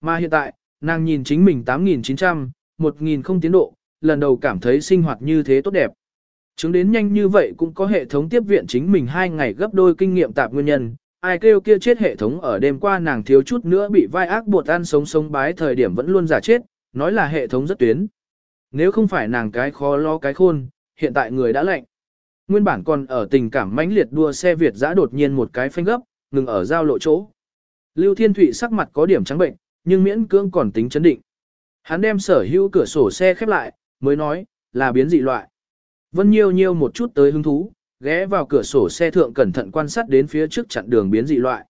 Mà hiện tại, nàng nhìn chính mình 8.900, 1.000 không tiến độ, lần đầu cảm thấy sinh hoạt như thế tốt đẹp. Chứng đến nhanh như vậy cũng có hệ thống tiếp viện chính mình hai ngày gấp đôi kinh nghiệm tạp nguyên nhân, ai kêu kia chết hệ thống ở đêm qua nàng thiếu chút nữa bị vai ác buộc ăn sống sống bái thời điểm vẫn luôn giả chết, nói là hệ thống rất tuyến. Nếu không phải nàng cái khó lo cái khôn, hiện tại người đã lệnh. Nguyên bản còn ở tình cảm mãnh liệt đua xe Việt giã đột nhiên một cái phanh gấp, ngừng ở giao lộ chỗ. Lưu Thiên Thụy sắc mặt có điểm trắng bệnh, nhưng miễn cưỡng còn tính chấn định. Hắn đem sở hữu cửa sổ xe khép lại, mới nói, là biến dị loại. Vân Nhiêu Nhiêu một chút tới hứng thú, ghé vào cửa sổ xe thượng cẩn thận quan sát đến phía trước chặn đường biến dị loại.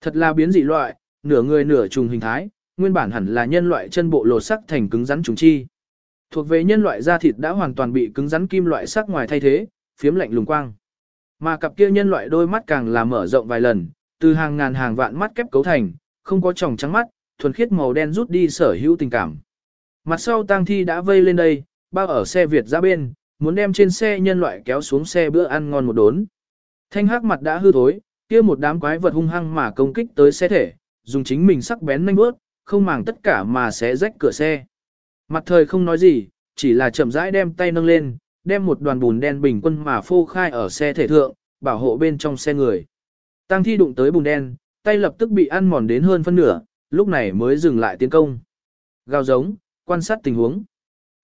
Thật là biến dị loại, nửa người nửa trùng hình thái, nguyên bản hẳn là nhân loại chân bộ lột sắc thành cứng rắn trùng chi. Thuộc về nhân loại da thịt đã hoàn toàn bị cứng rắn kim loại sắc ngoài thay thế, phiếm lạnh lùng quang. Mà cặp kia nhân loại đôi mắt càng là mở rộng vài lần, từ hàng ngàn hàng vạn mắt kép cấu thành, không có tròng trắng mắt, thuần khiết màu đen rút đi sở hữu tình cảm. Mặt sau tang thi đã vây lên đây, bao ở xe Việt ra bên, muốn đem trên xe nhân loại kéo xuống xe bữa ăn ngon một đốn. Thanh hắc mặt đã hư thối, kia một đám quái vật hung hăng mà công kích tới xe thể, dùng chính mình sắc bén nhanh bước, không màng tất cả mà sẽ rách cửa xe. Mặt thời không nói gì, chỉ là chậm rãi đem tay nâng lên, đem một đoàn bùn đen bình quân mà phô khai ở xe thể thượng, bảo hộ bên trong xe người. Tăng thi đụng tới bùn đen, tay lập tức bị ăn mòn đến hơn phân nửa, lúc này mới dừng lại tiến công. Gào giống, quan sát tình huống.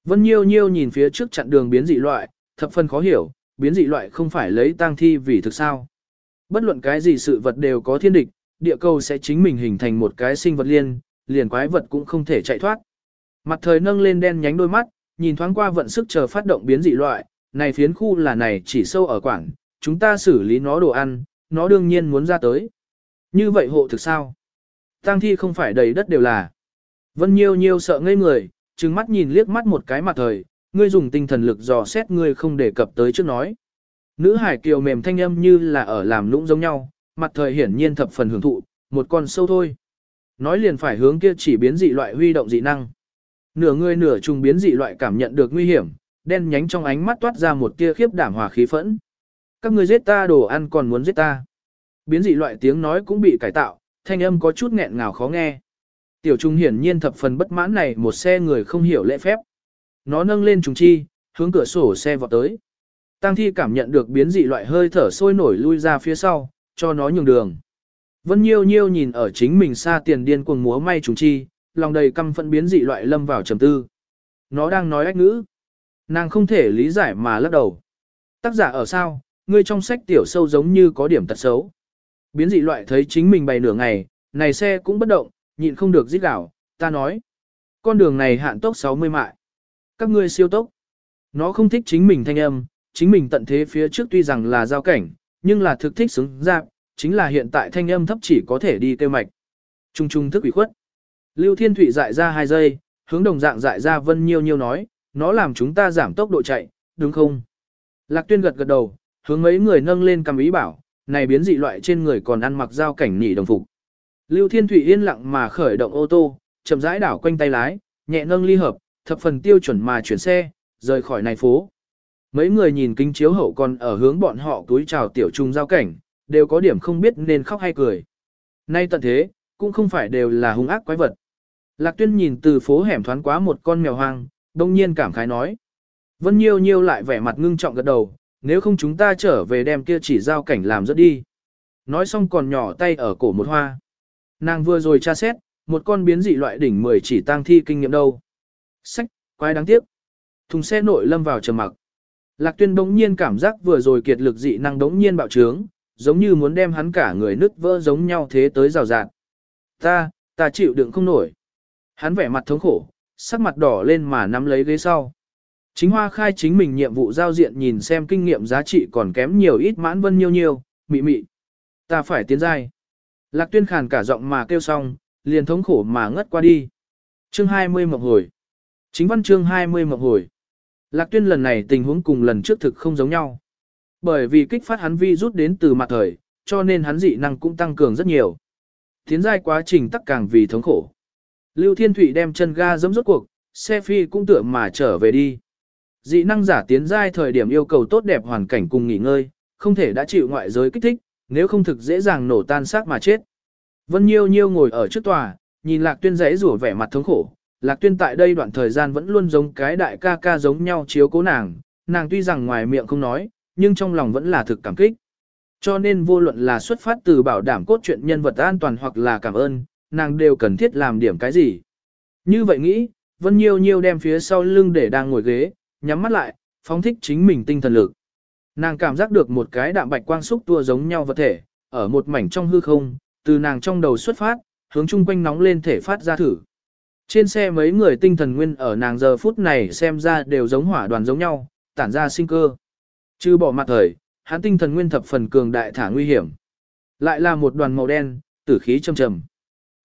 Vân Nhiêu Nhiêu nhìn phía trước chặn đường biến dị loại, thập phân khó hiểu, biến dị loại không phải lấy tang thi vì thực sao. Bất luận cái gì sự vật đều có thiên địch, địa cầu sẽ chính mình hình thành một cái sinh vật liên, liền quái vật cũng không thể chạy thoát. Mặt thời nâng lên đen nhánh đôi mắt, nhìn thoáng qua vận sức chờ phát động biến dị loại, này phiến khu là này chỉ sâu ở quảng, chúng ta xử lý nó đồ ăn, nó đương nhiên muốn ra tới. Như vậy hộ thực sao? Tang thi không phải đầy đất đều là. Vân Nhiêu Nhiêu sợ ngây người, trừng mắt nhìn liếc mắt một cái mặt thời, ngươi dùng tinh thần lực dò xét ngươi không đề cập tới trước nói. Nữ hải kiều mềm thanh âm như là ở làm lũng giống nhau, mặt thời hiển nhiên thập phần hưởng thụ, một con sâu thôi. Nói liền phải hướng kia chỉ biến dị loại huy động dị năng. Nửa người nửa trùng biến dị loại cảm nhận được nguy hiểm, đen nhánh trong ánh mắt toát ra một tia khiếp đảm hòa khí phẫn. Các ngươi giết ta đồ ăn còn muốn giết ta. Biến dị loại tiếng nói cũng bị cải tạo, thanh âm có chút nghẹn ngào khó nghe. Tiểu trùng hiển nhiên thập phần bất mãn này một xe người không hiểu lễ phép. Nó nâng lên trùng chi, hướng cửa sổ xe vọt tới. Tăng thi cảm nhận được biến dị loại hơi thở sôi nổi lui ra phía sau, cho nó nhường đường. Vân Nhiêu Nhiêu nhìn ở chính mình xa tiền điên cuồng múa may trùng chi, lòng đầy căm phẫn biến dị loại lâm vào trầm tư. Nó đang nói ách ngữ. Nàng không thể lý giải mà lắc đầu. Tác giả ở sao, ngươi trong sách tiểu sâu giống như có điểm tật xấu. Biến dị loại thấy chính mình bày nửa ngày, này xe cũng bất động, nhịn không được giết đảo, ta nói. Con đường này hạn tốc 60 mại. Các ngươi siêu tốc. Nó không thích chính mình thanh âm, chính mình tận thế phía trước tuy rằng là giao cảnh, nhưng là thực thích xứng giáp, chính là hiện tại thanh âm thấp chỉ có thể đi kêu mạch. Trung trung thức ủy khuất. Lưu Thiên Thụy dại ra 2 giây, hướng đồng dạng dại ra Vân Nhiêu Nhiêu nói, nó làm chúng ta giảm tốc độ chạy, đúng không? Lạc Tuyên gật gật đầu, hướng mấy người nâng lên cầm ý bảo, này biến dị loại trên người còn ăn mặc giao cảnh nỉ đồng phục. Lưu Thiên Thụy yên lặng mà khởi động ô tô, chậm rãi đảo quanh tay lái, nhẹ nâng ly hợp, thập phần tiêu chuẩn mà chuyển xe, rời khỏi này phố. Mấy người nhìn kính chiếu hậu còn ở hướng bọn họ túi chào tiểu trung giao cảnh, đều có điểm không biết nên khóc hay cười. Nay tận thế, cũng không phải đều là hung ác quái vật. Lạc tuyên nhìn từ phố hẻm thoáng quá một con mèo hoang, đông nhiên cảm khái nói. Vân Nhiêu Nhiêu lại vẻ mặt ngưng trọng gật đầu, nếu không chúng ta trở về đem kia chỉ giao cảnh làm rất đi. Nói xong còn nhỏ tay ở cổ một hoa. Nàng vừa rồi tra xét, một con biến dị loại đỉnh 10 chỉ tang thi kinh nghiệm đâu. Sách, quái đáng tiếc. Thùng xe nội lâm vào trầm mặc. Lạc tuyên đống nhiên cảm giác vừa rồi kiệt lực dị năng đống nhiên bạo trướng, giống như muốn đem hắn cả người nứt vỡ giống nhau thế tới rào rạt. Ta, ta chịu đựng không nổi. Hắn vẻ mặt thống khổ, sắc mặt đỏ lên mà nắm lấy ghế sau. Chính hoa khai chính mình nhiệm vụ giao diện nhìn xem kinh nghiệm giá trị còn kém nhiều ít mãn vân nhiêu nhiêu, mị mị. Ta phải tiến giai. Lạc tuyên khàn cả giọng mà kêu xong, liền thống khổ mà ngất qua đi. Chương 20 mộng hồi. Chính văn chương 20 mộng hồi. Lạc tuyên lần này tình huống cùng lần trước thực không giống nhau. Bởi vì kích phát hắn vi rút đến từ mặt thời, cho nên hắn dị năng cũng tăng cường rất nhiều. Tiến giai quá trình tắc càng vì thống khổ. Lưu Thiên Thụy đem chân ga giẫm rốt cuộc, xe phi cũng tựa mà trở về đi. Dị năng giả tiến giai thời điểm yêu cầu tốt đẹp hoàn cảnh cùng nghỉ ngơi, không thể đã chịu ngoại giới kích thích, nếu không thực dễ dàng nổ tan xác mà chết. Vân Nhiêu Nhiêu ngồi ở trước tòa, nhìn lạc tuyên rẽ rủa vẻ mặt thống khổ. Lạc tuyên tại đây đoạn thời gian vẫn luôn giống cái đại ca ca giống nhau chiếu cố nàng, nàng tuy rằng ngoài miệng không nói, nhưng trong lòng vẫn là thực cảm kích. Cho nên vô luận là xuất phát từ bảo đảm cốt truyện nhân vật an toàn hoặc là cảm ơn, nàng đều cần thiết làm điểm cái gì. Như vậy nghĩ, Vân Nhiêu Nhiêu đem phía sau lưng để đang ngồi ghế, nhắm mắt lại, phóng thích chính mình tinh thần lực. Nàng cảm giác được một cái đạm bạch quang xúc tua giống nhau vật thể, ở một mảnh trong hư không, từ nàng trong đầu xuất phát, hướng chung quanh nóng lên thể phát ra thử. Trên xe mấy người tinh thần nguyên ở nàng giờ phút này xem ra đều giống hỏa đoàn giống nhau, tản ra sinh cơ. Chứ bỏ mặt thời, hắn tinh thần nguyên thập phần cường đại thả nguy hiểm. Lại là một đoàn màu đen, tử khí trầm trầm.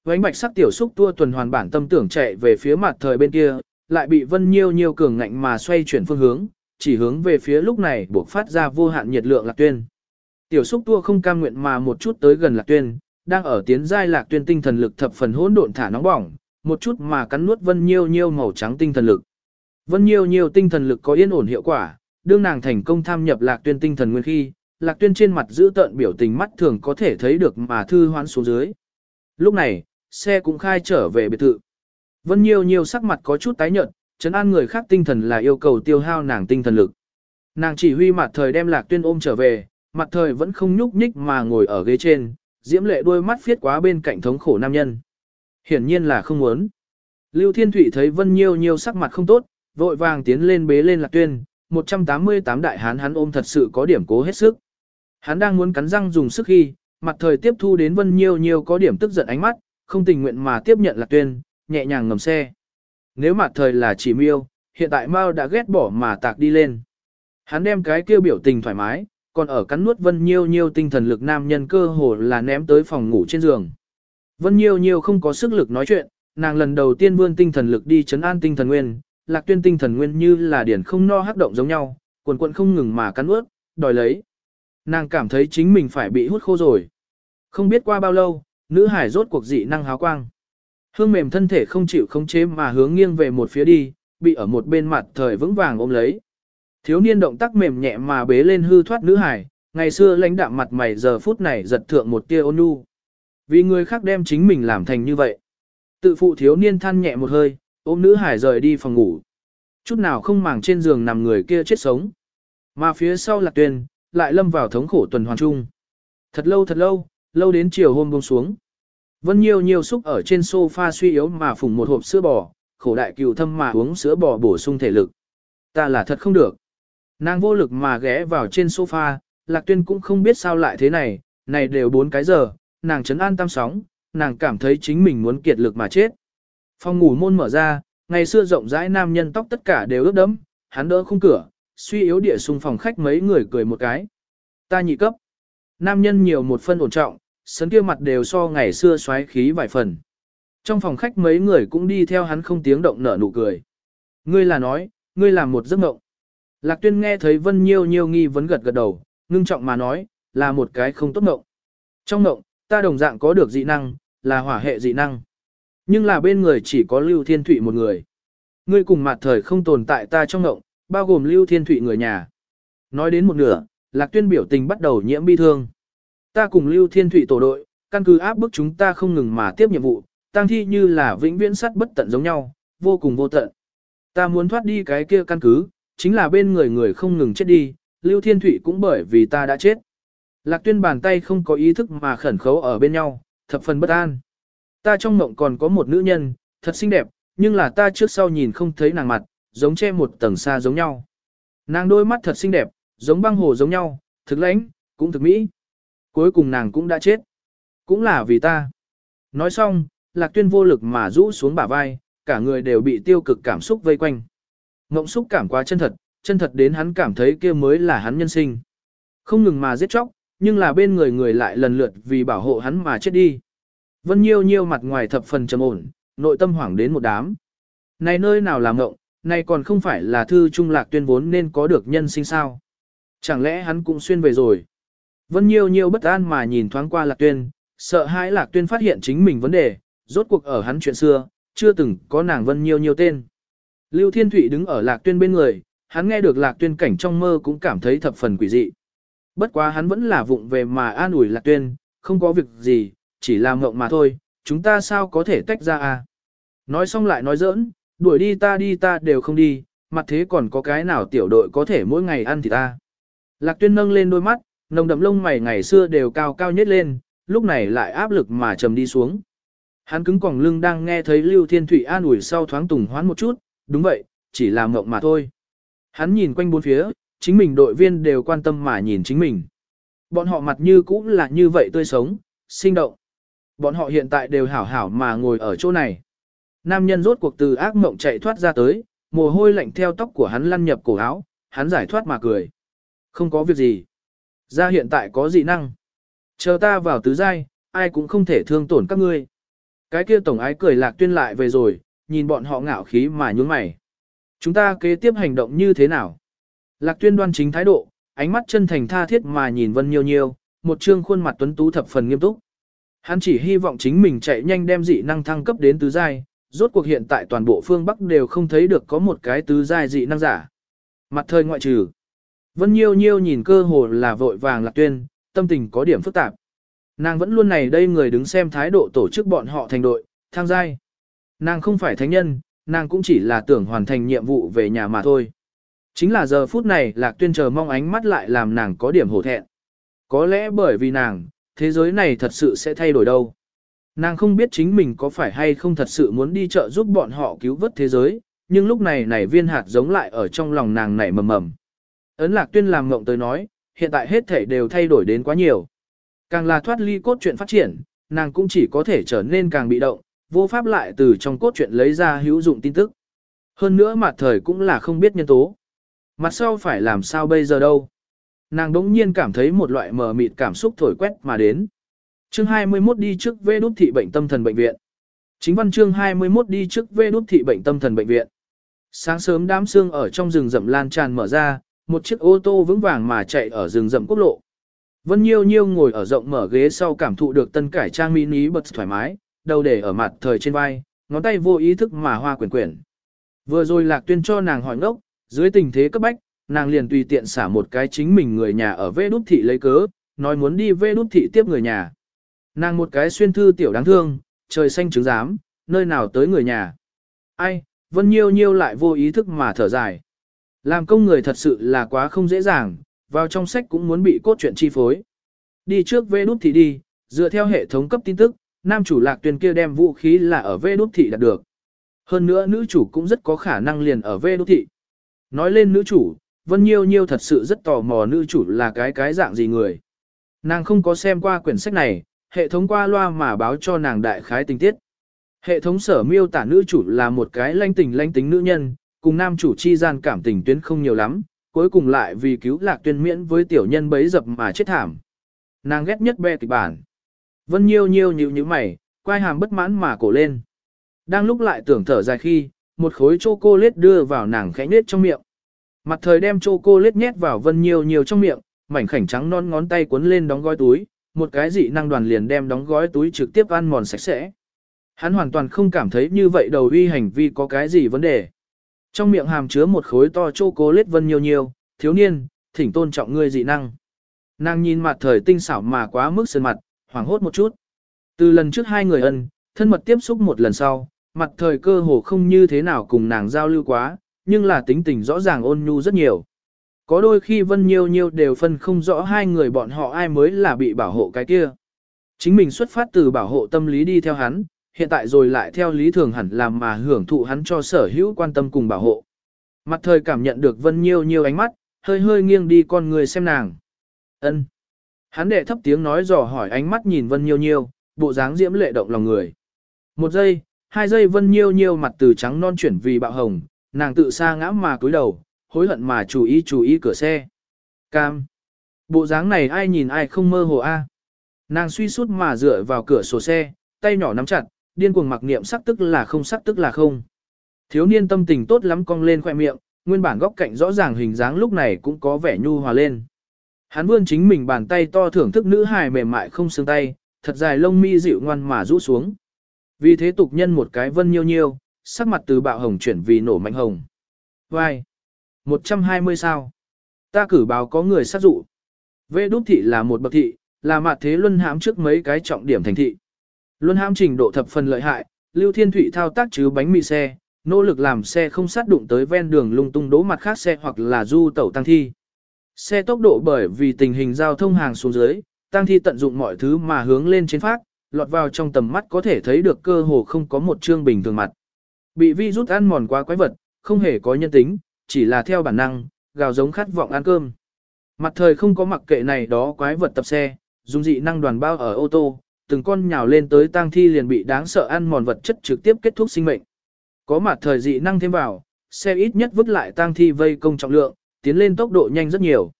Vánh bạch sắc tiểu xúc tua tuần hoàn bản tâm tưởng chạy về phía mặt thời bên kia, lại bị vân nhiêu nhiêu cường ngạnh mà xoay chuyển phương hướng, chỉ hướng về phía lúc này buộc phát ra vô hạn nhiệt lượng lạc tuyên. Tiểu xúc tua không cam nguyện mà một chút tới gần lạc tuyên, đang ở tiến giai lạc tuyên tinh thần lực thập phần hỗn độn thả nóng bỏng, một chút mà cắn nuốt vân nhiêu nhiêu màu trắng tinh thần lực. Vân nhiêu nhiêu tinh thần lực có yên ổn hiệu quả, đương nàng thành công tham nhập lạc tuyên tinh thần nguyên khi, lạc tuyên trên mặt giữ tợn biểu tình mắt thường có thể thấy được mà thư hoán xuống dưới. Lúc này, xe cũng khai trở về biệt thự. Vân Nhiêu Nhiêu sắc mặt có chút tái nhợt, chấn an người khác tinh thần là yêu cầu tiêu hao nàng tinh thần lực. Nàng chỉ huy mặt thời đem lạc tuyên ôm trở về, mặt thời vẫn không nhúc nhích mà ngồi ở ghế trên, diễm lệ đôi mắt phiết quá bên cạnh thống khổ nam nhân. Hiển nhiên là không muốn. Lưu Thiên Thụy thấy Vân Nhiêu Nhiêu sắc mặt không tốt, vội vàng tiến lên bế lên lạc tuyên, 188 đại hán hắn ôm thật sự có điểm cố hết sức. Hắn đang muốn cắn răng dùng sức khi, mặt thời tiếp thu đến Vân Nhiêu Nhiêu có điểm tức giận ánh mắt, không tình nguyện mà tiếp nhận lạc tuyên, nhẹ nhàng ngầm xe. Nếu mặt thời là chỉ miêu, hiện tại Mao đã ghét bỏ mà tạc đi lên. Hắn đem cái kêu biểu tình thoải mái, còn ở cắn nuốt Vân Nhiêu Nhiêu tinh thần lực nam nhân cơ hồ là ném tới phòng ngủ trên giường. Vân Nhiêu Nhiêu không có sức lực nói chuyện, nàng lần đầu tiên vươn tinh thần lực đi chấn an tinh thần nguyên, lạc tuyên tinh thần nguyên như là điển không no hắc động giống nhau, quần quần không ngừng mà cắn nuốt, đòi lấy. Nàng cảm thấy chính mình phải bị hút khô rồi. Không biết qua bao lâu, nữ hải rốt cuộc dị năng háo quang. Hương mềm thân thể không chịu khống chế mà hướng nghiêng về một phía đi, bị ở một bên mặt thời vững vàng ôm lấy. Thiếu niên động tác mềm nhẹ mà bế lên hư thoát nữ hải, ngày xưa lãnh đạm mặt mày giờ phút này giật thượng một tia ôn nhu. Vì người khác đem chính mình làm thành như vậy. Tự phụ thiếu niên than nhẹ một hơi, ôm nữ hải rời đi phòng ngủ. Chút nào không màng trên giường nằm người kia chết sống. Mà phía sau lạc tuyên, lại lâm vào thống khổ tuần hoàn chung. Thật lâu thật lâu, lâu đến chiều hôm buông xuống. Vân Nhiêu Nhiêu xúc ở trên sofa suy yếu mà phùng một hộp sữa bò, khổ đại cừu thâm mà uống sữa bò bổ sung thể lực. Ta là thật không được. Nàng vô lực mà ghé vào trên sofa, Lạc Tuyên cũng không biết sao lại thế này, này đều 4 cái giờ, nàng chấn an tam sóng, nàng cảm thấy chính mình muốn kiệt lực mà chết. Phòng ngủ môn mở ra, ngày xưa rộng rãi nam nhân tóc tất cả đều ướt đẫm, hắn đỡ khung cửa, suy yếu địa xung phòng khách mấy người cười một cái. Ta nhị cấp. Nam nhân nhiều một phân ổn trọng, sấn kia mặt đều so ngày xưa xoáy khí vài phần. Trong phòng khách mấy người cũng đi theo hắn không tiếng động nở nụ cười. Ngươi là nói, ngươi làm một giấc mộng. Lạc tuyên nghe thấy Vân Nhiêu Nhiêu nghi vấn gật gật đầu, ngưng trọng mà nói, là một cái không tốt mộng. Trong mộng, ta đồng dạng có được dị năng, là hỏa hệ dị năng. Nhưng là bên người chỉ có Lưu Thiên Thụy một người. Ngươi cùng mặt thời không tồn tại ta trong mộng, bao gồm Lưu Thiên Thụy người nhà. Nói đến một nửa, Lạc tuyên biểu tình bắt đầu nhiễm bi thương. Ta cùng Lưu Thiên Thụy tổ đội, căn cứ áp bức chúng ta không ngừng mà tiếp nhiệm vụ, tăng thi như là vĩnh viễn sắt bất tận giống nhau, vô cùng vô tận. Ta muốn thoát đi cái kia căn cứ, chính là bên người người không ngừng chết đi, Lưu Thiên Thụy cũng bởi vì ta đã chết. Lạc tuyên bàn tay không có ý thức mà khẩn khấu ở bên nhau, thập phần bất an. Ta trong mộng còn có một nữ nhân, thật xinh đẹp, nhưng là ta trước sau nhìn không thấy nàng mặt, giống che một tầng xa giống nhau. Nàng đôi mắt thật xinh đẹp, giống băng hồ giống nhau, thực lãnh, cũng thực mỹ. Cuối cùng nàng cũng đã chết. Cũng là vì ta. Nói xong, lạc tuyên vô lực mà rũ xuống bả vai, cả người đều bị tiêu cực cảm xúc vây quanh. Ngộng xúc cảm quá chân thật, chân thật đến hắn cảm thấy kia mới là hắn nhân sinh. Không ngừng mà giết chóc, nhưng là bên người người lại lần lượt vì bảo hộ hắn mà chết đi. Vân Nhiêu Nhiêu mặt ngoài thập phần trầm ổn, nội tâm hoảng đến một đám. Này nơi nào là ngộng, này còn không phải là thư trung lạc tuyên vốn nên có được nhân sinh sao. Chẳng lẽ hắn cũng xuyên về rồi. Vân Nhiêu Nhiêu bất an mà nhìn thoáng qua Lạc Tuyên, sợ hãi Lạc Tuyên phát hiện chính mình vấn đề, rốt cuộc ở hắn chuyện xưa, chưa từng có nàng Vân Nhiêu Nhiêu tên. Lưu Thiên Thụy đứng ở Lạc Tuyên bên người, hắn nghe được Lạc Tuyên cảnh trong mơ cũng cảm thấy thập phần quỷ dị. Bất quá hắn vẫn là vụng về mà an ủi Lạc Tuyên, không có việc gì, chỉ là mộng mà thôi, chúng ta sao có thể tách ra à? Nói xong lại nói giỡn, đuổi đi ta đi ta đều không đi, mặt thế còn có cái nào tiểu đội có thể mỗi ngày ăn thì ta. Lạc tuyên nâng lên đôi mắt, nồng đậm lông mày ngày xưa đều cao cao nhất lên, lúc này lại áp lực mà trầm đi xuống. Hắn cứng còng lưng đang nghe thấy Lưu Thiên Thụy an ủi sau thoáng tùng hoán một chút, đúng vậy, chỉ là mộng mà thôi. Hắn nhìn quanh bốn phía, chính mình đội viên đều quan tâm mà nhìn chính mình. Bọn họ mặt như cũng là như vậy tươi sống, sinh động. Bọn họ hiện tại đều hảo hảo mà ngồi ở chỗ này. Nam nhân rốt cuộc từ ác mộng chạy thoát ra tới, mồ hôi lạnh theo tóc của hắn lăn nhập cổ áo, hắn giải thoát mà cười. Không có việc gì. Ra hiện tại có dị năng. Chờ ta vào tứ giai, ai cũng không thể thương tổn các ngươi. Cái kia tổng ái cười lạc tuyên lại về rồi, nhìn bọn họ ngạo khí mà nhún mày. Chúng ta kế tiếp hành động như thế nào? Lạc tuyên đoan chính thái độ, ánh mắt chân thành tha thiết mà nhìn Vân Nhiêu Nhiêu, một trương khuôn mặt tuấn tú thập phần nghiêm túc. Hắn chỉ hy vọng chính mình chạy nhanh đem dị năng thăng cấp đến tứ giai, rốt cuộc hiện tại toàn bộ phương Bắc đều không thấy được có một cái tứ giai dị năng giả. Mặt thời ngoại trừ. Vân Nhiêu Nhiêu nhìn cơ hồ là vội vàng lạc tuyên, tâm tình có điểm phức tạp. Nàng vẫn luôn này đây người đứng xem thái độ tổ chức bọn họ thành đội, thang giai. Nàng không phải thánh nhân, nàng cũng chỉ là tưởng hoàn thành nhiệm vụ về nhà mà thôi. Chính là giờ phút này lạc tuyên chờ mong ánh mắt lại làm nàng có điểm hổ thẹn. Có lẽ bởi vì nàng, thế giới này thật sự sẽ thay đổi đâu. Nàng không biết chính mình có phải hay không thật sự muốn đi chợ giúp bọn họ cứu vớt thế giới, nhưng lúc này này viên hạt giống lại ở trong lòng nàng nảy mầm mầm. Ấn lạc tuyên làm ngộng tới nói, hiện tại hết thể đều thay đổi đến quá nhiều. Càng là thoát ly cốt truyện phát triển, nàng cũng chỉ có thể trở nên càng bị động, vô pháp lại từ trong cốt truyện lấy ra hữu dụng tin tức. Hơn nữa mặt thời cũng là không biết nhân tố. Mặt sau phải làm sao bây giờ đâu. Nàng đống nhiên cảm thấy một loại mờ mịt cảm xúc thổi quét mà đến. Chương 21 đi trước vê đút thị bệnh tâm thần bệnh viện. Chính văn chương 21 đi trước vê đút thị bệnh tâm thần bệnh viện. Sáng sớm đám xương ở trong rừng rậm lan tràn mở ra, một chiếc ô tô vững vàng mà chạy ở rừng rậm quốc lộ. Vân Nhiêu Nhiêu ngồi ở rộng mở ghế sau cảm thụ được tân cải trang mini bật thoải mái, đầu để ở mặt thời trên vai, ngón tay vô ý thức mà hoa quyển quyển. Vừa rồi lạc tuyên cho nàng hỏi ngốc, dưới tình thế cấp bách, nàng liền tùy tiện xả một cái chính mình người nhà ở vê đút thị lấy cớ, nói muốn đi vê đút thị tiếp người nhà. Nàng một cái xuyên thư tiểu đáng thương, trời xanh trứng giám, nơi nào tới người nhà. Ai, Vân Nhiêu Nhiêu lại vô ý thức mà thở dài. Làm công người thật sự là quá không dễ dàng, vào trong sách cũng muốn bị cốt truyện chi phối. Đi trước vê đút thị đi, dựa theo hệ thống cấp tin tức, nam chủ lạc tuyên kia đem vũ khí là ở vê đút thị đạt được. Hơn nữa nữ chủ cũng rất có khả năng liền ở vê đút thị. Nói lên nữ chủ, Vân Nhiêu Nhiêu thật sự rất tò mò nữ chủ là cái cái dạng gì người. Nàng không có xem qua quyển sách này, hệ thống qua loa mà báo cho nàng đại khái tình tiết. Hệ thống sở miêu tả nữ chủ là một cái lanh tình lanh tính nữ nhân, cùng nam chủ chi gian cảm tình tuyến không nhiều lắm, cuối cùng lại vì cứu lạc tuyên miễn với tiểu nhân bấy dập mà chết thảm. Nàng ghét nhất bè kịch bản. Vân Nhiêu Nhiêu nhíu như mày, quay hàm bất mãn mà cổ lên. Đang lúc lại tưởng thở dài khi, một khối chocolate đưa vào nàng khẽ nết trong miệng. Mặt thời đem chocolate nhét vào Vân Nhiêu Nhiêu trong miệng, mảnh khảnh trắng non ngón tay cuốn lên đóng gói túi, một cái dị năng đoàn liền đem đóng gói túi trực tiếp ăn mòn sạch sẽ. Hắn hoàn toàn không cảm thấy như vậy đầu uy hành vi có cái gì vấn đề. Trong miệng hàm chứa một khối to châu cố lết Vân nhiều nhiều thiếu niên, thỉnh tôn trọng ngươi dị năng. Nàng nhìn mặt thời tinh xảo mà quá mức sơn mặt, hoảng hốt một chút. Từ lần trước hai người ân, thân mật tiếp xúc một lần sau, mặt thời cơ hồ không như thế nào cùng nàng giao lưu quá, nhưng là tính tình rõ ràng ôn nhu rất nhiều. Có đôi khi Vân nhiều nhiều đều phân không rõ hai người bọn họ ai mới là bị bảo hộ cái kia. Chính mình xuất phát từ bảo hộ tâm lý đi theo hắn, hiện tại rồi lại theo lý thường hẳn làm mà hưởng thụ hắn cho sở hữu quan tâm cùng bảo hộ. Mặt thời cảm nhận được Vân Nhiêu Nhiêu ánh mắt, hơi hơi nghiêng đi con người xem nàng. ân Hắn đệ thấp tiếng nói dò hỏi ánh mắt nhìn Vân Nhiêu Nhiêu, bộ dáng diễm lệ động lòng người. Một giây, hai giây Vân Nhiêu Nhiêu mặt từ trắng non chuyển vì bạo hồng, nàng tự xa ngã mà cúi đầu, hối hận mà chú ý chú ý cửa xe. Cam. Bộ dáng này ai nhìn ai không mơ hồ a. Nàng suy sút mà dựa vào cửa sổ xe, tay nhỏ nắm chặt, điên cuồng mặc niệm sắc tức là không sắc tức là không. Thiếu niên tâm tình tốt lắm cong lên khoe miệng, nguyên bản góc cạnh rõ ràng hình dáng lúc này cũng có vẻ nhu hòa lên. Hắn vươn chính mình bàn tay to thưởng thức nữ hài mềm mại không xương tay, thật dài lông mi dịu ngoan mà rũ xuống. Vì thế tục nhân một cái vân nhiêu nhiêu, sắc mặt từ bạo hồng chuyển vì nổ mạnh hồng. Vai! 120 sao? Ta cử báo có người sát dụ. Vê đúc thị là một bậc thị, là mặt thế luân hãm trước mấy cái trọng điểm thành thị. Luân hãm trình độ thập phần lợi hại, Lưu Thiên Thụy thao tác chứ bánh mì xe, nỗ lực làm xe không sát đụng tới ven đường lung tung đỗ mặt khác xe hoặc là du tẩu tăng thi. Xe tốc độ bởi vì tình hình giao thông hàng xuống dưới, tăng thi tận dụng mọi thứ mà hướng lên trên phát, lọt vào trong tầm mắt có thể thấy được cơ hồ không có một trương bình thường mặt. Bị vi rút ăn mòn quá quái vật, không hề có nhân tính, chỉ là theo bản năng, gào giống khát vọng ăn cơm. Mặt thời không có mặc kệ này đó quái vật tập xe, dùng dị năng đoàn bao ở ô tô, từng con nhào lên tới tang thi liền bị đáng sợ ăn mòn vật chất trực tiếp kết thúc sinh mệnh. Có mặt thời dị năng thêm vào, xe ít nhất vứt lại tang thi vây công trọng lượng, tiến lên tốc độ nhanh rất nhiều.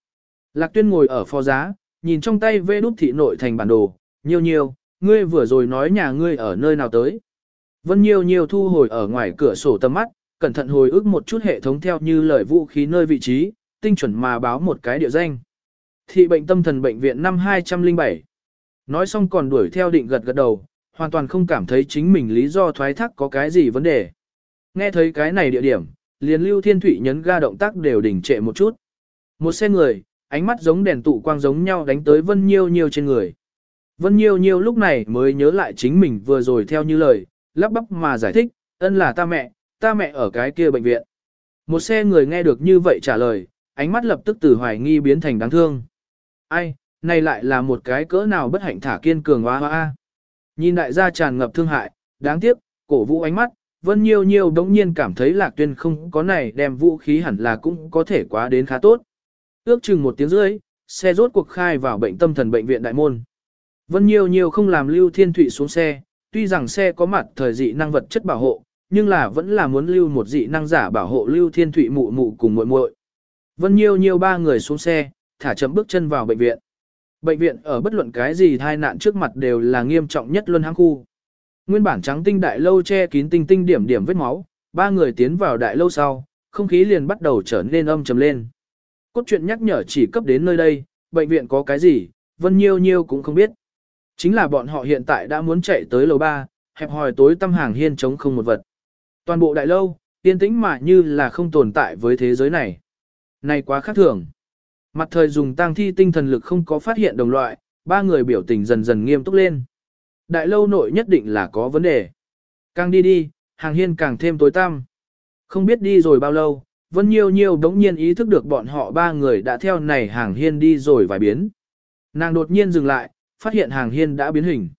Lạc Tuyên ngồi ở phó giá, nhìn trong tay vê đút thị nội thành bản đồ, nhiều nhiều, ngươi vừa rồi nói nhà ngươi ở nơi nào tới. Vân nhiều nhiều thu hồi ở ngoài cửa sổ tầm mắt, cẩn thận hồi ức một chút hệ thống theo như lời vũ khí nơi vị trí, tinh chuẩn mà báo một cái địa danh. Thị bệnh tâm thần bệnh viện năm 207. Nói xong còn đuổi theo định gật gật đầu, hoàn toàn không cảm thấy chính mình lý do thoái thác có cái gì vấn đề. Nghe thấy cái này địa điểm, liền lưu thiên thủy nhấn ga động tác đều đỉnh trệ một chút. Một xe người, ánh mắt giống đèn tụ quang giống nhau đánh tới Vân Nhiêu Nhiêu trên người. Vân Nhiêu Nhiêu lúc này mới nhớ lại chính mình vừa rồi theo như lời, lắp bắp mà giải thích, ân là ta mẹ, ta mẹ ở cái kia bệnh viện. Một xe người nghe được như vậy trả lời, ánh mắt lập tức từ hoài nghi biến thành đáng thương. Ai, này lại là một cái cỡ nào bất hạnh thả kiên cường hoa hoa. Nhìn đại gia tràn ngập thương hại, đáng tiếc, cổ vũ ánh mắt, Vân Nhiêu Nhiêu đống nhiên cảm thấy lạc tuyên không có này đem vũ khí hẳn là cũng có thể quá đến khá tốt. Ước chừng một tiếng rưỡi, xe rốt cuộc khai vào bệnh tâm thần bệnh viện đại môn. Vân Nhiêu Nhiêu không làm Lưu Thiên Thụy xuống xe, tuy rằng xe có mặt thời dị năng vật chất bảo hộ, nhưng là vẫn là muốn lưu một dị năng giả bảo hộ Lưu Thiên Thụy mụ mụ cùng muội muội. Vân Nhiêu Nhiêu ba người xuống xe, thả chậm bước chân vào bệnh viện. Bệnh viện ở bất luận cái gì tai nạn trước mặt đều là nghiêm trọng nhất luân hãng khu. Nguyên bản trắng tinh đại lâu che kín tinh tinh điểm điểm vết máu, ba người tiến vào đại lâu sau, không khí liền bắt đầu trở nên âm trầm lên. Cốt truyện nhắc nhở chỉ cấp đến nơi đây, bệnh viện có cái gì, Vân Nhiêu Nhiêu cũng không biết. Chính là bọn họ hiện tại đã muốn chạy tới lầu 3, hẹp hòi tối tâm hàng hiên chống không một vật. Toàn bộ đại lâu, yên tĩnh mà như là không tồn tại với thế giới này. Này quá khác thường. Mặt thời dùng tang thi tinh thần lực không có phát hiện đồng loại, ba người biểu tình dần dần nghiêm túc lên. Đại lâu nội nhất định là có vấn đề. Càng đi đi, hàng hiên càng thêm tối tăm. Không biết đi rồi bao lâu, Vân Nhiêu Nhiêu đống nhiên ý thức được bọn họ ba người đã theo này hàng hiên đi rồi vài biến. Nàng đột nhiên dừng lại, phát hiện hàng hiên đã biến hình.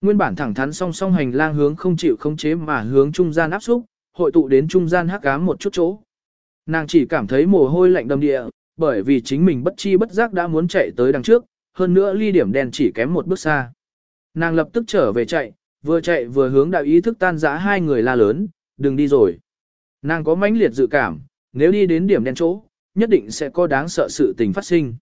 Nguyên bản thẳng thắn song song hành lang hướng không chịu khống chế mà hướng trung gian áp xúc, hội tụ đến trung gian hắc ám một chút chỗ. Nàng chỉ cảm thấy mồ hôi lạnh đầm địa, bởi vì chính mình bất chi bất giác đã muốn chạy tới đằng trước, hơn nữa ly điểm đen chỉ kém một bước xa. Nàng lập tức trở về chạy, vừa chạy vừa hướng đạo ý thức tan rã hai người la lớn, đừng đi rồi. Nàng có mãnh liệt dự cảm, nếu đi đến điểm đen chỗ, nhất định sẽ có đáng sợ sự tình phát sinh.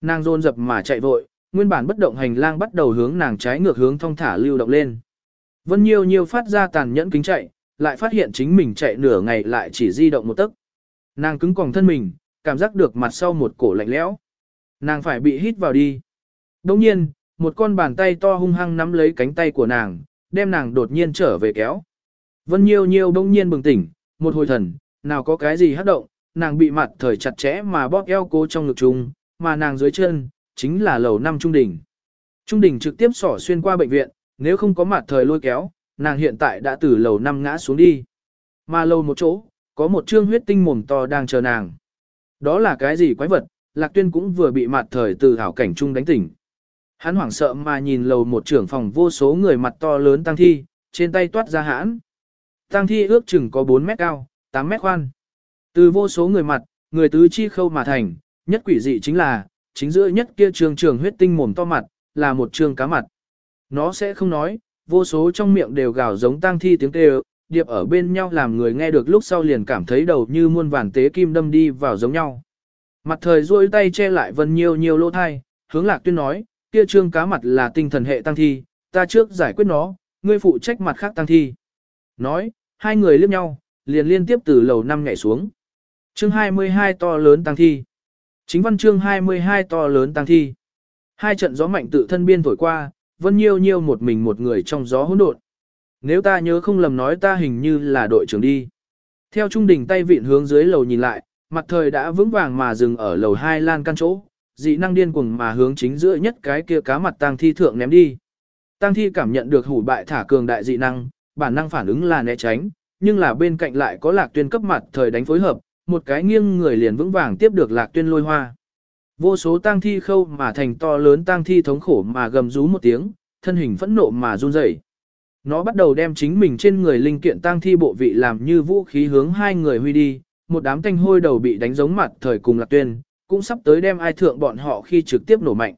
Nàng rôn dập mà chạy vội, nguyên bản bất động hành lang bắt đầu hướng nàng trái ngược hướng thong thả lưu động lên. Vân Nhiêu Nhiêu phát ra tàn nhẫn kính chạy, lại phát hiện chính mình chạy nửa ngày lại chỉ di động một tấc. Nàng cứng còng thân mình, cảm giác được mặt sau một cổ lạnh lẽo. Nàng phải bị hít vào đi. Đồng nhiên, một con bàn tay to hung hăng nắm lấy cánh tay của nàng, đem nàng đột nhiên trở về kéo. Vân Nhiêu Nhiêu đông nhiên bừng tỉnh, một hồi thần, nào có cái gì hát động, nàng bị mặt thời chặt chẽ mà bóp eo cố trong ngực chung, mà nàng dưới chân, chính là lầu năm trung đỉnh. Trung đỉnh trực tiếp sỏ xuyên qua bệnh viện, nếu không có mặt thời lôi kéo, nàng hiện tại đã từ lầu năm ngã xuống đi. Mà lầu một chỗ, có một trương huyết tinh mồm to đang chờ nàng. Đó là cái gì quái vật, Lạc Tuyên cũng vừa bị mặt thời từ hảo cảnh trung đánh tỉnh. Hắn hoảng sợ mà nhìn lầu một trưởng phòng vô số người mặt to lớn tăng thi, trên tay toát ra hãn. Tăng thi ước chừng có 4 mét cao, 8 mét khoan. Từ vô số người mặt, người tứ chi khâu mà thành, nhất quỷ dị chính là, chính giữa nhất kia trường trường huyết tinh mồm to mặt, là một trường cá mặt. Nó sẽ không nói, vô số trong miệng đều gào giống tang thi tiếng kêu, điệp ở bên nhau làm người nghe được lúc sau liền cảm thấy đầu như muôn vàn tế kim đâm đi vào giống nhau. Mặt thời duỗi tay che lại vân nhiều nhiều lỗ thai, hướng lạc tuyên nói, kia trương cá mặt là tinh thần hệ tăng thi, ta trước giải quyết nó, ngươi phụ trách mặt khác tăng thi. Nói, hai người liếc nhau, liền liên tiếp từ lầu năm nhảy xuống. Chương 22 to lớn tăng thi. Chính văn chương 22 to lớn tăng thi. Hai trận gió mạnh tự thân biên thổi qua, vân nhiêu nhiêu một mình một người trong gió hỗn độn. Nếu ta nhớ không lầm nói ta hình như là đội trưởng đi. Theo trung đỉnh tay vịn hướng dưới lầu nhìn lại, mặt thời đã vững vàng mà dừng ở lầu hai lan căn chỗ, dị năng điên cuồng mà hướng chính giữa nhất cái kia cá mặt tang thi thượng ném đi. tang thi cảm nhận được hủ bại thả cường đại dị năng, bản năng phản ứng là né tránh, nhưng là bên cạnh lại có lạc tuyên cấp mặt thời đánh phối hợp, một cái nghiêng người liền vững vàng tiếp được lạc tuyên lôi hoa. Vô số tang thi khâu mà thành to lớn tang thi thống khổ mà gầm rú một tiếng, thân hình phẫn nộ mà run rẩy. Nó bắt đầu đem chính mình trên người linh kiện tang thi bộ vị làm như vũ khí hướng hai người huy đi, một đám thanh hôi đầu bị đánh giống mặt thời cùng lạc tuyên, cũng sắp tới đem ai thượng bọn họ khi trực tiếp nổ mạnh.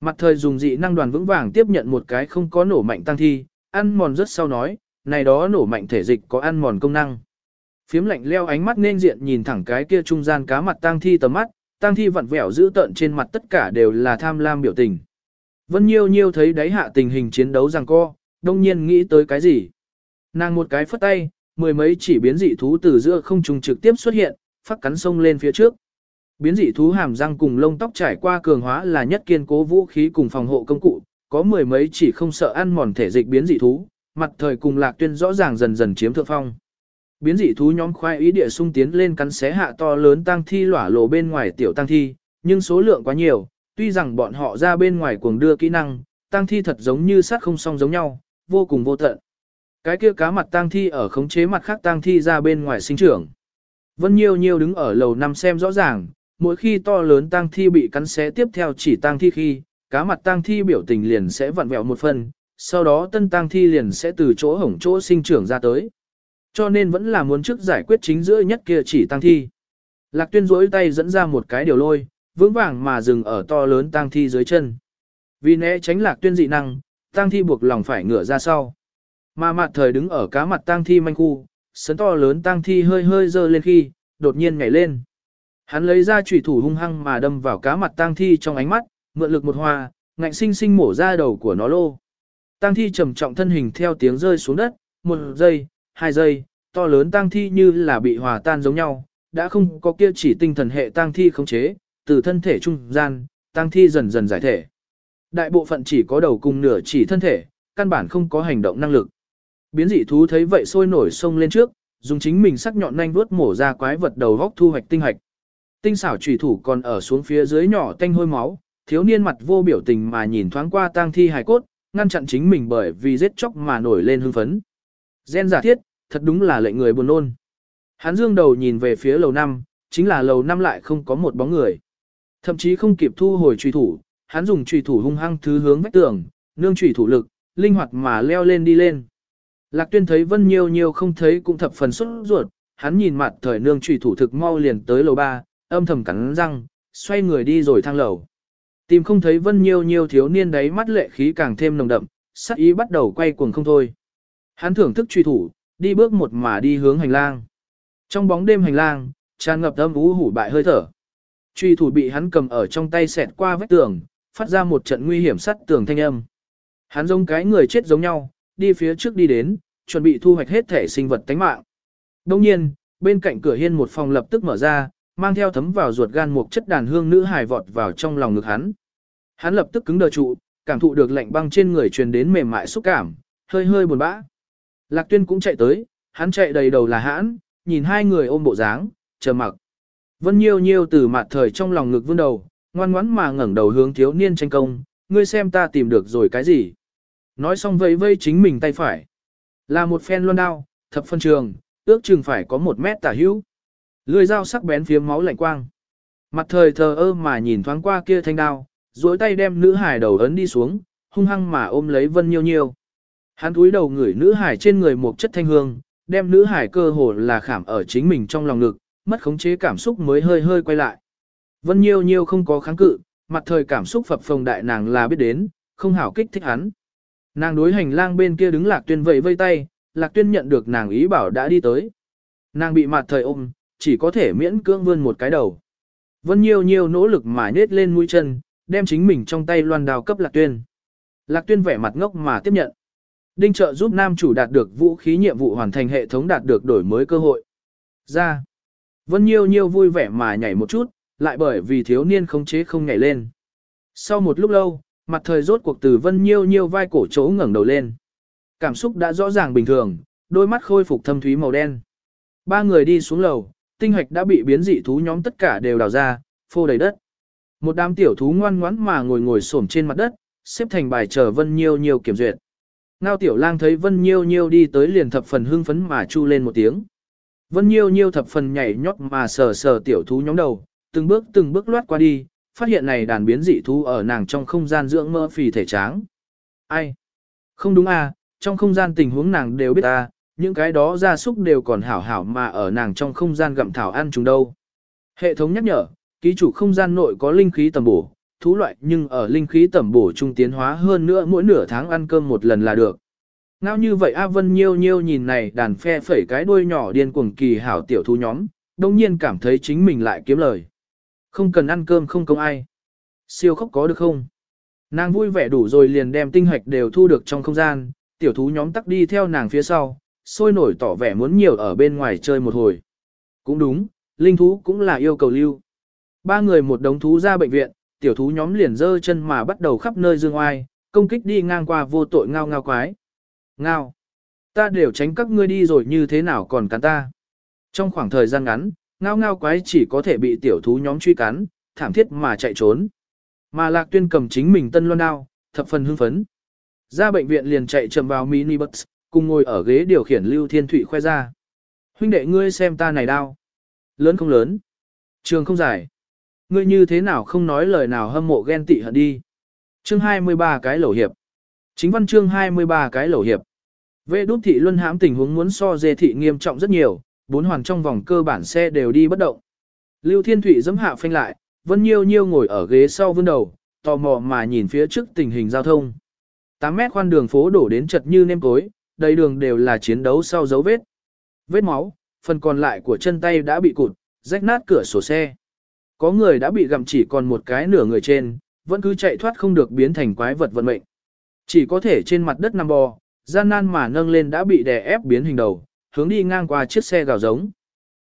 Mặt thời dùng dị năng đoàn vững vàng tiếp nhận một cái không có nổ mạnh tăng thi, ăn mòn rất sau nói, này đó nổ mạnh thể dịch có ăn mòn công năng. Phiếm lạnh leo ánh mắt nên diện nhìn thẳng cái kia trung gian cá mặt tăng thi tầm mắt, tăng thi vặn vẹo giữ tận trên mặt tất cả đều là tham lam biểu tình. Vân Nhiêu Nhiêu thấy đáy hạ tình hình chiến đấu rằng co, đông nhiên nghĩ tới cái gì. Nàng một cái phất tay, mười mấy chỉ biến dị thú từ giữa không trùng trực tiếp xuất hiện, phát cắn sông lên phía trước. Biến dị thú hàm răng cùng lông tóc trải qua cường hóa là nhất kiên cố vũ khí cùng phòng hộ công cụ, có mười mấy chỉ không sợ ăn mòn thể dịch biến dị thú, mặt thời cùng lạc tuyên rõ ràng dần dần chiếm thượng phong. Biến dị thú nhóm khoai ý địa sung tiến lên cắn xé hạ to lớn tăng thi lỏa lộ bên ngoài tiểu tăng thi, nhưng số lượng quá nhiều, tuy rằng bọn họ ra bên ngoài cuồng đưa kỹ năng, tăng thi thật giống như sát không song giống nhau, vô cùng vô tận. Cái kia cá mặt tang thi ở khống chế mặt khác tang thi ra bên ngoài sinh trưởng. Vân Nhiêu Nhiêu đứng ở lầu năm xem rõ ràng, mỗi khi to lớn tang thi bị cắn xé tiếp theo chỉ tang thi khi, cá mặt tang thi biểu tình liền sẽ vặn vẹo một phần, sau đó tân tang thi liền sẽ từ chỗ hổng chỗ sinh trưởng ra tới. Cho nên vẫn là muốn trước giải quyết chính giữa nhất kia chỉ tang thi. Lạc tuyên rỗi tay dẫn ra một cái điều lôi, vững vàng mà dừng ở to lớn tang thi dưới chân. Vì né tránh lạc tuyên dị năng, Tang thi buộc lòng phải ngửa ra sau. Mà mặt thời đứng ở cá mặt tang thi manh khu, sấn to lớn tang thi hơi hơi dơ lên khi, đột nhiên nhảy lên. Hắn lấy ra chủy thủ hung hăng mà đâm vào cá mặt tang thi trong ánh mắt, mượn lực một hoa, ngạnh sinh sinh mổ ra đầu của nó lô. Tang thi trầm trọng thân hình theo tiếng rơi xuống đất, một giây, hai giây, to lớn tang thi như là bị hòa tan giống nhau, đã không có kia chỉ tinh thần hệ tang thi khống chế, từ thân thể trung gian, tang thi dần dần giải thể. Đại bộ phận chỉ có đầu cùng nửa chỉ thân thể, căn bản không có hành động năng lực. Biến dị thú thấy vậy sôi nổi sông lên trước, dùng chính mình sắc nhọn nhanh vuốt mổ ra quái vật đầu góc thu hoạch tinh hạch. Tinh xảo chủy thủ còn ở xuống phía dưới nhỏ tanh hôi máu, thiếu niên mặt vô biểu tình mà nhìn thoáng qua tang thi hài cốt, ngăn chặn chính mình bởi vì giết chóc mà nổi lên hưng phấn. Gen giả thiết, thật đúng là lệnh người buồn nôn. Hắn dương đầu nhìn về phía lầu năm, chính là lầu năm lại không có một bóng người. Thậm chí không kịp thu hồi truy thủ, hắn dùng truy thủ hung hăng thứ hướng vách tường, nương truy thủ lực, linh hoạt mà leo lên đi lên. Lạc tuyên thấy vân nhiều nhiều không thấy cũng thập phần sốt ruột, hắn nhìn mặt thời nương truy thủ thực mau liền tới lầu ba, âm thầm cắn răng, xoay người đi rồi thang lầu. Tìm không thấy vân nhiêu nhiêu thiếu niên đấy mắt lệ khí càng thêm nồng đậm, sắc ý bắt đầu quay cuồng không thôi. Hắn thưởng thức truy thủ, đi bước một mà đi hướng hành lang. Trong bóng đêm hành lang, tràn ngập âm u hủ bại hơi thở. Truy thủ bị hắn cầm ở trong tay xẹt qua vách tường, phát ra một trận nguy hiểm sắt tường thanh âm. Hắn giống cái người chết giống nhau, đi phía trước đi đến, chuẩn bị thu hoạch hết thể sinh vật tánh mạng. Đồng nhiên, bên cạnh cửa hiên một phòng lập tức mở ra, mang theo thấm vào ruột gan một chất đàn hương nữ hài vọt vào trong lòng ngực hắn. Hắn lập tức cứng đờ trụ, cảm thụ được lạnh băng trên người truyền đến mềm mại xúc cảm, hơi hơi buồn bã. Lạc Tuyên cũng chạy tới, hắn chạy đầy đầu là hãn, nhìn hai người ôm bộ dáng, chờ mặc. Vân Nhiêu Nhiêu từ mặt thời trong lòng ngực vươn đầu, ngoan ngoãn mà ngẩng đầu hướng thiếu niên tranh công, ngươi xem ta tìm được rồi cái gì. Nói xong vây vây chính mình tay phải. Là một phen loan đao, thập phân trường, ước chừng phải có một mét tả hữu. Lưỡi dao sắc bén phía máu lạnh quang. Mặt thời thờ ơ mà nhìn thoáng qua kia thanh đao, duỗi tay đem nữ hải đầu ấn đi xuống, hung hăng mà ôm lấy Vân Nhiêu Nhiêu. Hắn cúi đầu ngửi nữ hải trên người một chất thanh hương, đem nữ hải cơ hồ là khảm ở chính mình trong lòng ngực, mất khống chế cảm xúc mới hơi hơi quay lại. Vân Nhiêu Nhiêu không có kháng cự, mặt thời cảm xúc phập phồng đại nàng là biết đến, không hảo kích thích hắn. Nàng đối hành lang bên kia đứng Lạc Tuyên vẫy vây tay, Lạc Tuyên nhận được nàng ý bảo đã đi tới. Nàng bị mặt thời ôm, chỉ có thể miễn cưỡng vươn một cái đầu. Vân Nhiêu Nhiêu nỗ lực mà nết lên mũi chân, đem chính mình trong tay loan đào cấp Lạc Tuyên. Lạc Tuyên vẻ mặt ngốc mà tiếp nhận. Đinh trợ giúp nam chủ đạt được vũ khí nhiệm vụ hoàn thành hệ thống đạt được đổi mới cơ hội. Ra. Vân Nhiêu Nhiêu vui vẻ mà nhảy một chút, lại bởi vì thiếu niên không chế không nhảy lên. Sau một lúc lâu, mặt thời rốt cuộc từ Vân Nhiêu Nhiêu vai cổ chỗ ngẩng đầu lên. Cảm xúc đã rõ ràng bình thường, đôi mắt khôi phục thâm thúy màu đen. Ba người đi xuống lầu, tinh hoạch đã bị biến dị thú nhóm tất cả đều đào ra, phô đầy đất. Một đám tiểu thú ngoan ngoãn mà ngồi ngồi xổm trên mặt đất, xếp thành bài chờ Vân Nhiêu Nhiêu kiểm duyệt. Ngao Tiểu Lang thấy Vân Nhiêu Nhiêu đi tới liền thập phần hưng phấn mà chu lên một tiếng. Vân Nhiêu Nhiêu thập phần nhảy nhót mà sờ sờ tiểu thú nhóm đầu, từng bước từng bước loát qua đi, phát hiện này đàn biến dị thú ở nàng trong không gian dưỡng mơ phì thể tráng. Ai? Không đúng à, trong không gian tình huống nàng đều biết à, những cái đó gia súc đều còn hảo hảo mà ở nàng trong không gian gặm thảo ăn chúng đâu. Hệ thống nhắc nhở, ký chủ không gian nội có linh khí tầm bổ, thú loại nhưng ở linh khí tầm bổ trung tiến hóa hơn nữa mỗi nửa tháng ăn cơm một lần là được. Ngao như vậy A Vân nhiêu nhiêu nhìn này đàn phe phẩy cái đuôi nhỏ điên cuồng kỳ hảo tiểu thú nhóm, đồng nhiên cảm thấy chính mình lại kiếm lời. Không cần ăn cơm không công ai. Siêu khóc có được không? Nàng vui vẻ đủ rồi liền đem tinh hạch đều thu được trong không gian, tiểu thú nhóm tắc đi theo nàng phía sau, sôi nổi tỏ vẻ muốn nhiều ở bên ngoài chơi một hồi. Cũng đúng, linh thú cũng là yêu cầu lưu. Ba người một đống thú ra bệnh viện, tiểu thú nhóm liền dơ chân mà bắt đầu khắp nơi dương oai, công kích đi ngang qua vô tội ngao ngao quái. Ngao! Ta đều tránh các ngươi đi rồi như thế nào còn cắn ta. Trong khoảng thời gian ngắn, ngao ngao quái chỉ có thể bị tiểu thú nhóm truy cắn, thảm thiết mà chạy trốn. Mà lạc tuyên cầm chính mình tân loan đao, thập phần hưng phấn. Ra bệnh viện liền chạy chậm vào mini bus, cùng ngồi ở ghế điều khiển Lưu Thiên Thụy khoe ra. Huynh đệ ngươi xem ta này đao. Lớn không lớn. Trường không dài. Ngươi như thế nào không nói lời nào hâm mộ ghen tị hận đi. Chương 23 cái lẩu hiệp. Chính văn chương 23 cái lẩu hiệp. Vệ đút thị luân hãm tình huống muốn so dê thị nghiêm trọng rất nhiều, bốn hoàn trong vòng cơ bản xe đều đi bất động. Lưu Thiên Thụy dẫm hạ phanh lại, Vân Nhiêu Nhiêu ngồi ở ghế sau vươn đầu, tò mò mà nhìn phía trước tình hình giao thông. 8 mét khoan đường phố đổ đến chật như nêm cối, đầy đường đều là chiến đấu sau dấu vết. Vết máu, phần còn lại của chân tay đã bị cụt, rách nát cửa sổ xe. Có người đã bị gặm chỉ còn một cái nửa người trên, vẫn cứ chạy thoát không được biến thành quái vật vận mệnh. Chỉ có thể trên mặt đất nằm bò, gian nan mà nâng lên đã bị đè ép biến hình đầu, hướng đi ngang qua chiếc xe gào giống.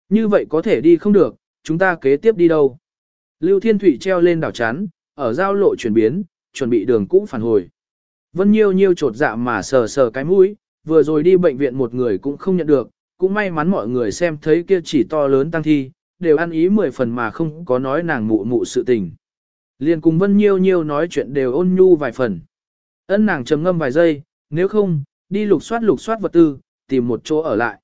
Như vậy có thể đi không được, chúng ta kế tiếp đi đâu? Lưu Thiên Thụy treo lên đảo chắn, ở giao lộ chuyển biến, chuẩn bị đường cũ phản hồi. Vân Nhiêu Nhiêu trột dạ mà sờ sờ cái mũi, vừa rồi đi bệnh viện một người cũng không nhận được, cũng may mắn mọi người xem thấy kia chỉ to lớn tăng thi, đều ăn ý mười phần mà không có nói nàng mụ mụ sự tình. Liền cùng Vân Nhiêu Nhiêu nói chuyện đều ôn nhu vài phần. Ân nàng trầm ngâm vài giây, nếu không, đi lục soát lục soát vật tư, tìm một chỗ ở lại.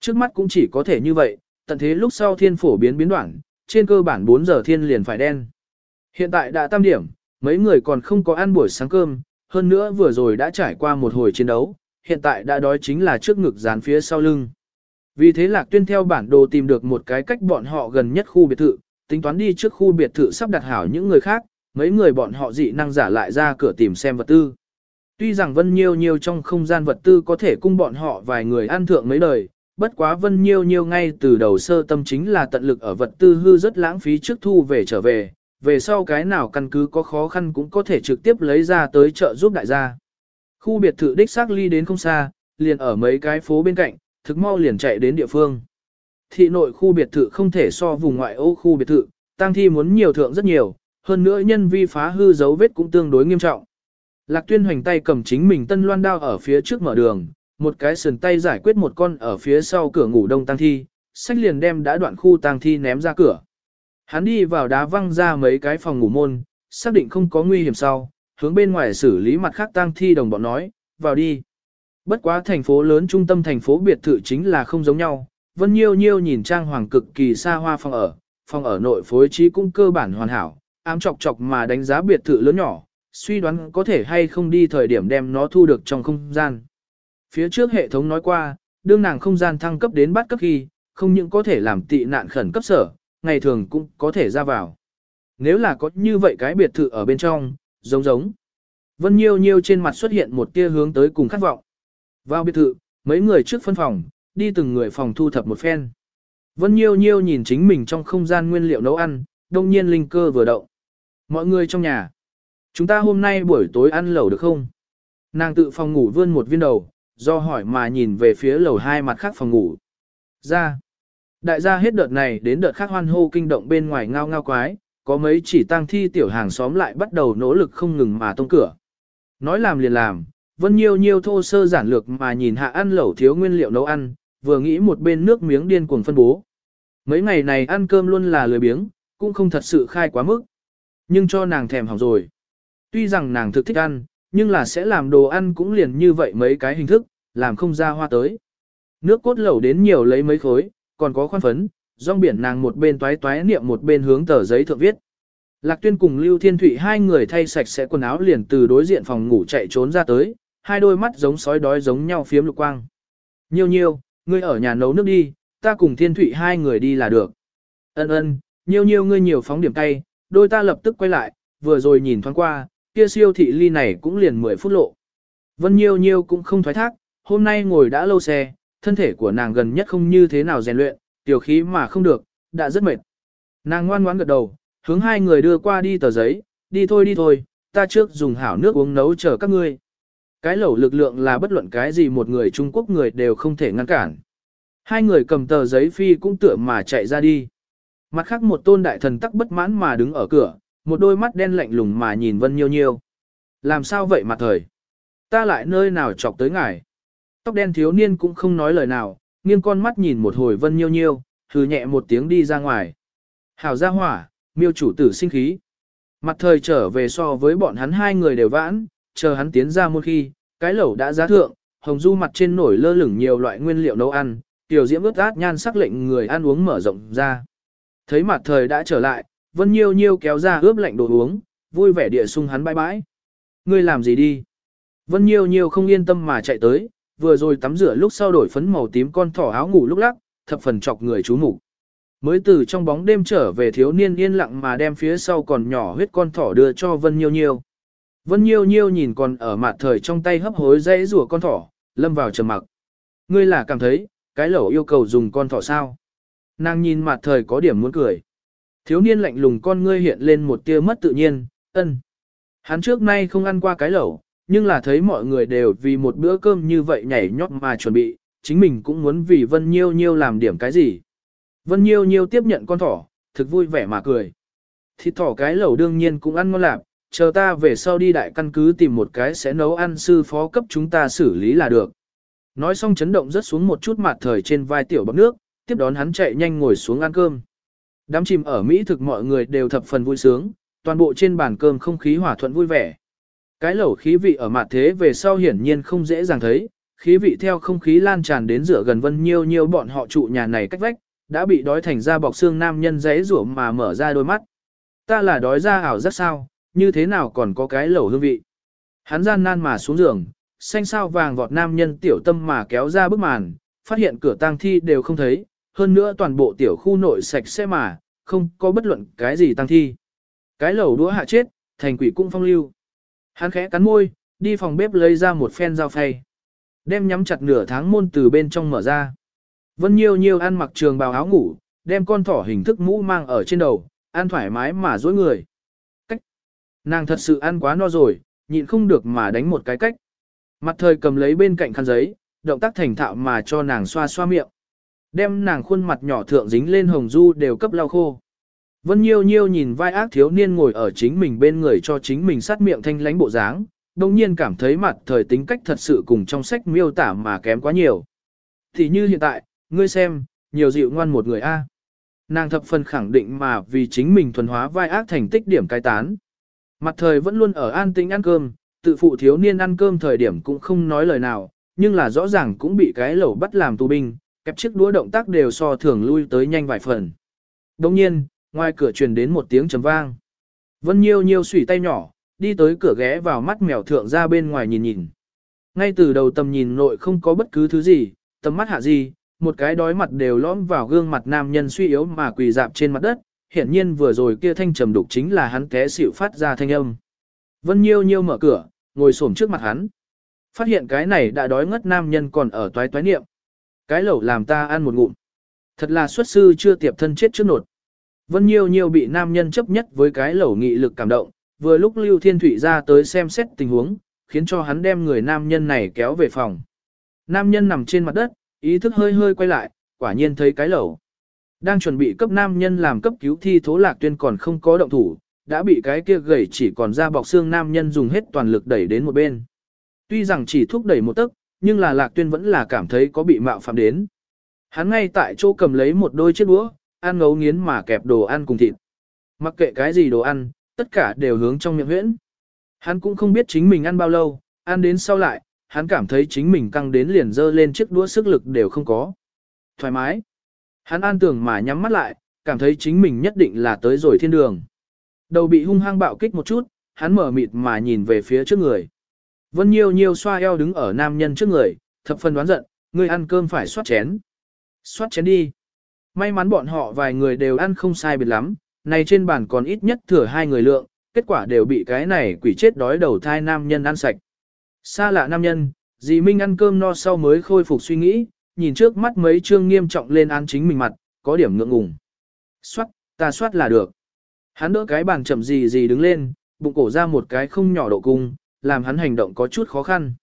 Trước mắt cũng chỉ có thể như vậy, tận thế lúc sau thiên phổ biến biến đoạn, trên cơ bản 4 giờ thiên liền phải đen. Hiện tại đã tam điểm, mấy người còn không có ăn buổi sáng cơm, hơn nữa vừa rồi đã trải qua một hồi chiến đấu, hiện tại đã đói chính là trước ngực dán phía sau lưng. Vì thế Lạc Tuyên theo bản đồ tìm được một cái cách bọn họ gần nhất khu biệt thự, tính toán đi trước khu biệt thự sắp đặt hảo những người khác, mấy người bọn họ dị năng giả lại ra cửa tìm xem vật tư. Tuy rằng Vân Nhiêu Nhiêu trong không gian vật tư có thể cung bọn họ vài người ăn thượng mấy đời, bất quá Vân Nhiêu Nhiêu ngay từ đầu sơ tâm chính là tận lực ở vật tư hư rất lãng phí trước thu về trở về, về sau cái nào căn cứ có khó khăn cũng có thể trực tiếp lấy ra tới chợ giúp đại gia. Khu biệt thự đích xác ly đến không xa, liền ở mấy cái phố bên cạnh, thực mau liền chạy đến địa phương. Thị nội khu biệt thự không thể so vùng ngoại ô khu biệt thự, tăng thi muốn nhiều thượng rất nhiều, hơn nữa nhân vi phá hư dấu vết cũng tương đối nghiêm trọng. Lạc tuyên hoành tay cầm chính mình tân loan đao ở phía trước mở đường, một cái sườn tay giải quyết một con ở phía sau cửa ngủ đông tăng thi, sách liền đem đã đoạn khu tăng thi ném ra cửa. Hắn đi vào đá văng ra mấy cái phòng ngủ môn, xác định không có nguy hiểm sau, hướng bên ngoài xử lý mặt khác tăng thi đồng bọn nói, vào đi. Bất quá thành phố lớn trung tâm thành phố biệt thự chính là không giống nhau, Vân Nhiêu Nhiêu nhìn trang hoàng cực kỳ xa hoa phòng ở, phòng ở nội phối trí cũng cơ bản hoàn hảo, ám chọc chọc mà đánh giá biệt thự lớn nhỏ, suy đoán có thể hay không đi thời điểm đem nó thu được trong không gian. Phía trước hệ thống nói qua, đương nàng không gian thăng cấp đến bắt cấp khi, không những có thể làm tị nạn khẩn cấp sở, ngày thường cũng có thể ra vào. Nếu là có như vậy cái biệt thự ở bên trong, giống giống. Vân Nhiêu Nhiêu trên mặt xuất hiện một tia hướng tới cùng khát vọng. Vào biệt thự, mấy người trước phân phòng, đi từng người phòng thu thập một phen. Vân Nhiêu Nhiêu nhìn chính mình trong không gian nguyên liệu nấu ăn, đông nhiên linh cơ vừa động. Mọi người trong nhà, chúng ta hôm nay buổi tối ăn lẩu được không? Nàng tự phòng ngủ vươn một viên đầu, do hỏi mà nhìn về phía lầu hai mặt khác phòng ngủ. Ra. Đại gia hết đợt này đến đợt khác hoan hô kinh động bên ngoài ngao ngao quái, có mấy chỉ tang thi tiểu hàng xóm lại bắt đầu nỗ lực không ngừng mà tông cửa. Nói làm liền làm, Vân Nhiêu Nhiêu thô sơ giản lược mà nhìn hạ ăn lẩu thiếu nguyên liệu nấu ăn, vừa nghĩ một bên nước miếng điên cuồng phân bố. Mấy ngày này ăn cơm luôn là lười biếng, cũng không thật sự khai quá mức. Nhưng cho nàng thèm hỏng rồi. Tuy rằng nàng thực thích ăn, nhưng là sẽ làm đồ ăn cũng liền như vậy mấy cái hình thức, làm không ra hoa tới. Nước cốt lẩu đến nhiều lấy mấy khối, còn có khoan phấn, rong biển nàng một bên toái toái niệm một bên hướng tờ giấy thượng viết. Lạc Tuyên cùng Lưu Thiên Thụy hai người thay sạch sẽ quần áo liền từ đối diện phòng ngủ chạy trốn ra tới, hai đôi mắt giống sói đói giống nhau phiếm lục quang. Nhiêu nhiêu, ngươi ở nhà nấu nước đi, ta cùng Thiên Thụy hai người đi là được. Ân ân, nhiêu nhiêu ngươi nhiều phóng điểm tay, đôi ta lập tức quay lại, vừa rồi nhìn thoáng qua, kia siêu thị ly này cũng liền 10 phút lộ. Vân nhiêu nhiêu cũng không thoái thác, hôm nay ngồi đã lâu xe, thân thể của nàng gần nhất không như thế nào rèn luyện, tiểu khí mà không được, đã rất mệt. Nàng ngoan ngoãn gật đầu, hướng hai người đưa qua đi tờ giấy, đi thôi đi thôi, ta trước dùng hảo nước uống nấu chờ các ngươi. Cái lẩu lực lượng là bất luận cái gì một người Trung Quốc người đều không thể ngăn cản. Hai người cầm tờ giấy phi cũng tựa mà chạy ra đi. Mặt khác một tôn đại thần tắc bất mãn mà đứng ở cửa, một đôi mắt đen lạnh lùng mà nhìn Vân Nhiêu Nhiêu. Làm sao vậy mặt thời? Ta lại nơi nào chọc tới ngài? Tóc đen thiếu niên cũng không nói lời nào, nghiêng con mắt nhìn một hồi Vân Nhiêu Nhiêu, hừ nhẹ một tiếng đi ra ngoài. Hảo ra hỏa, miêu chủ tử sinh khí. Mặt thời trở về so với bọn hắn hai người đều vãn, chờ hắn tiến ra một khi, cái lẩu đã giá thượng, hồng du mặt trên nổi lơ lửng nhiều loại nguyên liệu nấu ăn, tiểu diễm ướt át nhan sắc lệnh người ăn uống mở rộng ra. Thấy mặt thời đã trở lại, Vân Nhiêu Nhiêu kéo ra ướp lạnh đồ uống, vui vẻ địa sung hắn bãi bãi. Ngươi làm gì đi? Vân Nhiêu Nhiêu không yên tâm mà chạy tới, vừa rồi tắm rửa lúc sau đổi phấn màu tím con thỏ áo ngủ lúc lắc, thập phần chọc người chú mục. Mới từ trong bóng đêm trở về thiếu niên yên lặng mà đem phía sau còn nhỏ huyết con thỏ đưa cho Vân Nhiêu Nhiêu. Vân Nhiêu Nhiêu nhìn còn ở mặt thời trong tay hấp hối dãy rủa con thỏ, lâm vào trầm mặc. Ngươi là cảm thấy, cái lẩu yêu cầu dùng con thỏ sao? Nàng nhìn mặt thời có điểm muốn cười. Thiếu niên lạnh lùng con ngươi hiện lên một tia mất tự nhiên, ân. Hắn trước nay không ăn qua cái lẩu, nhưng là thấy mọi người đều vì một bữa cơm như vậy nhảy nhót mà chuẩn bị, chính mình cũng muốn vì Vân Nhiêu Nhiêu làm điểm cái gì. Vân Nhiêu Nhiêu tiếp nhận con thỏ, thực vui vẻ mà cười. Thịt thỏ cái lẩu đương nhiên cũng ăn ngon lạc, chờ ta về sau đi đại căn cứ tìm một cái sẽ nấu ăn sư phó cấp chúng ta xử lý là được. Nói xong chấn động rất xuống một chút mặt thời trên vai tiểu bọc nước, tiếp đón hắn chạy nhanh ngồi xuống ăn cơm. Đám chìm ở Mỹ thực mọi người đều thập phần vui sướng, toàn bộ trên bàn cơm không khí hòa thuận vui vẻ. Cái lẩu khí vị ở mặt thế về sau hiển nhiên không dễ dàng thấy, khí vị theo không khí lan tràn đến rửa gần vân nhiêu nhiêu bọn họ trụ nhà này cách vách, đã bị đói thành ra bọc xương nam nhân giấy rủa mà mở ra đôi mắt. Ta là đói ra ảo rất sao, như thế nào còn có cái lẩu hương vị. Hắn gian nan mà xuống giường, xanh sao vàng vọt nam nhân tiểu tâm mà kéo ra bức màn, phát hiện cửa tang thi đều không thấy, hơn nữa toàn bộ tiểu khu nội sạch sẽ mà, không có bất luận cái gì tăng thi. Cái lẩu đũa hạ chết, thành quỷ cũng phong lưu. Hắn khẽ cắn môi, đi phòng bếp lấy ra một phen dao phay. Đem nhắm chặt nửa tháng môn từ bên trong mở ra. Vân Nhiêu Nhiêu ăn mặc trường bào áo ngủ, đem con thỏ hình thức mũ mang ở trên đầu, ăn thoải mái mà dối người. Cách. Nàng thật sự ăn quá no rồi, nhịn không được mà đánh một cái cách. Mặt thời cầm lấy bên cạnh khăn giấy, động tác thành thạo mà cho nàng xoa xoa miệng. Đem nàng khuôn mặt nhỏ thượng dính lên hồng du đều cấp lau khô. Vân Nhiêu Nhiêu nhìn vai ác thiếu niên ngồi ở chính mình bên người cho chính mình sát miệng thanh lánh bộ dáng, đồng nhiên cảm thấy mặt thời tính cách thật sự cùng trong sách miêu tả mà kém quá nhiều. Thì như hiện tại, ngươi xem, nhiều dịu ngoan một người a. Nàng thập phần khẳng định mà vì chính mình thuần hóa vai ác thành tích điểm cai tán. Mặt thời vẫn luôn ở an tĩnh ăn cơm, tự phụ thiếu niên ăn cơm thời điểm cũng không nói lời nào, nhưng là rõ ràng cũng bị cái lẩu bắt làm tù binh, kẹp chiếc đũa động tác đều so thường lui tới nhanh vài phần. Đồng nhiên, ngoài cửa truyền đến một tiếng trầm vang. Vân Nhiêu Nhiêu xủy tay nhỏ, đi tới cửa ghé vào mắt mèo thượng ra bên ngoài nhìn nhìn. Ngay từ đầu tầm nhìn nội không có bất cứ thứ gì, tầm mắt hạ gì, một cái đói mặt đều lõm vào gương mặt nam nhân suy yếu mà quỳ dạp trên mặt đất, hiển nhiên vừa rồi kia thanh trầm đục chính là hắn té xỉu phát ra thanh âm. Vân Nhiêu Nhiêu mở cửa, ngồi xổm trước mặt hắn. Phát hiện cái này đã đói ngất nam nhân còn ở toái toái niệm. Cái lẩu làm ta ăn một ngụm. Thật là xuất sư chưa tiệp thân chết trước nột. Vân Nhiêu Nhiêu bị nam nhân chấp nhất với cái lẩu nghị lực cảm động, vừa lúc Lưu Thiên Thụy ra tới xem xét tình huống, khiến cho hắn đem người nam nhân này kéo về phòng. Nam nhân nằm trên mặt đất, ý thức hơi hơi quay lại, quả nhiên thấy cái lẩu. Đang chuẩn bị cấp nam nhân làm cấp cứu thi thố lạc tuyên còn không có động thủ, đã bị cái kia gầy chỉ còn ra bọc xương nam nhân dùng hết toàn lực đẩy đến một bên. Tuy rằng chỉ thúc đẩy một tấc, nhưng là lạc tuyên vẫn là cảm thấy có bị mạo phạm đến. Hắn ngay tại chỗ cầm lấy một đôi chiếc đũa, ăn ngấu nghiến mà kẹp đồ ăn cùng thịt. Mặc kệ cái gì đồ ăn, tất cả đều hướng trong miệng huyễn. Hắn cũng không biết chính mình ăn bao lâu, ăn đến sau lại, hắn cảm thấy chính mình căng đến liền dơ lên chiếc đũa sức lực đều không có. Thoải mái. Hắn an tưởng mà nhắm mắt lại, cảm thấy chính mình nhất định là tới rồi thiên đường. Đầu bị hung hăng bạo kích một chút, hắn mở mịt mà nhìn về phía trước người. Vân Nhiêu Nhiêu xoa eo đứng ở nam nhân trước người, thập phần đoán giận, ngươi ăn cơm phải xoát chén. Xoát chén đi. May mắn bọn họ vài người đều ăn không sai biệt lắm, này trên bàn còn ít nhất thừa hai người lượng, kết quả đều bị cái này quỷ chết đói đầu thai nam nhân ăn sạch. Xa lạ nam nhân, dì Minh ăn cơm no sau mới khôi phục suy nghĩ, nhìn trước mắt mấy chương nghiêm trọng lên án chính mình mặt, có điểm ngượng ngùng. Xoát, ta xoát là được. Hắn đỡ cái bàn chậm gì gì đứng lên, bụng cổ ra một cái không nhỏ độ cung, làm hắn hành động có chút khó khăn.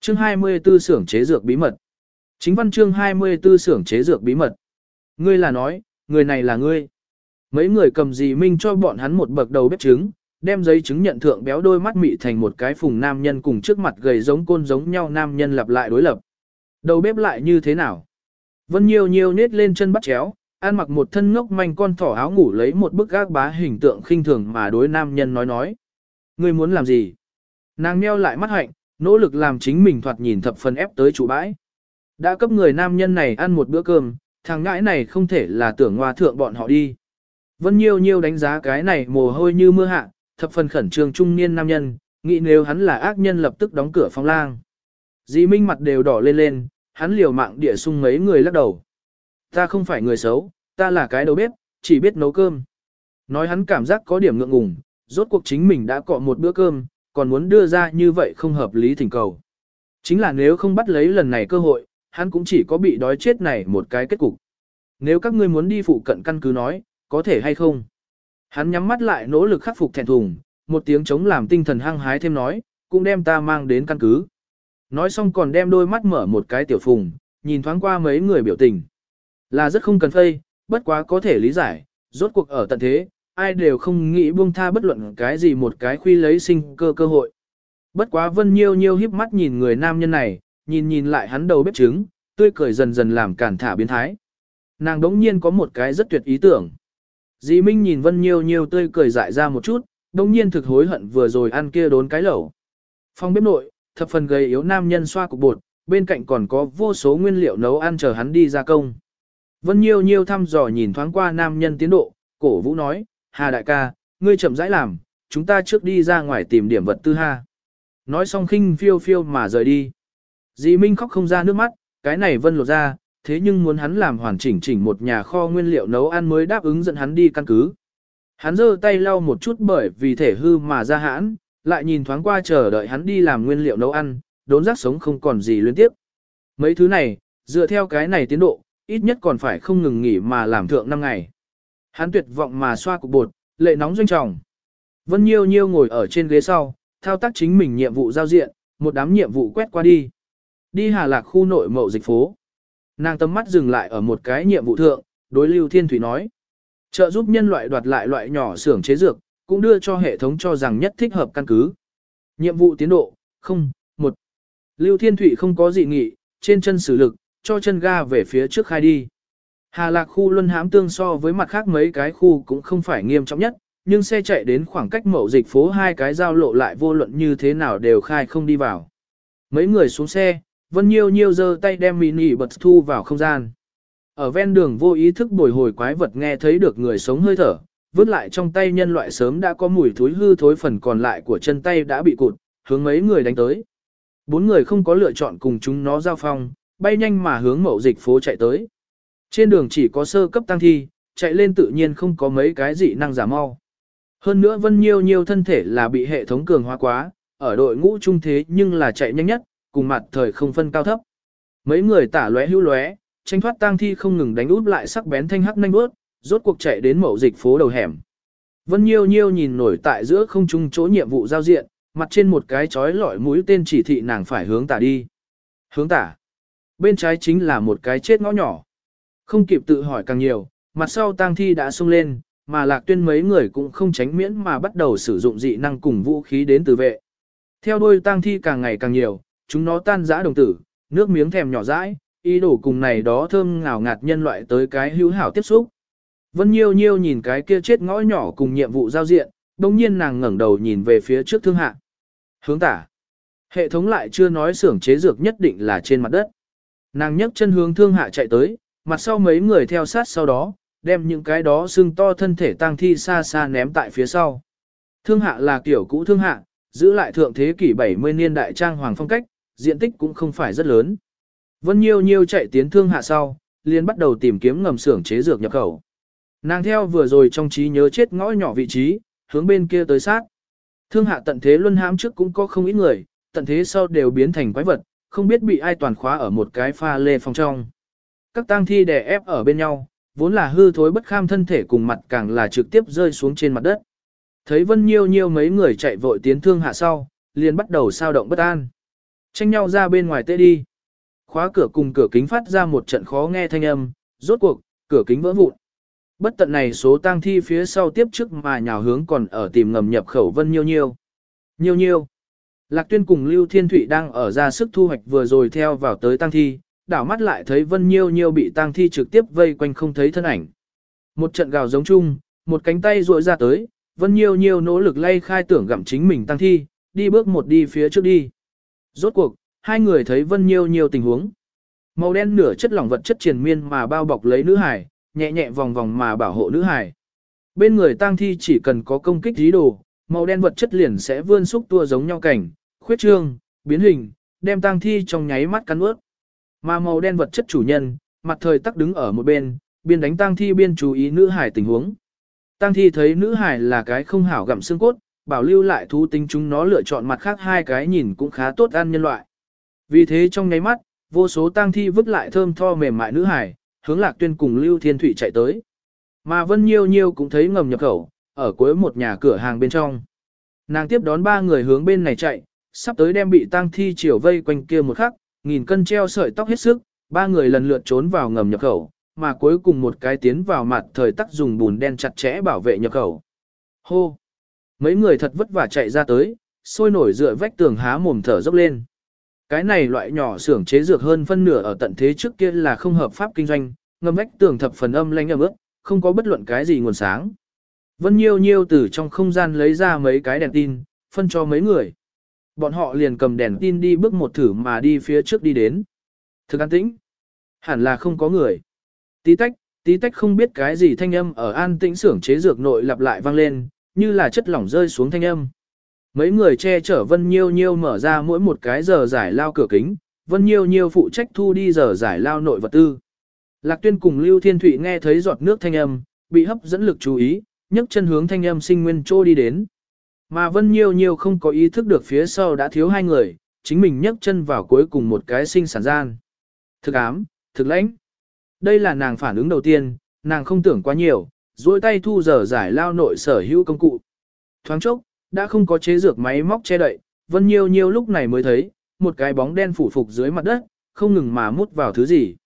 Chương 24 xưởng chế dược bí mật. Chính văn chương 24 xưởng chế dược bí mật. Ngươi là nói, người này là ngươi. Mấy người cầm gì Minh cho bọn hắn một bậc đầu bếp trứng, đem giấy chứng nhận thượng béo đôi mắt mị thành một cái phùng nam nhân cùng trước mặt gầy giống côn giống nhau nam nhân lặp lại đối lập. Đầu bếp lại như thế nào? Vân Nhiêu Nhiêu nết lên chân bắt chéo, ăn mặc một thân ngốc manh con thỏ áo ngủ lấy một bức gác bá hình tượng khinh thường mà đối nam nhân nói nói. Ngươi muốn làm gì? Nàng nheo lại mắt hạnh, nỗ lực làm chính mình thoạt nhìn thập phần ép tới chủ bãi. Đã cấp người nam nhân này ăn một bữa cơm, thằng ngãi này không thể là tưởng hòa thượng bọn họ đi. Vân Nhiêu Nhiêu đánh giá cái này mồ hôi như mưa hạ, thập phần khẩn trương trung niên nam nhân, nghĩ nếu hắn là ác nhân lập tức đóng cửa phong lang. Dì Minh mặt đều đỏ lên lên, hắn liều mạng địa sung mấy người lắc đầu. Ta không phải người xấu, ta là cái đầu bếp, chỉ biết nấu cơm. Nói hắn cảm giác có điểm ngượng ngùng, rốt cuộc chính mình đã cọ một bữa cơm, còn muốn đưa ra như vậy không hợp lý thỉnh cầu. Chính là nếu không bắt lấy lần này cơ hội, hắn cũng chỉ có bị đói chết này một cái kết cục. Nếu các ngươi muốn đi phụ cận căn cứ nói, có thể hay không? Hắn nhắm mắt lại nỗ lực khắc phục thẹn thùng, một tiếng chống làm tinh thần hăng hái thêm nói, cũng đem ta mang đến căn cứ. Nói xong còn đem đôi mắt mở một cái tiểu phùng, nhìn thoáng qua mấy người biểu tình. Là rất không cần phây, bất quá có thể lý giải, rốt cuộc ở tận thế, ai đều không nghĩ buông tha bất luận cái gì một cái khuy lấy sinh cơ cơ hội. Bất quá vân nhiêu nhiêu híp mắt nhìn người nam nhân này, nhìn nhìn lại hắn đầu bếp trứng, tươi cười dần dần làm cản thả biến thái. Nàng đống nhiên có một cái rất tuyệt ý tưởng. Dì Minh nhìn Vân Nhiêu Nhiêu tươi cười dại ra một chút, đống nhiên thực hối hận vừa rồi ăn kia đốn cái lẩu. Phong bếp nội, thập phần gầy yếu nam nhân xoa cục bột, bên cạnh còn có vô số nguyên liệu nấu ăn chờ hắn đi gia công. Vân Nhiêu Nhiêu thăm dò nhìn thoáng qua nam nhân tiến độ, cổ vũ nói, Hà đại ca, ngươi chậm rãi làm, chúng ta trước đi ra ngoài tìm điểm vật tư ha. Nói xong khinh phiêu phiêu mà rời đi. Dì Minh khóc không ra nước mắt, cái này vân lột ra, thế nhưng muốn hắn làm hoàn chỉnh chỉnh một nhà kho nguyên liệu nấu ăn mới đáp ứng dẫn hắn đi căn cứ. Hắn giơ tay lau một chút bởi vì thể hư mà ra hãn, lại nhìn thoáng qua chờ đợi hắn đi làm nguyên liệu nấu ăn, đốn rác sống không còn gì liên tiếp. Mấy thứ này, dựa theo cái này tiến độ, ít nhất còn phải không ngừng nghỉ mà làm thượng 5 ngày. Hắn tuyệt vọng mà xoa cục bột, lệ nóng doanh trọng. Vân Nhiêu Nhiêu ngồi ở trên ghế sau, thao tác chính mình nhiệm vụ giao diện, một đám nhiệm vụ quét qua đi. Đi Hà Lạc khu nội mậu dịch phố. Nàng tầm mắt dừng lại ở một cái nhiệm vụ thượng, đối Lưu Thiên Thủy nói. Trợ giúp nhân loại đoạt lại loại nhỏ xưởng chế dược, cũng đưa cho hệ thống cho rằng nhất thích hợp căn cứ. Nhiệm vụ tiến độ, không, một. Lưu Thiên Thụy không có dị nghị, trên chân sử lực, cho chân ga về phía trước khai đi. Hà Lạc khu luân hãm tương so với mặt khác mấy cái khu cũng không phải nghiêm trọng nhất, nhưng xe chạy đến khoảng cách mậu dịch phố hai cái giao lộ lại vô luận như thế nào đều khai không đi vào. Mấy người xuống xe, Vân Nhiêu Nhiêu giơ tay đem mini bật thu vào không gian. Ở ven đường vô ý thức bồi hồi quái vật nghe thấy được người sống hơi thở, vứt lại trong tay nhân loại sớm đã có mùi thối hư thối phần còn lại của chân tay đã bị cụt, hướng mấy người đánh tới. Bốn người không có lựa chọn cùng chúng nó giao phong, bay nhanh mà hướng mậu dịch phố chạy tới. Trên đường chỉ có sơ cấp tăng thi, chạy lên tự nhiên không có mấy cái dị năng giả mau. Hơn nữa Vân Nhiêu Nhiêu thân thể là bị hệ thống cường hóa quá, ở đội ngũ trung thế nhưng là chạy nhanh nhất, cùng mặt thời không phân cao thấp. Mấy người tả lóe hữu lóe, tranh thoát tang thi không ngừng đánh út lại sắc bén thanh hắc nhanh bước, rốt cuộc chạy đến mẫu dịch phố đầu hẻm. Vân Nhiêu Nhiêu nhìn nổi tại giữa không trung chỗ nhiệm vụ giao diện, mặt trên một cái chói lọi mũi tên chỉ thị nàng phải hướng tả đi. Hướng tả. Bên trái chính là một cái chết ngõ nhỏ. Không kịp tự hỏi càng nhiều, mặt sau tang thi đã sung lên, mà lạc tuyên mấy người cũng không tránh miễn mà bắt đầu sử dụng dị năng cùng vũ khí đến từ vệ. Theo đuôi tang thi càng ngày càng nhiều, chúng nó tan rã đồng tử, nước miếng thèm nhỏ rãi, ý đồ cùng này đó thơm ngào ngạt nhân loại tới cái hữu hảo tiếp xúc. Vân Nhiêu Nhiêu nhìn cái kia chết ngõ nhỏ cùng nhiệm vụ giao diện, đồng nhiên nàng ngẩng đầu nhìn về phía trước thương hạ. Hướng tả. Hệ thống lại chưa nói xưởng chế dược nhất định là trên mặt đất. Nàng nhấc chân hướng thương hạ chạy tới, mặt sau mấy người theo sát sau đó, đem những cái đó xương to thân thể tang thi xa xa ném tại phía sau. Thương hạ là kiểu cũ thương hạ, giữ lại thượng thế kỷ 70 niên đại trang hoàng phong cách, diện tích cũng không phải rất lớn. Vân Nhiêu Nhiêu chạy tiến thương hạ sau, liền bắt đầu tìm kiếm ngầm xưởng chế dược nhập khẩu. Nàng theo vừa rồi trong trí nhớ chết ngõ nhỏ vị trí, hướng bên kia tới sát. Thương hạ tận thế luân hãm trước cũng có không ít người, tận thế sau đều biến thành quái vật, không biết bị ai toàn khóa ở một cái pha lê phòng trong. Các tang thi đè ép ở bên nhau, vốn là hư thối bất kham thân thể cùng mặt càng là trực tiếp rơi xuống trên mặt đất. Thấy Vân Nhiêu Nhiêu mấy người chạy vội tiến thương hạ sau, liền bắt đầu sao động bất an. Tranh nhau ra bên ngoài tê đi. Khóa cửa cùng cửa kính phát ra một trận khó nghe thanh âm, rốt cuộc, cửa kính vỡ vụn. Bất tận này số tang thi phía sau tiếp trước mà nhào hướng còn ở tìm ngầm nhập khẩu Vân Nhiêu Nhiêu. Nhiêu Nhiêu. Lạc Tuyên cùng Lưu Thiên Thụy đang ở ra sức thu hoạch vừa rồi theo vào tới tang thi, đảo mắt lại thấy Vân Nhiêu Nhiêu bị tang thi trực tiếp vây quanh không thấy thân ảnh. Một trận gào giống chung, một cánh tay duỗi ra tới, Vân Nhiêu Nhiêu nỗ lực lay khai tưởng gặm chính mình tang thi, đi bước một đi phía trước đi. Rốt cuộc, hai người thấy Vân Nhiêu Nhiêu tình huống. Màu đen nửa chất lỏng vật chất triền miên mà bao bọc lấy nữ hải, nhẹ nhẹ vòng vòng mà bảo hộ nữ hải. Bên người tang thi chỉ cần có công kích dí đồ, màu đen vật chất liền sẽ vươn xúc tua giống nhau cảnh, khuyết trương, biến hình, đem tang thi trong nháy mắt cắn ướt. Mà màu đen vật chất chủ nhân, mặt thời tắc đứng ở một bên, biên đánh tang thi biên chú ý nữ hải tình huống. Tang thi thấy nữ hải là cái không hảo gặm xương cốt, bảo lưu lại thú tính chúng nó lựa chọn mặt khác hai cái nhìn cũng khá tốt ăn nhân loại. Vì thế trong nháy mắt, vô số tang thi vứt lại thơm tho mềm mại nữ hải, hướng lạc tuyên cùng Lưu Thiên Thụy chạy tới. Mà Vân Nhiêu Nhiêu cũng thấy ngầm nhập khẩu, ở cuối một nhà cửa hàng bên trong. Nàng tiếp đón ba người hướng bên này chạy, sắp tới đem bị tang thi chiều vây quanh kia một khắc, nghìn cân treo sợi tóc hết sức, ba người lần lượt trốn vào ngầm nhập khẩu, mà cuối cùng một cái tiến vào mặt thời tắc dùng bùn đen chặt chẽ bảo vệ nhập khẩu. Hô! Mấy người thật vất vả chạy ra tới, sôi nổi dựa vách tường há mồm thở dốc lên. Cái này loại nhỏ xưởng chế dược hơn phân nửa ở tận thế trước kia là không hợp pháp kinh doanh, ngầm vách tường thập phần âm lanh ẩm ướt, không có bất luận cái gì nguồn sáng. Vân Nhiêu Nhiêu từ trong không gian lấy ra mấy cái đèn tin, phân cho mấy người. Bọn họ liền cầm đèn tin đi bước một thử mà đi phía trước đi đến. Thực an tĩnh. Hẳn là không có người. Tí tách, tí tách không biết cái gì thanh âm ở an tĩnh xưởng chế dược nội lặp lại vang lên, như là chất lỏng rơi xuống thanh âm. Mấy người che chở Vân Nhiêu Nhiêu mở ra mỗi một cái giờ giải lao cửa kính, Vân Nhiêu Nhiêu phụ trách thu đi giờ giải lao nội vật tư. Lạc Tuyên cùng Lưu Thiên Thụy nghe thấy giọt nước thanh âm, bị hấp dẫn lực chú ý, nhấc chân hướng thanh âm sinh nguyên trô đi đến. Mà Vân Nhiêu Nhiêu không có ý thức được phía sau đã thiếu hai người, chính mình nhấc chân vào cuối cùng một cái sinh sản gian. Thực ám, thực lãnh. Đây là nàng phản ứng đầu tiên, nàng không tưởng quá nhiều, duỗi tay thu dở giải lao nội sở hữu công cụ. Thoáng chốc, đã không có chế dược máy móc che đậy, Vân Nhiêu Nhiêu lúc này mới thấy, một cái bóng đen phủ phục dưới mặt đất, không ngừng mà mút vào thứ gì.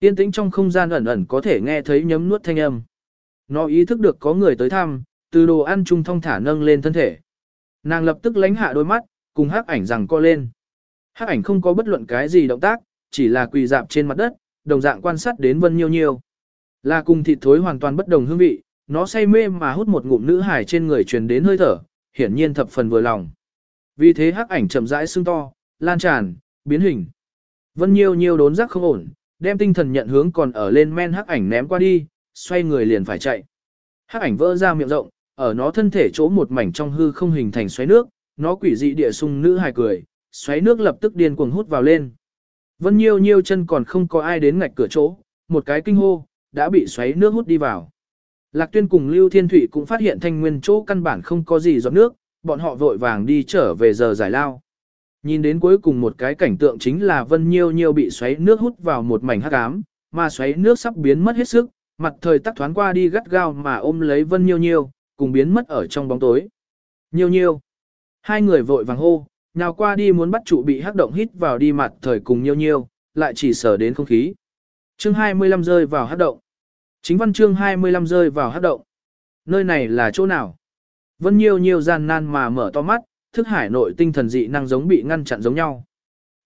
Yên tĩnh trong không gian ẩn ẩn có thể nghe thấy nhấm nuốt thanh âm. Nó ý thức được có người tới thăm, từ đồ ăn chung thong thả nâng lên thân thể. Nàng lập tức lánh hạ đôi mắt, cùng hắc ảnh rằng co lên. Hắc ảnh không có bất luận cái gì động tác, chỉ là quỳ dạp trên mặt đất, đồng dạng quan sát đến Vân Nhiêu Nhiêu. Là cùng thịt thối hoàn toàn bất đồng hương vị, nó say mê mà hút một ngụm nữ hải trên người truyền đến hơi thở, hiển nhiên thập phần vừa lòng. Vì thế hắc ảnh chậm rãi sưng to, lan tràn, biến hình. Vân Nhiêu Nhiêu đốn giác không ổn, đem tinh thần nhận hướng còn ở lên men hắc ảnh ném qua đi, xoay người liền phải chạy. Hắc ảnh vỡ ra miệng rộng, ở nó thân thể chỗ một mảnh trong hư không hình thành xoáy nước, nó quỷ dị địa sung nữ hài cười, xoáy nước lập tức điên cuồng hút vào lên. Vân Nhiêu Nhiêu chân còn không có ai đến ngạch cửa chỗ, một cái kinh hô, đã bị xoáy nước hút đi vào. Lạc Tuyên cùng Lưu Thiên Thụy cũng phát hiện thanh nguyên chỗ căn bản không có gì giọt nước, bọn họ vội vàng đi trở về giờ giải lao. Nhìn đến cuối cùng một cái cảnh tượng chính là Vân Nhiêu Nhiêu bị xoáy nước hút vào một mảnh hắc ám, mà xoáy nước sắp biến mất hết sức, mặt thời tắc thoáng qua đi gắt gao mà ôm lấy Vân Nhiêu Nhiêu, cùng biến mất ở trong bóng tối. Nhiêu Nhiêu. Hai người vội vàng hô, nào qua đi muốn bắt trụ bị hắc động hít vào đi mặt thời cùng Nhiêu Nhiêu, lại chỉ sở đến không khí. Chương 25 rơi vào hắc động. Chính văn chương 25 rơi vào hắc động. Nơi này là chỗ nào? Vân Nhiêu Nhiêu gian nan mà mở to mắt, thức hải nội tinh thần dị năng giống bị ngăn chặn giống nhau.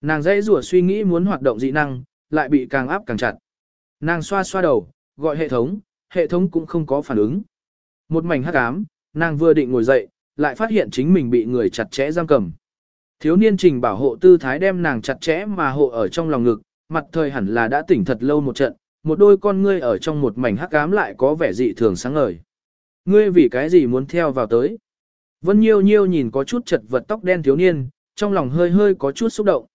Nàng dãy rủa suy nghĩ muốn hoạt động dị năng, lại bị càng áp càng chặt. Nàng xoa xoa đầu, gọi hệ thống, hệ thống cũng không có phản ứng. Một mảnh hắc ám, nàng vừa định ngồi dậy, lại phát hiện chính mình bị người chặt chẽ giam cầm. Thiếu niên trình bảo hộ tư thái đem nàng chặt chẽ mà hộ ở trong lòng ngực, mặt thời hẳn là đã tỉnh thật lâu một trận, một đôi con ngươi ở trong một mảnh hắc ám lại có vẻ dị thường sáng ngời. Ngươi vì cái gì muốn theo vào tới? Vân Nhiêu Nhiêu nhìn có chút chật vật tóc đen thiếu niên, trong lòng hơi hơi có chút xúc động.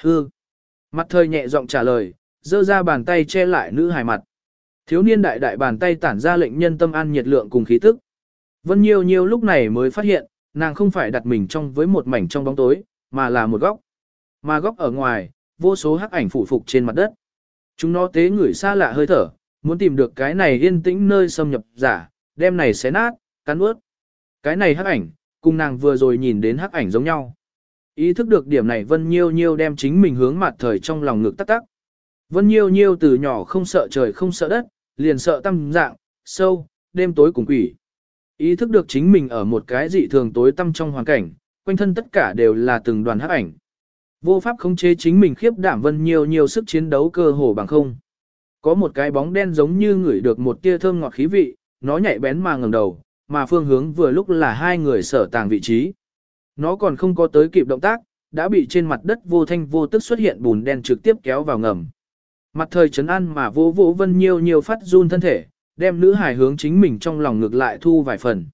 Hư. Mặt thời nhẹ giọng trả lời, giơ ra bàn tay che lại nữ hài mặt. Thiếu niên đại đại bàn tay tản ra lệnh nhân tâm an nhiệt lượng cùng khí tức. Vân Nhiêu Nhiêu lúc này mới phát hiện, nàng không phải đặt mình trong với một mảnh trong bóng tối, mà là một góc. Mà góc ở ngoài, vô số hắc ảnh phủ phục trên mặt đất. Chúng nó tế người xa lạ hơi thở, muốn tìm được cái này yên tĩnh nơi xâm nhập giả, đem này xé nát, cắn ướt. Cái này hắc ảnh, cùng nàng vừa rồi nhìn đến hắc ảnh giống nhau. Ý thức được điểm này Vân Nhiêu Nhiêu đem chính mình hướng mặt thời trong lòng ngực tắc tắc. Vân Nhiêu Nhiêu từ nhỏ không sợ trời không sợ đất, liền sợ tâm dạng, sâu, đêm tối cùng quỷ. Ý thức được chính mình ở một cái dị thường tối tăm trong hoàn cảnh, quanh thân tất cả đều là từng đoàn hắc ảnh. Vô pháp khống chế chính mình khiếp đảm Vân nhiều nhiều sức chiến đấu cơ hồ bằng không. Có một cái bóng đen giống như ngửi được một tia thơm ngọt khí vị, nó nhạy bén mà ngẩng đầu, mà phương hướng vừa lúc là hai người sở tàng vị trí. Nó còn không có tới kịp động tác, đã bị trên mặt đất vô thanh vô tức xuất hiện bùn đen trực tiếp kéo vào ngầm. Mặt thời trấn an mà vô vỗ vân nhiều nhiều phát run thân thể, đem nữ hải hướng chính mình trong lòng ngược lại thu vài phần.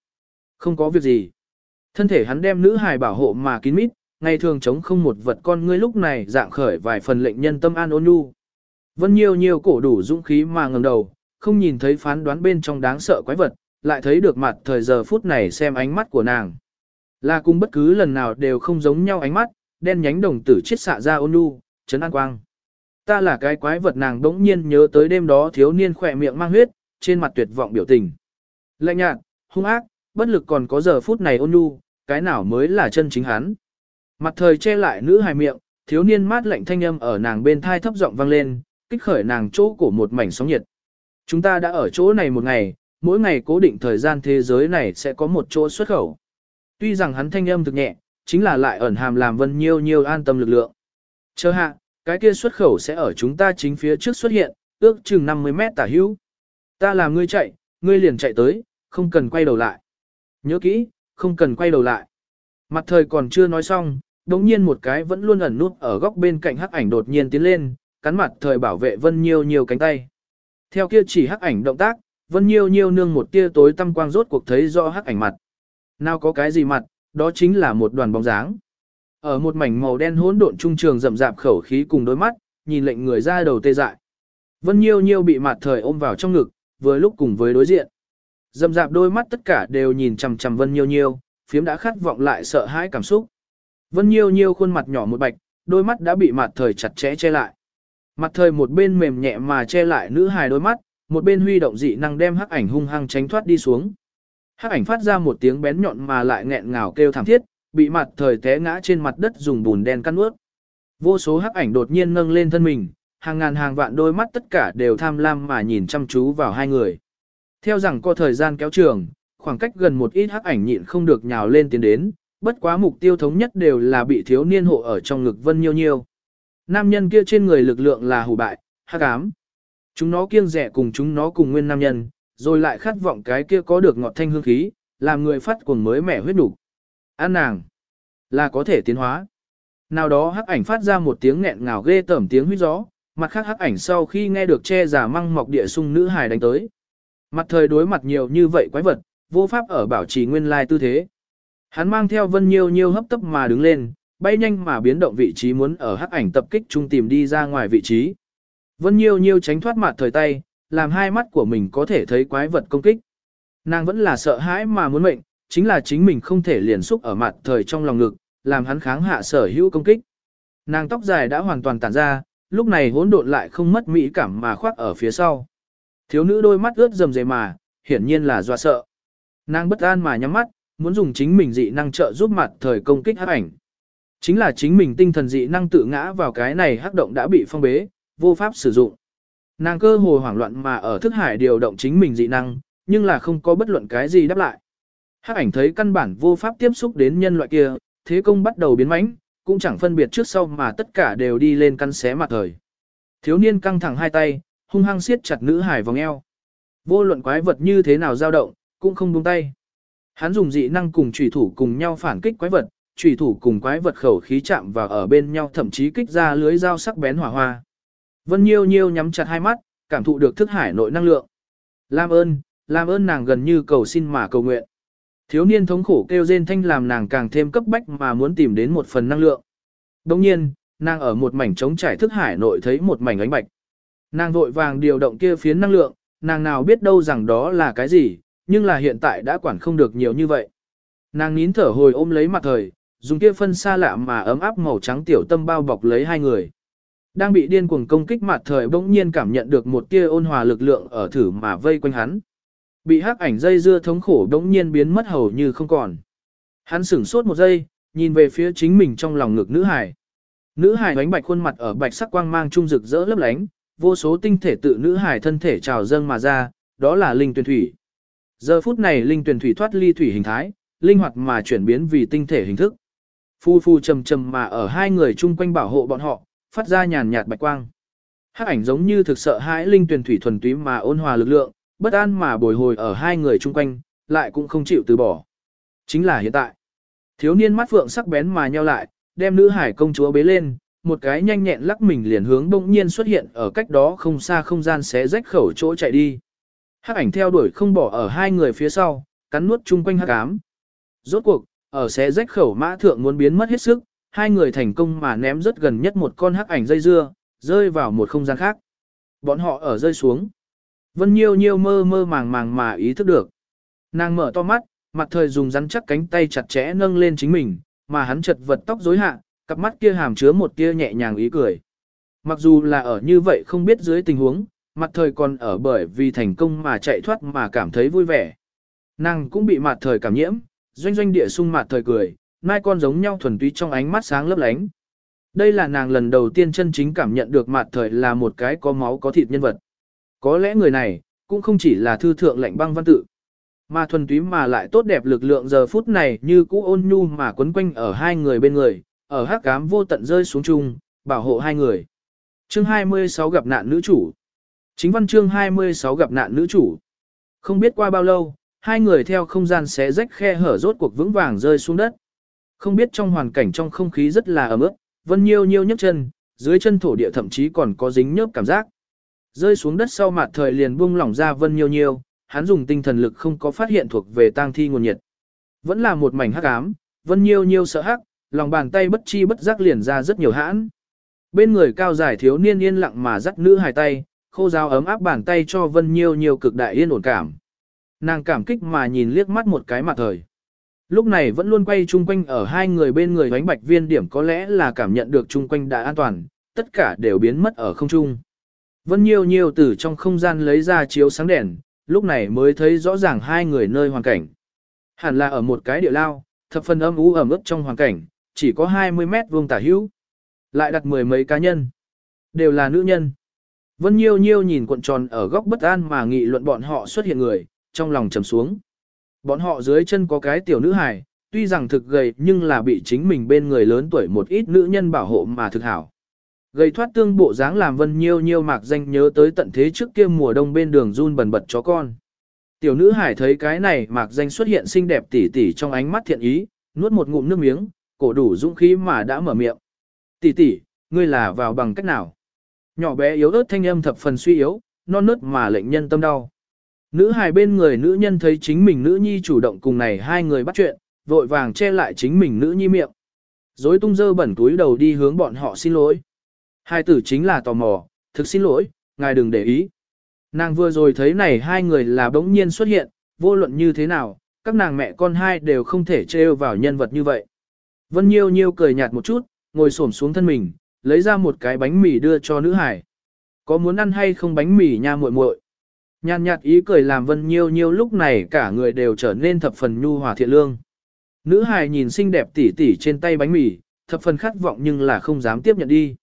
Không có việc gì. Thân thể hắn đem nữ hải bảo hộ mà kín mít, ngày thường chống không một vật con ngươi lúc này dạng khởi vài phần lệnh nhân tâm an ôn nhu. Vân nhiều nhiều cổ đủ dũng khí mà ngẩng đầu, không nhìn thấy phán đoán bên trong đáng sợ quái vật, lại thấy được mặt thời giờ phút này xem ánh mắt của nàng. Là cùng bất cứ lần nào đều không giống nhau ánh mắt, đen nhánh đồng tử chết xạ ra ôn nhu, chấn an quang. Ta là cái quái vật nàng đống nhiên nhớ tới đêm đó thiếu niên khỏe miệng mang huyết, trên mặt tuyệt vọng biểu tình. Lạnh nhạt, hung ác, bất lực còn có giờ phút này ôn nhu, cái nào mới là chân chính hắn. Mặt thời che lại nữ hài miệng, thiếu niên mát lạnh thanh âm ở nàng bên thai thấp giọng vang lên, kích khởi nàng chỗ của một mảnh sóng nhiệt. Chúng ta đã ở chỗ này một ngày, mỗi ngày cố định thời gian thế giới này sẽ có một chỗ xuất khẩu. Tuy rằng hắn thanh âm thực nhẹ, chính là lại ẩn hàm làm vân nhiêu nhiêu an tâm lực lượng. Chờ hạ, cái kia xuất khẩu sẽ ở chúng ta chính phía trước xuất hiện, ước chừng 50 mét tả hữu. Ta làm ngươi chạy, ngươi liền chạy tới, không cần quay đầu lại. Nhớ kỹ, không cần quay đầu lại. Mặt thời còn chưa nói xong, đống nhiên một cái vẫn luôn ẩn nút ở góc bên cạnh hắc ảnh đột nhiên tiến lên, cắn mặt thời bảo vệ vân nhiêu nhiều cánh tay. Theo kia chỉ hắc ảnh động tác, vân nhiêu nhiêu nương một tia tối tăm quang rốt cuộc thấy do hắc ảnh mặt. Nào có cái gì mặt, đó chính là một đoàn bóng dáng. Ở một mảnh màu đen hỗn độn trung trường rậm rạp khẩu khí cùng đôi mắt, nhìn lệnh người ra đầu tê dại. Vân Nhiêu Nhiêu bị mặt thời ôm vào trong ngực, vừa lúc cùng với đối diện. Rậm rạp đôi mắt tất cả đều nhìn chằm chằm Vân Nhiêu Nhiêu, phiếm đã khát vọng lại sợ hãi cảm xúc. Vân Nhiêu Nhiêu khuôn mặt nhỏ một bạch, đôi mắt đã bị mặt thời chặt chẽ che lại. Mặt thời một bên mềm nhẹ mà che lại nữ hài đôi mắt, một bên huy động dị năng đem hắc ảnh hung hăng tránh thoát đi xuống. Hắc ảnh phát ra một tiếng bén nhọn mà lại nghẹn ngào kêu thảm thiết, bị mặt thời té ngã trên mặt đất dùng bùn đen căn ướt. Vô số hắc ảnh đột nhiên nâng lên thân mình, hàng ngàn hàng vạn đôi mắt tất cả đều tham lam mà nhìn chăm chú vào hai người. Theo rằng có thời gian kéo trường, khoảng cách gần một ít hắc ảnh nhịn không được nhào lên tiến đến, bất quá mục tiêu thống nhất đều là bị thiếu niên hộ ở trong ngực vân nhiêu nhiêu. Nam nhân kia trên người lực lượng là hủ bại, hắc ám. Chúng nó kiêng rẻ cùng chúng nó cùng nguyên nam nhân, rồi lại khát vọng cái kia có được ngọt thanh hương khí, làm người phát cuồng mới mẻ huyết đủ. Ăn nàng, là có thể tiến hóa. Nào đó hắc ảnh phát ra một tiếng nghẹn ngào ghê tởm tiếng huyết gió, mặt khác hắc ảnh sau khi nghe được che giả măng mọc địa sung nữ hài đánh tới. Mặt thời đối mặt nhiều như vậy quái vật, vô pháp ở bảo trì nguyên lai tư thế. Hắn mang theo vân nhiêu nhiêu hấp tấp mà đứng lên, bay nhanh mà biến động vị trí muốn ở hắc ảnh tập kích trung tìm đi ra ngoài vị trí. Vân nhiêu nhiêu tránh thoát mặt thời tay, làm hai mắt của mình có thể thấy quái vật công kích. Nàng vẫn là sợ hãi mà muốn mệnh, chính là chính mình không thể liền xúc ở mặt thời trong lòng ngực, làm hắn kháng hạ sở hữu công kích. Nàng tóc dài đã hoàn toàn tản ra, lúc này hỗn độn lại không mất mỹ cảm mà khoác ở phía sau. Thiếu nữ đôi mắt ướt rầm rề mà, hiển nhiên là do sợ. Nàng bất an mà nhắm mắt, muốn dùng chính mình dị năng trợ giúp mặt thời công kích hắc ảnh. Chính là chính mình tinh thần dị năng tự ngã vào cái này hắc động đã bị phong bế, vô pháp sử dụng. Nàng cơ hồ hoảng loạn mà ở thức hải điều động chính mình dị năng, nhưng là không có bất luận cái gì đáp lại. Hắc ảnh thấy căn bản vô pháp tiếp xúc đến nhân loại kia, thế công bắt đầu biến mãnh, cũng chẳng phân biệt trước sau mà tất cả đều đi lên căn xé mặt thời. Thiếu niên căng thẳng hai tay, hung hăng siết chặt nữ hải vòng eo. Vô luận quái vật như thế nào dao động, cũng không buông tay. Hắn dùng dị năng cùng chủy thủ cùng nhau phản kích quái vật, trùy thủ cùng quái vật khẩu khí chạm vào ở bên nhau thậm chí kích ra lưới dao sắc bén hỏa hoa. Vân Nhiêu Nhiêu nhắm chặt hai mắt, cảm thụ được thức hải nội năng lượng. Lam ơn, làm ơn nàng gần như cầu xin mà cầu nguyện. Thiếu niên thống khổ kêu rên thanh làm nàng càng thêm cấp bách mà muốn tìm đến một phần năng lượng. Đồng nhiên, nàng ở một mảnh trống trải thức hải nội thấy một mảnh ánh bạch. Nàng vội vàng điều động kia phiến năng lượng, nàng nào biết đâu rằng đó là cái gì, nhưng là hiện tại đã quản không được nhiều như vậy. Nàng nín thở hồi ôm lấy mặt thời, dùng kia phân xa lạ mà ấm áp màu trắng tiểu tâm bao bọc lấy hai người. Đang bị điên cuồng công kích mặt thời bỗng nhiên cảm nhận được một tia ôn hòa lực lượng ở thử mà vây quanh hắn. Bị hắc ảnh dây dưa thống khổ đống nhiên biến mất hầu như không còn. Hắn sửng sốt một giây, nhìn về phía chính mình trong lòng ngực nữ hải. Nữ hải ánh bạch khuôn mặt ở bạch sắc quang mang trung rực rỡ lấp lánh, vô số tinh thể tự nữ hải thân thể trào dâng mà ra, đó là linh tuyển thủy. Giờ phút này linh tuyển thủy thoát ly thủy hình thái, linh hoạt mà chuyển biến vì tinh thể hình thức. Phu phu trầm trầm mà ở hai người chung quanh bảo hộ bọn họ, phát ra nhàn nhạt bạch quang. Hắc ảnh giống như thực sợ hãi linh tuyển thủy thuần túy mà ôn hòa lực lượng, bất an mà bồi hồi ở hai người chung quanh, lại cũng không chịu từ bỏ. Chính là hiện tại. Thiếu niên mắt phượng sắc bén mà nheo lại, đem nữ hải công chúa bế lên, một cái nhanh nhẹn lắc mình liền hướng bỗng nhiên xuất hiện ở cách đó không xa không gian xé rách khẩu chỗ chạy đi. Hắc ảnh theo đuổi không bỏ ở hai người phía sau, cắn nuốt chung quanh hắc ám. Rốt cuộc, ở xé rách khẩu mã thượng muốn biến mất hết sức, hai người thành công mà ném rất gần nhất một con hắc ảnh dây dưa, rơi vào một không gian khác. Bọn họ ở rơi xuống. Vân Nhiêu Nhiêu mơ mơ màng màng mà ý thức được. Nàng mở to mắt, mặt thời dùng rắn chắc cánh tay chặt chẽ nâng lên chính mình, mà hắn chật vật tóc rối hạ, cặp mắt kia hàm chứa một tia nhẹ nhàng ý cười. Mặc dù là ở như vậy không biết dưới tình huống, mặt thời còn ở bởi vì thành công mà chạy thoát mà cảm thấy vui vẻ. Nàng cũng bị mặt thời cảm nhiễm, doanh doanh địa sung mặt thời cười, mai con giống nhau thuần túy trong ánh mắt sáng lấp lánh. Đây là nàng lần đầu tiên chân chính cảm nhận được mặt thời là một cái có máu có thịt nhân vật. Có lẽ người này, cũng không chỉ là thư thượng lệnh băng văn tự, mà thuần túy mà lại tốt đẹp lực lượng giờ phút này như cũ ôn nhu mà quấn quanh ở hai người bên người, ở hắc cám vô tận rơi xuống chung, bảo hộ hai người. Chương 26 gặp nạn nữ chủ. Chính văn chương 26 gặp nạn nữ chủ. Không biết qua bao lâu, hai người theo không gian xé rách khe hở rốt cuộc vững vàng rơi xuống đất. Không biết trong hoàn cảnh trong không khí rất là ấm ướt, vân nhiêu nhiêu nhấc chân, dưới chân thổ địa thậm chí còn có dính nhớp cảm giác. Rơi xuống đất sau mặt thời liền buông lỏng ra vân nhiêu nhiêu, hắn dùng tinh thần lực không có phát hiện thuộc về tang thi nguồn nhiệt. Vẫn là một mảnh hắc ám, vân nhiêu nhiêu sợ hắc, lòng bàn tay bất chi bất giác liền ra rất nhiều hãn. Bên người cao dài thiếu niên yên lặng mà dắt nữ hài tay, khô giáo ấm áp bàn tay cho vân nhiêu nhiêu cực đại yên ổn cảm. Nàng cảm kích mà nhìn liếc mắt một cái mặt thời. Lúc này vẫn luôn quay chung quanh ở hai người bên người bánh bạch viên điểm có lẽ là cảm nhận được chung quanh đã an toàn, tất cả đều biến mất ở không trung. Vân Nhiêu Nhiêu từ trong không gian lấy ra chiếu sáng đèn, lúc này mới thấy rõ ràng hai người nơi hoàn cảnh. Hẳn là ở một cái địa lao, thập phần âm u ẩm ướt trong hoàn cảnh, chỉ có 20 mét vuông tả hữu. Lại đặt mười mấy cá nhân. Đều là nữ nhân. Vân Nhiêu Nhiêu nhìn cuộn tròn ở góc bất an mà nghị luận bọn họ xuất hiện người, trong lòng trầm xuống. Bọn họ dưới chân có cái tiểu nữ hài, tuy rằng thực gầy nhưng là bị chính mình bên người lớn tuổi một ít nữ nhân bảo hộ mà thực hảo gây thoát tương bộ dáng làm vân nhiêu nhiêu mạc danh nhớ tới tận thế trước kia mùa đông bên đường run bần bật chó con. Tiểu nữ hải thấy cái này mạc danh xuất hiện xinh đẹp tỉ tỉ trong ánh mắt thiện ý, nuốt một ngụm nước miếng, cổ đủ dũng khí mà đã mở miệng. Tỷ tỷ, ngươi là vào bằng cách nào? Nhỏ bé yếu ớt thanh âm thập phần suy yếu, non nớt mà lệnh nhân tâm đau. Nữ hài bên người nữ nhân thấy chính mình nữ nhi chủ động cùng này hai người bắt chuyện, vội vàng che lại chính mình nữ nhi miệng. Dối tung dơ bẩn túi đầu đi hướng bọn họ xin lỗi. Hai tử chính là tò mò, thực xin lỗi, ngài đừng để ý. Nàng vừa rồi thấy này hai người là bỗng nhiên xuất hiện, vô luận như thế nào, các nàng mẹ con hai đều không thể trêu vào nhân vật như vậy. Vân Nhiêu Nhiêu cười nhạt một chút, ngồi xổm xuống thân mình, lấy ra một cái bánh mì đưa cho nữ hải. Có muốn ăn hay không bánh mì nha muội muội? Nhàn nhạt ý cười làm Vân Nhiêu Nhiêu lúc này cả người đều trở nên thập phần nhu hòa thiện lương. Nữ hài nhìn xinh đẹp tỉ tỉ trên tay bánh mì, thập phần khát vọng nhưng là không dám tiếp nhận đi.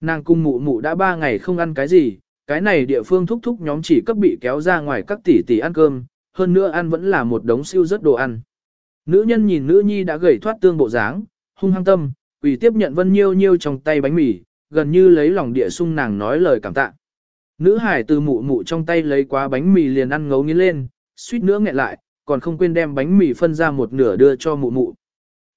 Nàng cung mụ mụ đã ba ngày không ăn cái gì, cái này địa phương thúc thúc nhóm chỉ cấp bị kéo ra ngoài các tỷ tỷ ăn cơm, hơn nữa ăn vẫn là một đống siêu rất đồ ăn. Nữ nhân nhìn nữ nhi đã gầy thoát tương bộ dáng, hung hăng tâm, ủy tiếp nhận vân nhiêu nhiêu trong tay bánh mì, gần như lấy lòng địa sung nàng nói lời cảm tạ. Nữ hải từ mụ mụ trong tay lấy quá bánh mì liền ăn ngấu nghiến lên, suýt nữa nghẹn lại, còn không quên đem bánh mì phân ra một nửa đưa cho mụ mụ.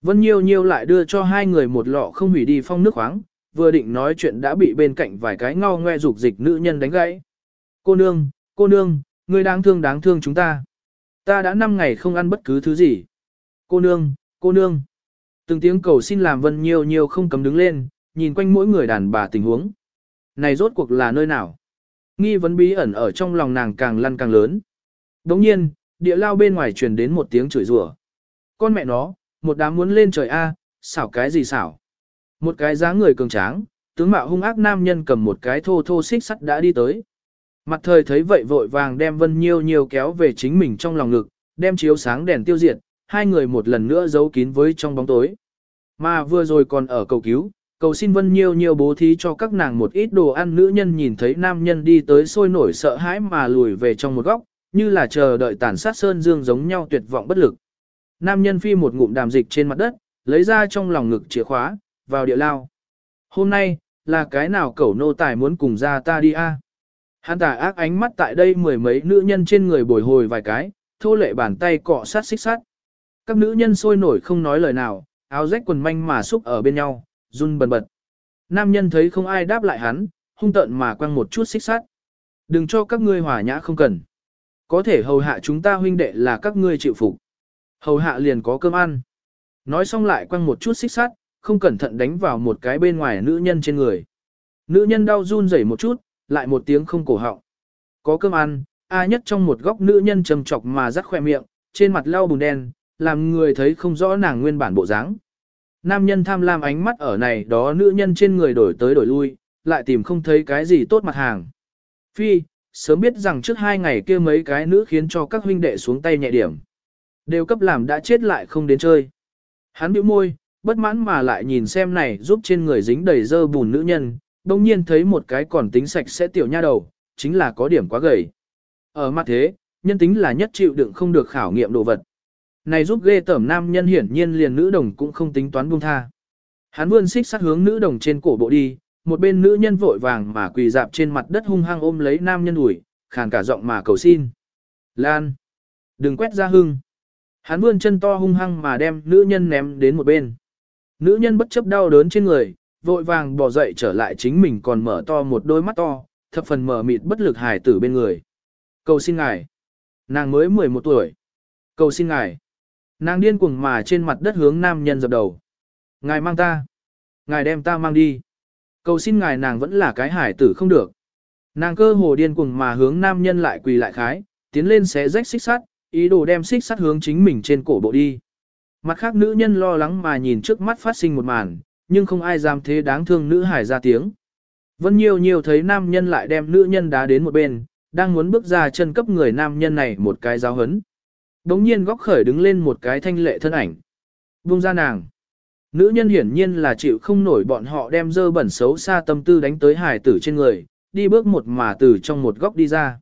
Vân Nhiêu Nhiêu lại đưa cho hai người một lọ không hủy đi phong nước khoáng, vừa định nói chuyện đã bị bên cạnh vài cái ngao ngoe dục dịch nữ nhân đánh gãy. Cô nương, cô nương, ngươi đáng thương đáng thương chúng ta. Ta đã 5 ngày không ăn bất cứ thứ gì. Cô nương, cô nương. Từng tiếng cầu xin làm Vân nhiều nhiều không cấm đứng lên, nhìn quanh mỗi người đàn bà tình huống. Này rốt cuộc là nơi nào? Nghi vấn bí ẩn ở trong lòng nàng càng lăn càng lớn. Đồng nhiên, địa lao bên ngoài truyền đến một tiếng chửi rủa. Con mẹ nó, một đám muốn lên trời A, xảo cái gì xảo. Một cái dáng người cường tráng, tướng mạo hung ác nam nhân cầm một cái thô thô xích sắt đã đi tới. Mặt thời thấy vậy vội vàng đem Vân Nhiêu Nhiêu kéo về chính mình trong lòng ngực, đem chiếu sáng đèn tiêu diệt, hai người một lần nữa giấu kín với trong bóng tối. Mà vừa rồi còn ở cầu cứu, cầu xin Vân Nhiêu Nhiêu bố thí cho các nàng một ít đồ ăn nữ nhân nhìn thấy nam nhân đi tới sôi nổi sợ hãi mà lùi về trong một góc, như là chờ đợi tàn sát sơn dương giống nhau tuyệt vọng bất lực. Nam nhân phi một ngụm đàm dịch trên mặt đất, lấy ra trong lòng ngực chìa khóa, vào địa lao. Hôm nay, là cái nào cẩu nô tài muốn cùng ra ta đi a? Hắn tà ác ánh mắt tại đây mười mấy nữ nhân trên người bồi hồi vài cái, thô lệ bàn tay cọ sát xích sát. Các nữ nhân sôi nổi không nói lời nào, áo rách quần manh mà xúc ở bên nhau, run bần bật. Nam nhân thấy không ai đáp lại hắn, hung tợn mà quăng một chút xích sát. Đừng cho các ngươi hòa nhã không cần. Có thể hầu hạ chúng ta huynh đệ là các ngươi chịu phục. Hầu hạ liền có cơm ăn. Nói xong lại quăng một chút xích sát, không cẩn thận đánh vào một cái bên ngoài nữ nhân trên người. Nữ nhân đau run rẩy một chút, lại một tiếng không cổ họng. Có cơm ăn, A nhất trong một góc nữ nhân trầm chọc mà rắc khoe miệng, trên mặt lau bùn đen, làm người thấy không rõ nàng nguyên bản bộ dáng. Nam nhân tham lam ánh mắt ở này đó nữ nhân trên người đổi tới đổi lui, lại tìm không thấy cái gì tốt mặt hàng. Phi, sớm biết rằng trước hai ngày kia mấy cái nữ khiến cho các huynh đệ xuống tay nhẹ điểm. Đều cấp làm đã chết lại không đến chơi. Hắn bĩu môi, bất mãn mà lại nhìn xem này giúp trên người dính đầy dơ bùn nữ nhân, đồng nhiên thấy một cái còn tính sạch sẽ tiểu nha đầu, chính là có điểm quá gầy. Ở mặt thế, nhân tính là nhất chịu đựng không được khảo nghiệm đồ vật. Này giúp ghê tởm nam nhân hiển nhiên liền nữ đồng cũng không tính toán buông tha. Hắn vươn xích sát hướng nữ đồng trên cổ bộ đi, một bên nữ nhân vội vàng mà quỳ dạp trên mặt đất hung hăng ôm lấy nam nhân ủi, khàn cả giọng mà cầu xin. Lan! Đừng quét ra hưng! Hắn vươn chân to hung hăng mà đem nữ nhân ném đến một bên. Nữ nhân bất chấp đau đớn trên người, vội vàng bỏ dậy trở lại chính mình còn mở to một đôi mắt to, thập phần mở mịt bất lực hài tử bên người. Cầu xin ngài. Nàng mới 11 tuổi. Cầu xin ngài. Nàng điên cuồng mà trên mặt đất hướng nam nhân dập đầu. Ngài mang ta. Ngài đem ta mang đi. Cầu xin ngài nàng vẫn là cái hải tử không được. Nàng cơ hồ điên cuồng mà hướng nam nhân lại quỳ lại khái, tiến lên xé rách xích sắt, ý đồ đem xích sắt hướng chính mình trên cổ bộ đi. Mặt khác nữ nhân lo lắng mà nhìn trước mắt phát sinh một màn, nhưng không ai dám thế đáng thương nữ hải ra tiếng. Vân nhiều nhiều thấy nam nhân lại đem nữ nhân đá đến một bên, đang muốn bước ra chân cấp người nam nhân này một cái giáo hấn. Đống nhiên góc khởi đứng lên một cái thanh lệ thân ảnh. Buông ra nàng. Nữ nhân hiển nhiên là chịu không nổi bọn họ đem dơ bẩn xấu xa tâm tư đánh tới hải tử trên người, đi bước một mà từ trong một góc đi ra.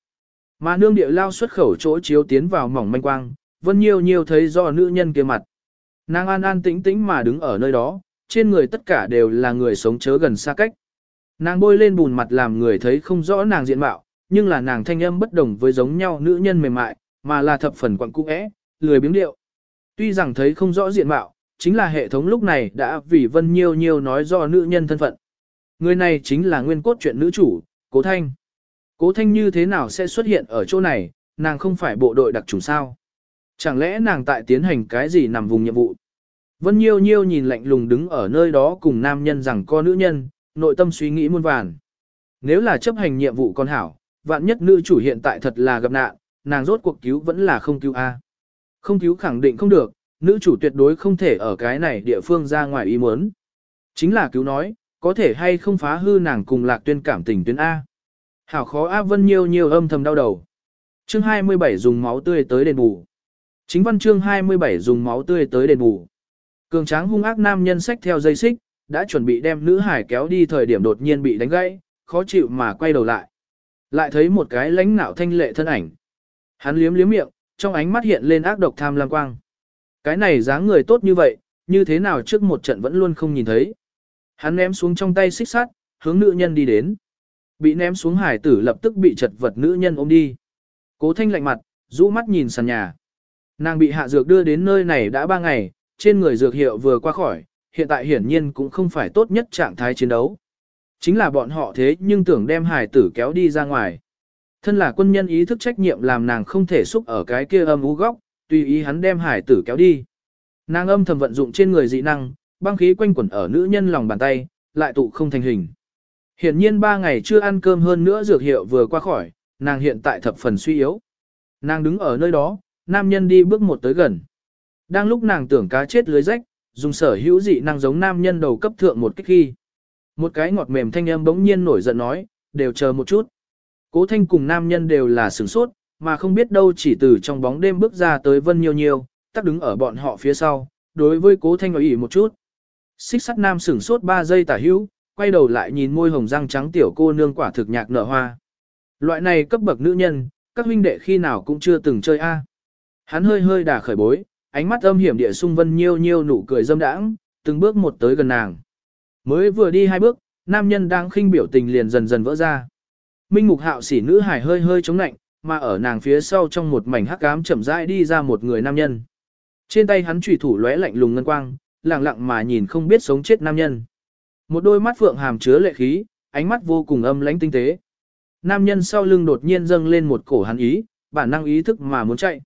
Mà nương địa lao xuất khẩu chỗ chiếu tiến vào mỏng manh quang, vân nhiều nhiều thấy do nữ nhân kia mặt. Nàng an an tĩnh tĩnh mà đứng ở nơi đó, trên người tất cả đều là người sống chớ gần xa cách. Nàng bôi lên bùn mặt làm người thấy không rõ nàng diện mạo, nhưng là nàng thanh âm bất đồng với giống nhau nữ nhân mềm mại, mà là thập phần quặng cung ẽ, lười biếng điệu. Tuy rằng thấy không rõ diện mạo, chính là hệ thống lúc này đã vì Vân Nhiêu Nhiêu nói do nữ nhân thân phận. Người này chính là nguyên cốt chuyện nữ chủ, Cố Thanh. Cố Thanh như thế nào sẽ xuất hiện ở chỗ này, nàng không phải bộ đội đặc trùng sao? Chẳng lẽ nàng tại tiến hành cái gì nằm vùng nhiệm vụ? Vân Nhiêu Nhiêu nhìn lạnh lùng đứng ở nơi đó cùng nam nhân rằng co nữ nhân, nội tâm suy nghĩ muôn vàn. Nếu là chấp hành nhiệm vụ con hảo, vạn nhất nữ chủ hiện tại thật là gặp nạn, nàng rốt cuộc cứu vẫn là không cứu A. Không cứu khẳng định không được, nữ chủ tuyệt đối không thể ở cái này địa phương ra ngoài ý muốn. Chính là cứu nói, có thể hay không phá hư nàng cùng lạc tuyên cảm tình tuyến A. Hảo khó A Vân Nhiêu Nhiêu âm thầm đau đầu. Chương 27 dùng máu tươi tới đền bù. Chính văn chương 27 dùng máu tươi tới đền bù. Cường tráng hung ác nam nhân sách theo dây xích, đã chuẩn bị đem nữ hải kéo đi thời điểm đột nhiên bị đánh gãy, khó chịu mà quay đầu lại. Lại thấy một cái lãnh nạo thanh lệ thân ảnh. Hắn liếm liếm miệng, trong ánh mắt hiện lên ác độc tham lam quang. Cái này dáng người tốt như vậy, như thế nào trước một trận vẫn luôn không nhìn thấy. Hắn ném xuống trong tay xích sắt, hướng nữ nhân đi đến. Bị ném xuống hải tử lập tức bị chật vật nữ nhân ôm đi. Cố thanh lạnh mặt, rũ mắt nhìn sàn nhà. Nàng bị hạ dược đưa đến nơi này đã ba ngày, trên người dược hiệu vừa qua khỏi, hiện tại hiển nhiên cũng không phải tốt nhất trạng thái chiến đấu. Chính là bọn họ thế nhưng tưởng đem hải tử kéo đi ra ngoài. Thân là quân nhân ý thức trách nhiệm làm nàng không thể xúc ở cái kia âm ú góc, tùy ý hắn đem hải tử kéo đi. Nàng âm thầm vận dụng trên người dị năng, băng khí quanh quẩn ở nữ nhân lòng bàn tay, lại tụ không thành hình. Hiển nhiên ba ngày chưa ăn cơm hơn nữa dược hiệu vừa qua khỏi, nàng hiện tại thập phần suy yếu. Nàng đứng ở nơi đó, nam nhân đi bước một tới gần. Đang lúc nàng tưởng cá chết lưới rách, dùng sở hữu dị năng giống nam nhân đầu cấp thượng một kích khi. Một cái ngọt mềm thanh âm bỗng nhiên nổi giận nói, đều chờ một chút. Cố thanh cùng nam nhân đều là sửng sốt, mà không biết đâu chỉ từ trong bóng đêm bước ra tới vân nhiều nhiều, tắc đứng ở bọn họ phía sau, đối với cố thanh nói ỉ một chút. Xích sắt nam sửng sốt 3 giây tả hữu, quay đầu lại nhìn môi hồng răng trắng tiểu cô nương quả thực nhạc nở hoa. Loại này cấp bậc nữ nhân, các huynh đệ khi nào cũng chưa từng chơi a. Hắn hơi hơi đà khởi bối, ánh mắt âm hiểm địa sung vân nhiêu nhiêu nụ cười dâm đãng, từng bước một tới gần nàng. Mới vừa đi hai bước, nam nhân đang khinh biểu tình liền dần dần vỡ ra. Minh mục hạo sỉ nữ hải hơi hơi chống nạnh, mà ở nàng phía sau trong một mảnh hắc ám chậm rãi đi ra một người nam nhân. Trên tay hắn chủy thủ lóe lạnh lùng ngân quang, lặng lặng mà nhìn không biết sống chết nam nhân. Một đôi mắt phượng hàm chứa lệ khí, ánh mắt vô cùng âm lãnh tinh tế. Nam nhân sau lưng đột nhiên dâng lên một cổ hắn ý, bản năng ý thức mà muốn chạy.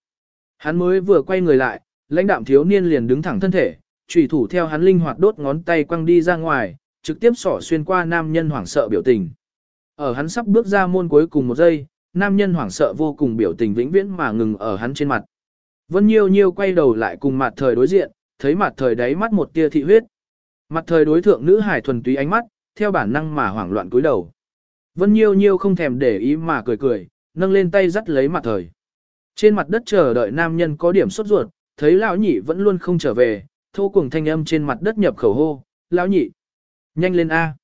Hắn mới vừa quay người lại, lãnh đạm thiếu niên liền đứng thẳng thân thể, chủy thủ theo hắn linh hoạt đốt ngón tay quăng đi ra ngoài, trực tiếp xỏ xuyên qua nam nhân hoảng sợ biểu tình. Ở hắn sắp bước ra môn cuối cùng một giây, nam nhân hoảng sợ vô cùng biểu tình vĩnh viễn mà ngừng ở hắn trên mặt. Vân Nhiêu Nhiêu quay đầu lại cùng mặt thời đối diện, thấy mặt thời đáy mắt một tia thị huyết. Mặt thời đối thượng nữ hải thuần túy ánh mắt, theo bản năng mà hoảng loạn cúi đầu. Vân Nhiêu Nhiêu không thèm để ý mà cười cười, nâng lên tay dắt lấy mặt thời. Trên mặt đất chờ đợi nam nhân có điểm sốt ruột, thấy lão nhị vẫn luôn không trở về, thô cùng thanh âm trên mặt đất nhập khẩu hô, lão nhị, nhanh lên A.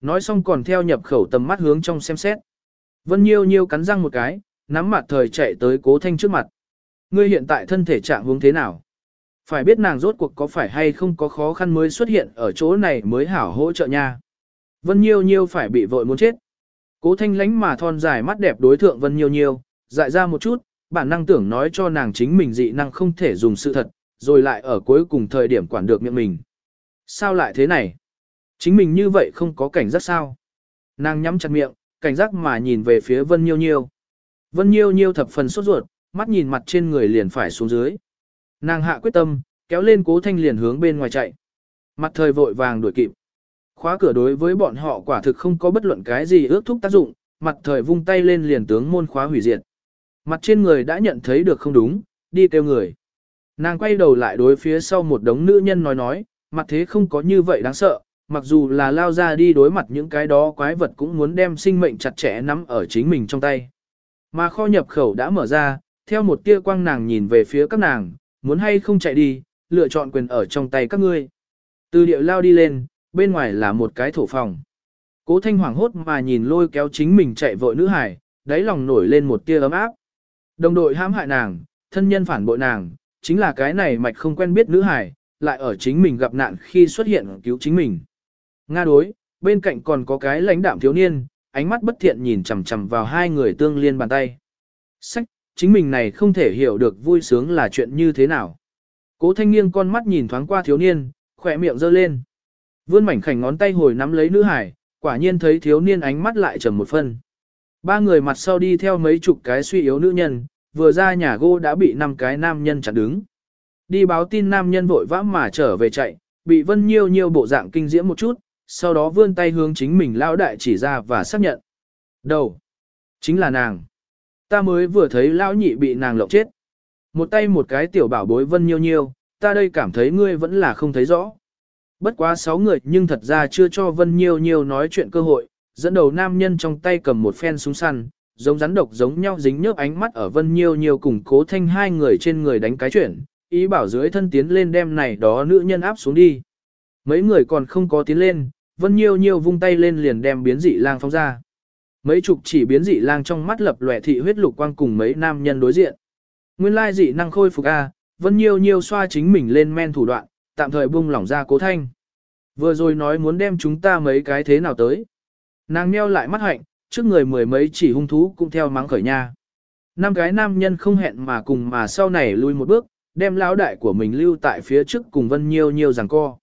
Nói xong còn theo nhập khẩu tầm mắt hướng trong xem xét. Vân Nhiêu Nhiêu cắn răng một cái, nắm mặt thời chạy tới cố thanh trước mặt. Ngươi hiện tại thân thể trạng hướng thế nào? Phải biết nàng rốt cuộc có phải hay không có khó khăn mới xuất hiện ở chỗ này mới hảo hỗ trợ nha. Vân Nhiêu Nhiêu phải bị vội muốn chết. Cố thanh lánh mà thon dài mắt đẹp đối thượng Vân Nhiêu Nhiêu, dại ra một chút, bản năng tưởng nói cho nàng chính mình dị năng không thể dùng sự thật, rồi lại ở cuối cùng thời điểm quản được miệng mình. Sao lại thế này? Chính mình như vậy không có cảnh giác sao? Nàng nhắm chặt miệng, cảnh giác mà nhìn về phía Vân Nhiêu Nhiêu. Vân Nhiêu Nhiêu thập phần sốt ruột, mắt nhìn mặt trên người liền phải xuống dưới. Nàng hạ quyết tâm, kéo lên cố thanh liền hướng bên ngoài chạy. Mặt thời vội vàng đuổi kịp. Khóa cửa đối với bọn họ quả thực không có bất luận cái gì ước thúc tác dụng, mặt thời vung tay lên liền tướng môn khóa hủy diệt. Mặt trên người đã nhận thấy được không đúng, đi kêu người. Nàng quay đầu lại đối phía sau một đống nữ nhân nói nói, mặt thế không có như vậy đáng sợ, mặc dù là lao ra đi đối mặt những cái đó quái vật cũng muốn đem sinh mệnh chặt chẽ nắm ở chính mình trong tay. Mà kho nhập khẩu đã mở ra, theo một tia quang nàng nhìn về phía các nàng, muốn hay không chạy đi, lựa chọn quyền ở trong tay các ngươi. Từ điệu lao đi lên, bên ngoài là một cái thổ phòng. Cố thanh hoàng hốt mà nhìn lôi kéo chính mình chạy vội nữ hải, đáy lòng nổi lên một tia ấm áp. Đồng đội hãm hại nàng, thân nhân phản bội nàng, chính là cái này mạch không quen biết nữ hải, lại ở chính mình gặp nạn khi xuất hiện cứu chính mình. Nga đối, bên cạnh còn có cái lãnh đạm thiếu niên, ánh mắt bất thiện nhìn chằm chằm vào hai người tương liên bàn tay. Sách, chính mình này không thể hiểu được vui sướng là chuyện như thế nào. Cố thanh niên con mắt nhìn thoáng qua thiếu niên, khỏe miệng giơ lên. Vươn mảnh khảnh ngón tay hồi nắm lấy nữ hải, quả nhiên thấy thiếu niên ánh mắt lại trầm một phân. Ba người mặt sau đi theo mấy chục cái suy yếu nữ nhân, vừa ra nhà gỗ đã bị năm cái nam nhân chặn đứng. Đi báo tin nam nhân vội vã mà trở về chạy, bị vân nhiêu nhiêu bộ dạng kinh diễm một chút, sau đó vươn tay hướng chính mình lao đại chỉ ra và xác nhận. Đầu. Chính là nàng. Ta mới vừa thấy lão nhị bị nàng lộng chết. Một tay một cái tiểu bảo bối vân nhiêu nhiêu, ta đây cảm thấy ngươi vẫn là không thấy rõ. Bất quá sáu người nhưng thật ra chưa cho vân nhiêu nhiêu nói chuyện cơ hội, dẫn đầu nam nhân trong tay cầm một phen súng săn, giống rắn độc giống nhau dính nhớp ánh mắt ở vân nhiêu nhiêu cùng cố thanh hai người trên người đánh cái chuyển, ý bảo dưới thân tiến lên đem này đó nữ nhân áp xuống đi. Mấy người còn không có tiến lên, vân nhiêu nhiêu vung tay lên liền đem biến dị lang phóng ra. Mấy chục chỉ biến dị lang trong mắt lập lòe thị huyết lục quang cùng mấy nam nhân đối diện. Nguyên lai dị năng khôi phục A, vân nhiêu nhiêu xoa chính mình lên men thủ đoạn, tạm thời buông lỏng ra cố thanh. Vừa rồi nói muốn đem chúng ta mấy cái thế nào tới. Nàng meo lại mắt hạnh, trước người mười mấy chỉ hung thú cũng theo mắng khởi nha. Năm cái nam nhân không hẹn mà cùng mà sau này lui một bước, đem lão đại của mình lưu tại phía trước cùng Vân Nhiêu Nhiêu giằng co.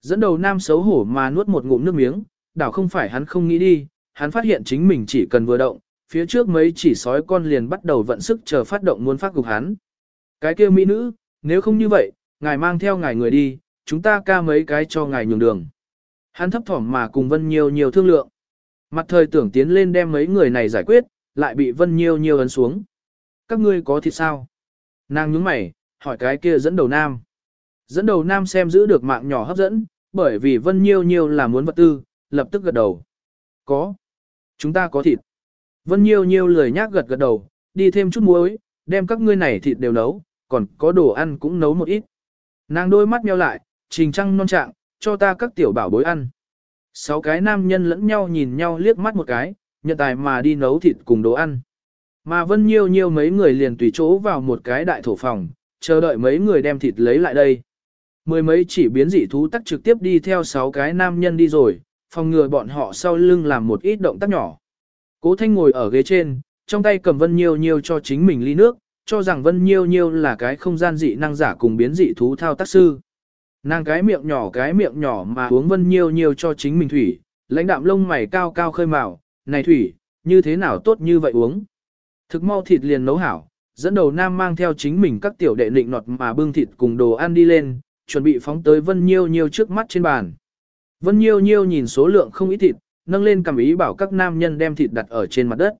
Dẫn đầu nam xấu hổ mà nuốt một ngụm nước miếng, đảo không phải hắn không nghĩ đi, hắn phát hiện chính mình chỉ cần vừa động, phía trước mấy chỉ sói con liền bắt đầu vận sức chờ phát động muốn phát gục hắn. Cái kia mỹ nữ, nếu không như vậy, ngài mang theo ngài người đi, chúng ta ca mấy cái cho ngài nhường đường. Hắn thấp thỏm mà cùng Vân Nhiêu nhiều thương lượng. Mặt thời tưởng tiến lên đem mấy người này giải quyết, lại bị Vân Nhiêu Nhiêu ấn xuống. Các ngươi có thịt sao? Nàng nhướng mày, hỏi cái kia dẫn đầu nam. Dẫn đầu nam xem giữ được mạng nhỏ hấp dẫn, bởi vì Vân Nhiêu Nhiêu là muốn vật tư, lập tức gật đầu. Có. Chúng ta có thịt. Vân Nhiêu Nhiêu lười nhác gật gật đầu, đi thêm chút muối, đem các ngươi này thịt đều nấu, còn có đồ ăn cũng nấu một ít. Nàng đôi mắt nheo lại, trình trăng non trạng, cho ta các tiểu bảo bối ăn. Sáu cái nam nhân lẫn nhau nhìn nhau liếc mắt một cái, nhận tài mà đi nấu thịt cùng đồ ăn. Mà vân nhiêu nhiêu mấy người liền tùy chỗ vào một cái đại thổ phòng, chờ đợi mấy người đem thịt lấy lại đây. Mười mấy chỉ biến dị thú tắc trực tiếp đi theo sáu cái nam nhân đi rồi, phòng ngừa bọn họ sau lưng làm một ít động tác nhỏ. Cố Thanh ngồi ở ghế trên, trong tay cầm Vân Nhiêu Nhiêu cho chính mình ly nước, cho rằng Vân Nhiêu Nhiêu là cái không gian dị năng giả cùng biến dị thú thao tác sư. Nàng cái miệng nhỏ cái miệng nhỏ mà uống Vân Nhiêu Nhiêu cho chính mình thủy, lãnh đạm lông mày cao cao khơi màu, này thủy, như thế nào tốt như vậy uống. Thực mau thịt liền nấu hảo, dẫn đầu nam mang theo chính mình các tiểu đệ nịnh nọt mà bưng thịt cùng đồ ăn đi lên, chuẩn bị phóng tới Vân Nhiêu Nhiêu trước mắt trên bàn. Vân Nhiêu Nhiêu nhìn số lượng không ít thịt, nâng lên cầm ý bảo các nam nhân đem thịt đặt ở trên mặt đất.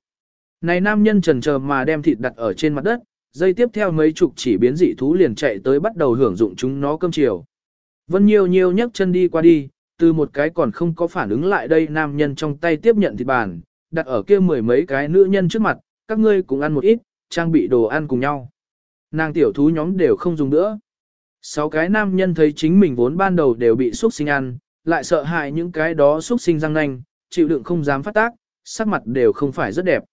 Này nam nhân trần chờ mà đem thịt đặt ở trên mặt đất, dây tiếp theo mấy chục chỉ biến dị thú liền chạy tới bắt đầu hưởng dụng chúng nó cơm chiều. Vân Nhiêu Nhiêu nhấc chân đi qua đi, từ một cái còn không có phản ứng lại đây nam nhân trong tay tiếp nhận thịt bàn, đặt ở kia mười mấy cái nữ nhân trước mặt, các ngươi cũng ăn một ít, trang bị đồ ăn cùng nhau. Nàng tiểu thú nhóm đều không dùng nữa. Sáu cái nam nhân thấy chính mình vốn ban đầu đều bị xúc sinh ăn, lại sợ hại những cái đó xúc sinh răng nanh, chịu đựng không dám phát tác, sắc mặt đều không phải rất đẹp.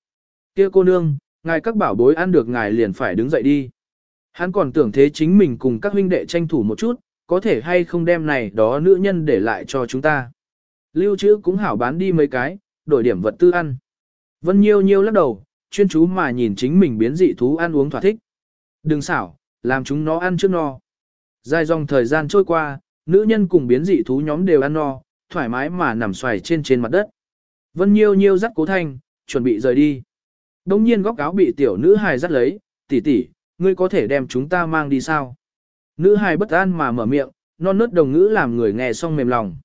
Kia cô nương, ngài các bảo bối ăn được ngài liền phải đứng dậy đi. Hắn còn tưởng thế chính mình cùng các huynh đệ tranh thủ một chút, có thể hay không đem này đó nữ nhân để lại cho chúng ta. Lưu trữ cũng hảo bán đi mấy cái, đổi điểm vật tư ăn. Vân Nhiêu Nhiêu lắc đầu, chuyên chú mà nhìn chính mình biến dị thú ăn uống thỏa thích. Đừng xảo, làm chúng nó ăn trước no. Dài dòng thời gian trôi qua, nữ nhân cùng biến dị thú nhóm đều ăn no, thoải mái mà nằm xoài trên trên mặt đất. Vân Nhiêu Nhiêu dắt cố thanh, chuẩn bị rời đi. Đông nhiên góc áo bị tiểu nữ hài dắt lấy, tỷ tỷ, ngươi có thể đem chúng ta mang đi sao? Nữ hài bất an mà mở miệng, non nớt đồng ngữ làm người nghe xong mềm lòng.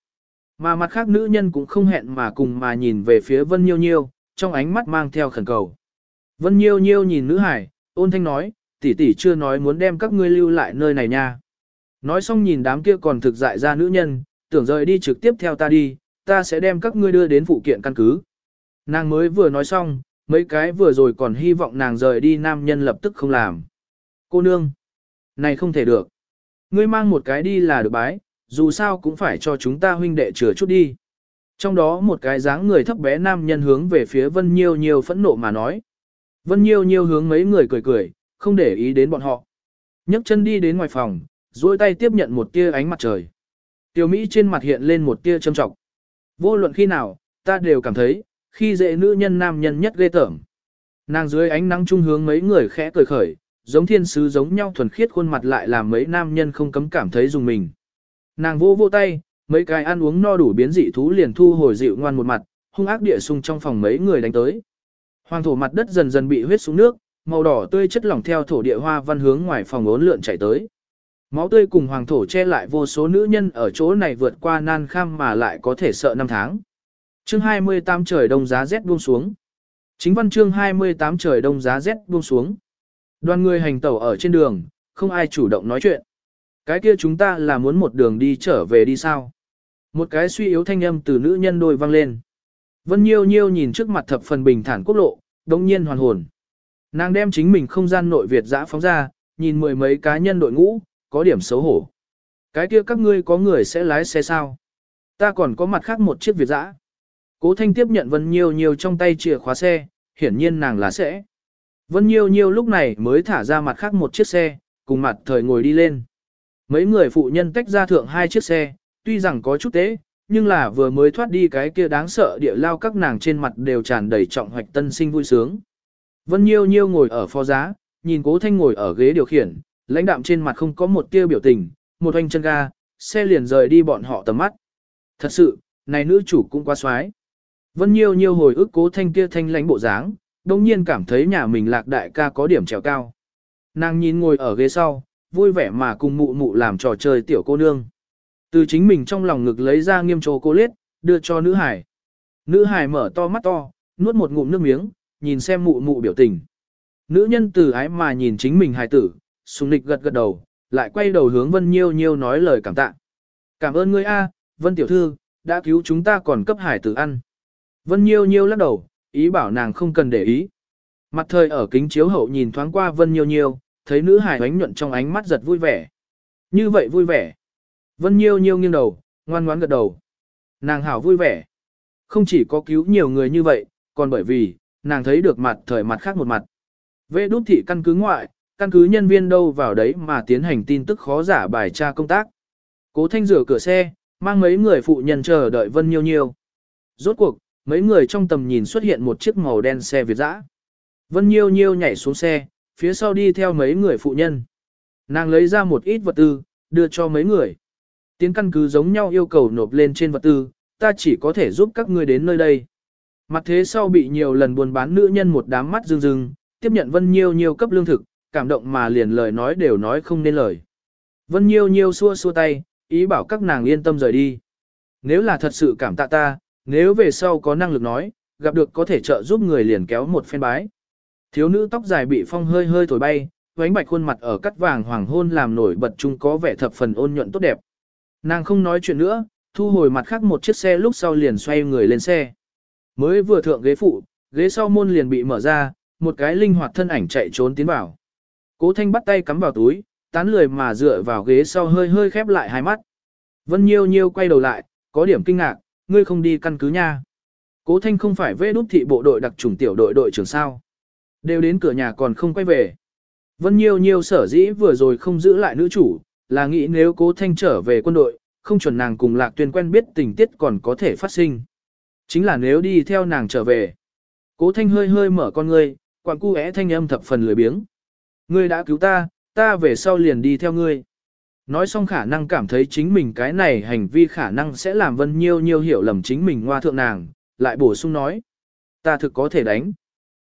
Mà mặt khác nữ nhân cũng không hẹn mà cùng mà nhìn về phía Vân Nhiêu Nhiêu, trong ánh mắt mang theo khẩn cầu. Vân Nhiêu Nhiêu nhìn nữ hải, ôn thanh nói, tỷ tỷ chưa nói muốn đem các ngươi lưu lại nơi này nha. Nói xong nhìn đám kia còn thực dại ra nữ nhân, tưởng rời đi trực tiếp theo ta đi, ta sẽ đem các ngươi đưa đến phụ kiện căn cứ. Nàng mới vừa nói xong, mấy cái vừa rồi còn hy vọng nàng rời đi nam nhân lập tức không làm. Cô nương, này không thể được. Ngươi mang một cái đi là được bái, dù sao cũng phải cho chúng ta huynh đệ chừa chút đi. Trong đó một cái dáng người thấp bé nam nhân hướng về phía Vân Nhiêu Nhiêu phẫn nộ mà nói. Vân Nhiêu Nhiêu hướng mấy người cười cười, không để ý đến bọn họ. nhấc chân đi đến ngoài phòng, duỗi tay tiếp nhận một tia ánh mặt trời. Tiểu Mỹ trên mặt hiện lên một tia châm trọng. Vô luận khi nào, ta đều cảm thấy, khi dễ nữ nhân nam nhân nhất ghê tởm. Nàng dưới ánh nắng trung hướng mấy người khẽ cười khởi, giống thiên sứ giống nhau thuần khiết khuôn mặt lại làm mấy nam nhân không cấm cảm thấy dùng mình. Nàng vô vô tay, mấy cái ăn uống no đủ biến dị thú liền thu hồi dịu ngoan một mặt, hung ác địa sung trong phòng mấy người đánh tới. Hoàng thổ mặt đất dần dần bị huyết xuống nước, màu đỏ tươi chất lỏng theo thổ địa hoa văn hướng ngoài phòng ốn lượn chảy tới. Máu tươi cùng hoàng thổ che lại vô số nữ nhân ở chỗ này vượt qua nan kham mà lại có thể sợ năm tháng. Chương 28 trời đông giá rét buông xuống. Chính văn chương 28 trời đông giá rét buông xuống. Đoàn người hành tẩu ở trên đường, không ai chủ động nói chuyện. Cái kia chúng ta là muốn một đường đi trở về đi sao? Một cái suy yếu thanh âm từ nữ nhân đôi vang lên. Vân Nhiêu Nhiêu nhìn trước mặt thập phần bình thản quốc lộ, đồng nhiên hoàn hồn. Nàng đem chính mình không gian nội Việt dã phóng ra, nhìn mười mấy cá nhân đội ngũ, có điểm xấu hổ. Cái kia các ngươi có người sẽ lái xe sao? Ta còn có mặt khác một chiếc Việt dã. Cố Thanh tiếp nhận Vân Nhiêu Nhiêu trong tay chìa khóa xe, hiển nhiên nàng là sẽ. Vân Nhiêu Nhiêu lúc này mới thả ra mặt khác một chiếc xe, cùng mặt thời ngồi đi lên. Mấy người phụ nhân tách ra thượng hai chiếc xe, tuy rằng có chút tế, nhưng là vừa mới thoát đi cái kia đáng sợ địa lao các nàng trên mặt đều tràn đầy trọng hoạch tân sinh vui sướng. Vân Nhiêu Nhiêu ngồi ở phó giá, nhìn Cố Thanh ngồi ở ghế điều khiển, lãnh đạm trên mặt không có một tia biểu tình, một hoành chân ga, xe liền rời đi bọn họ tầm mắt. Thật sự, này nữ chủ cũng quá xoái. Vân Nhiêu Nhiêu hồi ức cố thanh kia thanh lãnh bộ dáng, đông nhiên cảm thấy nhà mình lạc đại ca có điểm trèo cao. Nàng nhìn ngồi ở ghế sau, vui vẻ mà cùng mụ mụ làm trò chơi tiểu cô nương. Từ chính mình trong lòng ngực lấy ra nghiêm trồ cô liết, đưa cho nữ hải. Nữ hải mở to mắt to, nuốt một ngụm nước miếng, nhìn xem mụ mụ biểu tình. Nữ nhân từ ái mà nhìn chính mình hài tử, sùng lịch gật gật đầu, lại quay đầu hướng Vân Nhiêu Nhiêu nói lời cảm tạ. Cảm ơn ngươi a, Vân tiểu thư, đã cứu chúng ta còn cấp hải tử ăn. Vân Nhiêu Nhiêu lắc đầu, ý bảo nàng không cần để ý. Mặt thời ở kính chiếu hậu nhìn thoáng qua Vân Nhiêu Nhiêu, thấy nữ hài ánh nhuận trong ánh mắt giật vui vẻ. Như vậy vui vẻ. Vân Nhiêu Nhiêu nghiêng đầu, ngoan ngoãn gật đầu. Nàng hảo vui vẻ. Không chỉ có cứu nhiều người như vậy, còn bởi vì, nàng thấy được mặt thời mặt khác một mặt. Vệ đút thị căn cứ ngoại, căn cứ nhân viên đâu vào đấy mà tiến hành tin tức khó giả bài tra công tác. Cố thanh rửa cửa xe, mang mấy người phụ nhân chờ đợi Vân Nhiêu Nhiêu. Rốt cuộc, mấy người trong tầm nhìn xuất hiện một chiếc màu đen xe Việt dã. Vân Nhiêu Nhiêu nhảy xuống xe, phía sau đi theo mấy người phụ nhân. Nàng lấy ra một ít vật tư, đưa cho mấy người. Tiến căn cứ giống nhau yêu cầu nộp lên trên vật tư, ta chỉ có thể giúp các ngươi đến nơi đây. Mặt thế sau bị nhiều lần buôn bán nữ nhân một đám mắt rưng rưng, tiếp nhận Vân Nhiêu Nhiêu cấp lương thực, cảm động mà liền lời nói đều nói không nên lời. Vân Nhiêu Nhiêu xua xua tay, ý bảo các nàng yên tâm rời đi. Nếu là thật sự cảm tạ ta, nếu về sau có năng lực nói, gặp được có thể trợ giúp người liền kéo một phen bái. Thiếu nữ tóc dài bị phong hơi hơi thổi bay, vánh bạch khuôn mặt ở cắt vàng hoàng hôn làm nổi bật chung có vẻ thập phần ôn nhuận tốt đẹp. Nàng không nói chuyện nữa, thu hồi mặt khác một chiếc xe lúc sau liền xoay người lên xe. Mới vừa thượng ghế phụ, ghế sau môn liền bị mở ra, một cái linh hoạt thân ảnh chạy trốn tiến vào. Cố thanh bắt tay cắm vào túi, tán lười mà dựa vào ghế sau hơi hơi khép lại hai mắt. Vân Nhiêu Nhiêu quay đầu lại, có điểm kinh ngạc, ngươi không đi căn cứ nha. Cố thanh không phải vê đút thị bộ đội đặc trùng tiểu đội đội trưởng sao. Đều đến cửa nhà còn không quay về. Vân Nhiêu Nhiêu sở dĩ vừa rồi không giữ lại nữ chủ, là nghĩ nếu cố thanh trở về quân đội, không chuẩn nàng cùng lạc tuyên quen biết tình tiết còn có thể phát sinh. Chính là nếu đi theo nàng trở về. Cố thanh hơi hơi mở con ngươi, quặng cu é thanh âm thập phần lười biếng. Ngươi đã cứu ta, ta về sau liền đi theo ngươi. Nói xong khả năng cảm thấy chính mình cái này hành vi khả năng sẽ làm Vân Nhiêu Nhiêu hiểu lầm chính mình ngoa thượng nàng, lại bổ sung nói. Ta thực có thể đánh.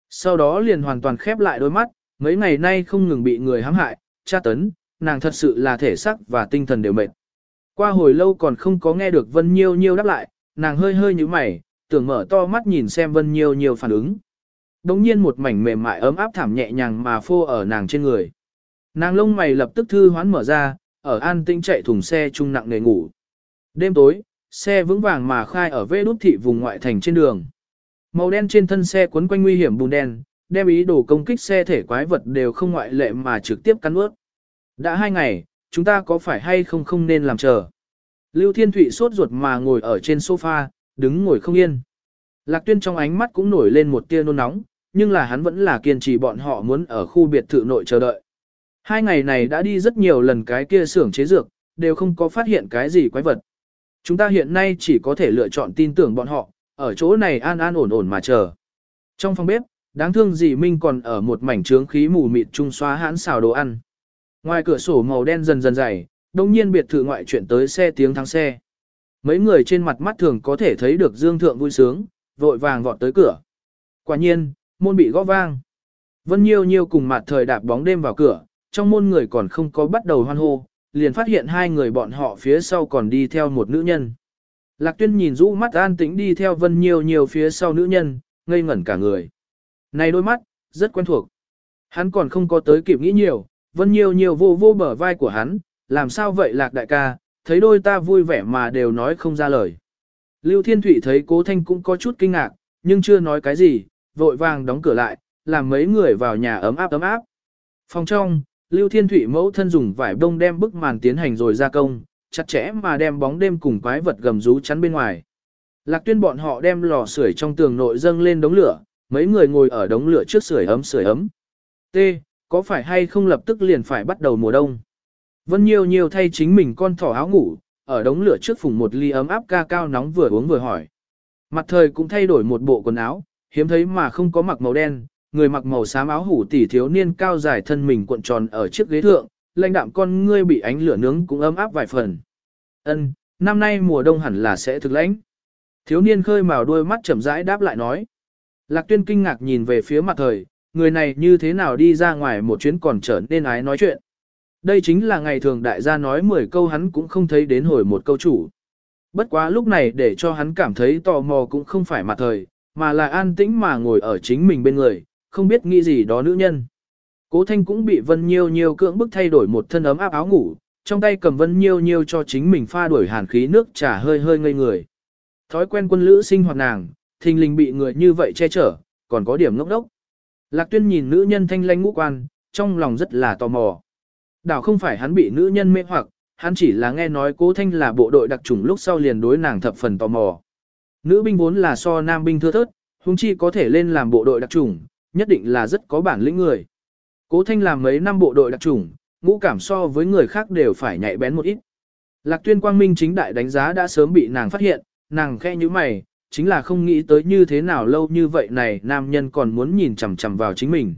Sau đó liền hoàn toàn khép lại đôi mắt, mấy ngày nay không ngừng bị người hãm hại, tra tấn, nàng thật sự là thể xác và tinh thần đều mệt. Qua hồi lâu còn không có nghe được Vân Nhiêu Nhiêu đáp lại, nàng hơi hơi như mày, tưởng mở to mắt nhìn xem Vân Nhiêu Nhiêu phản ứng. Đống nhiên một mảnh mềm mại ấm áp thảm nhẹ nhàng mà phô ở nàng trên người. Nàng lông mày lập tức thư hoán mở ra, ở an tĩnh chạy thùng xe chung nặng nề ngủ. Đêm tối, xe vững vàng mà khai ở vê đút thị vùng ngoại thành trên đường. Màu đen trên thân xe quấn quanh nguy hiểm bùn đen, đem ý đồ công kích xe thể quái vật đều không ngoại lệ mà trực tiếp cắn ướt. Đã hai ngày, chúng ta có phải hay không không nên làm chờ. Lưu Thiên Thụy sốt ruột mà ngồi ở trên sofa, đứng ngồi không yên. Lạc tuyên trong ánh mắt cũng nổi lên một tia nôn nóng, nhưng là hắn vẫn là kiên trì bọn họ muốn ở khu biệt thự nội chờ đợi. Hai ngày này đã đi rất nhiều lần cái kia xưởng chế dược, đều không có phát hiện cái gì quái vật. Chúng ta hiện nay chỉ có thể lựa chọn tin tưởng bọn họ, ở chỗ này an an ổn ổn mà chờ. Trong phòng bếp, đáng thương dì Minh còn ở một mảnh trướng khí mù mịt trung xóa hãn xào đồ ăn. Ngoài cửa sổ màu đen dần dần dày, đông nhiên biệt thự ngoại chuyện tới xe tiếng thắng xe. Mấy người trên mặt mắt thường có thể thấy được Dương Thượng vui sướng, vội vàng vọt tới cửa. Quả nhiên, môn bị gõ vang. Vân Nhiêu Nhiêu cùng mặt thời đạp bóng đêm vào cửa, trong môn người còn không có bắt đầu hoan hô, liền phát hiện hai người bọn họ phía sau còn đi theo một nữ nhân. Lạc tuyên nhìn rũ mắt an tĩnh đi theo Vân Nhiêu Nhiêu phía sau nữ nhân, ngây ngẩn cả người. Này đôi mắt, rất quen thuộc. Hắn còn không có tới kịp nghĩ nhiều, Vân Nhiêu Nhiêu vô vô bờ vai của hắn, làm sao vậy Lạc đại ca, thấy đôi ta vui vẻ mà đều nói không ra lời. Lưu Thiên Thụy thấy cố thanh cũng có chút kinh ngạc, nhưng chưa nói cái gì, vội vàng đóng cửa lại, làm mấy người vào nhà ấm áp ấm áp. Phòng trong, Lưu Thiên Thụy mẫu thân dùng vải bông đem bức màn tiến hành rồi gia công, chặt chẽ mà đem bóng đêm cùng quái vật gầm rú chắn bên ngoài. Lạc tuyên bọn họ đem lò sưởi trong tường nội dâng lên đống lửa, mấy người ngồi ở đống lửa trước sưởi ấm sưởi ấm. T. Có phải hay không lập tức liền phải bắt đầu mùa đông? Vân Nhiêu Nhiêu thay chính mình con thỏ áo ngủ, ở đống lửa trước phùng một ly ấm áp ca cao nóng vừa uống vừa hỏi. Mặt thời cũng thay đổi một bộ quần áo, hiếm thấy mà không có mặc màu đen, người mặc màu xám áo hủ tỉ thiếu niên cao dài thân mình cuộn tròn ở chiếc ghế thượng, lãnh đạm con ngươi bị ánh lửa nướng cũng ấm áp vài phần. Ân, năm nay mùa đông hẳn là sẽ thực lãnh. Thiếu niên khơi màu đôi mắt chậm rãi đáp lại nói. Lạc tuyên kinh ngạc nhìn về phía mặt thời, người này như thế nào đi ra ngoài một chuyến còn trở nên ái nói chuyện. Đây chính là ngày thường đại gia nói 10 câu hắn cũng không thấy đến hồi một câu chủ. Bất quá lúc này để cho hắn cảm thấy tò mò cũng không phải mặt thời, mà là an tĩnh mà ngồi ở chính mình bên người, không biết nghĩ gì đó nữ nhân. Cố Thanh cũng bị Vân Nhiêu Nhiêu cưỡng bức thay đổi một thân ấm áp áo ngủ, trong tay cầm Vân Nhiêu Nhiêu cho chính mình pha đuổi hàn khí nước trà hơi hơi ngây người. Thói quen quân lữ sinh hoạt nàng, thình lình bị người như vậy che chở, còn có điểm ngốc đốc. Lạc Tuyên nhìn nữ nhân thanh lanh ngũ quan, trong lòng rất là tò mò. Đảo không phải hắn bị nữ nhân mê hoặc, hắn chỉ là nghe nói Cố Thanh là bộ đội đặc chủng lúc sau liền đối nàng thập phần tò mò. Nữ binh vốn là so nam binh thưa thớt, huống chi có thể lên làm bộ đội đặc chủng, nhất định là rất có bản lĩnh người. Cố Thanh làm mấy năm bộ đội đặc chủng, ngũ cảm so với người khác đều phải nhạy bén một ít. Lạc tuyên quang minh chính đại đánh giá đã sớm bị nàng phát hiện, nàng khe như mày, chính là không nghĩ tới như thế nào lâu như vậy này nam nhân còn muốn nhìn chằm chằm vào chính mình.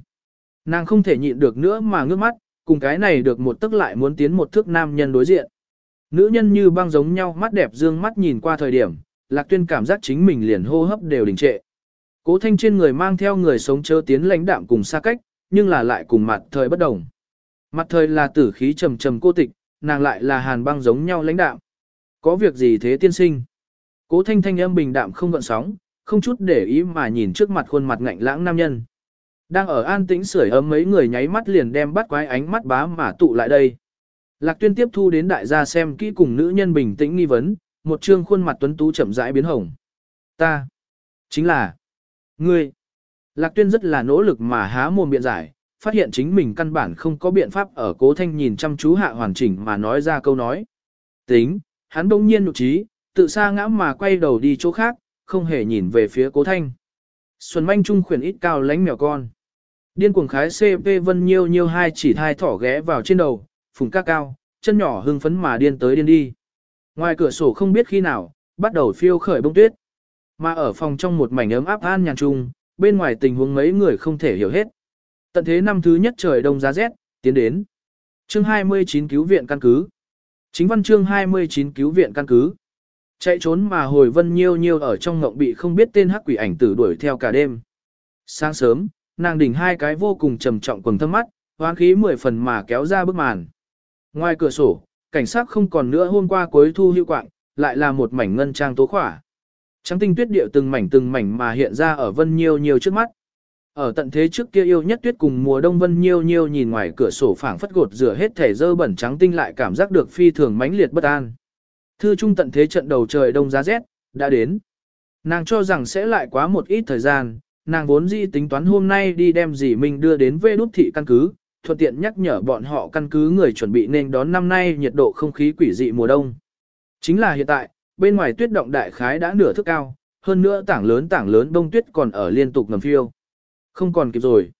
Nàng không thể nhịn được nữa mà ngước mắt, cùng cái này được một tức lại muốn tiến một thước nam nhân đối diện. Nữ nhân như băng giống nhau mắt đẹp dương mắt nhìn qua thời điểm, lạc tuyên cảm giác chính mình liền hô hấp đều đình trệ. Cố thanh trên người mang theo người sống chớ tiến lãnh đạm cùng xa cách, nhưng là lại cùng mặt thời bất đồng. Mặt thời là tử khí trầm trầm cô tịch, nàng lại là hàn băng giống nhau lãnh đạm. Có việc gì thế tiên sinh? Cố thanh thanh âm bình đạm không gợn sóng, không chút để ý mà nhìn trước mặt khuôn mặt ngạnh lãng nam nhân. Đang ở an tĩnh sưởi ấm mấy người nháy mắt liền đem bắt quái ánh mắt bá mà tụ lại đây. Lạc tuyên tiếp thu đến đại gia xem kỹ cùng nữ nhân bình tĩnh nghi vấn, một trương khuôn mặt tuấn tú chậm rãi biến hồng. Ta, chính là, ngươi. Lạc tuyên rất là nỗ lực mà há mồm biện giải, phát hiện chính mình căn bản không có biện pháp ở cố thanh nhìn chăm chú hạ hoàn chỉnh mà nói ra câu nói. Tính, hắn đông nhiên nụ trí, tự xa ngã mà quay đầu đi chỗ khác, không hề nhìn về phía cố thanh. Xuân manh trung khuyển ít cao lánh mèo con. Điên cuồng khái CP vân nhiêu nhiêu hai chỉ thai thỏ ghé vào trên đầu, phùng ca cao, chân nhỏ hưng phấn mà điên tới điên đi. Ngoài cửa sổ không biết khi nào, bắt đầu phiêu khởi bông tuyết. Mà ở phòng trong một mảnh ấm áp an nhàn chung bên ngoài tình huống mấy người không thể hiểu hết. Tận thế năm thứ nhất trời đông giá rét, tiến đến. Chương 29 cứu viện căn cứ. Chính văn chương 29 cứu viện căn cứ. Chạy trốn mà hồi vân nhiêu nhiêu ở trong ngộng bị không biết tên hắc quỷ ảnh tử đuổi theo cả đêm. Sáng sớm, nàng đỉnh hai cái vô cùng trầm trọng quần thâm mắt, hoang khí mười phần mà kéo ra bức màn. Ngoài cửa sổ, cảnh sát không còn nữa hôm qua cuối thu hữu quạng, lại là một mảnh ngân trang tố khỏa. Trắng tinh tuyết điệu từng mảnh từng mảnh mà hiện ra ở vân nhiêu nhiêu trước mắt. Ở tận thế trước kia yêu nhất tuyết cùng mùa đông vân nhiêu nhiêu nhìn ngoài cửa sổ phảng phất gột rửa hết thể dơ bẩn trắng tinh lại cảm giác được phi thường mãnh liệt bất an. Thư trung tận thế trận đầu trời đông giá rét, đã đến. Nàng cho rằng sẽ lại quá một ít thời gian, nàng vốn dĩ tính toán hôm nay đi đem dì mình đưa đến vê đút thị căn cứ, thuận tiện nhắc nhở bọn họ căn cứ người chuẩn bị nên đón năm nay nhiệt độ không khí quỷ dị mùa đông. Chính là hiện tại, bên ngoài tuyết động đại khái đã nửa thước cao, hơn nữa tảng lớn tảng lớn bông tuyết còn ở liên tục ngầm phiêu. Không còn kịp rồi.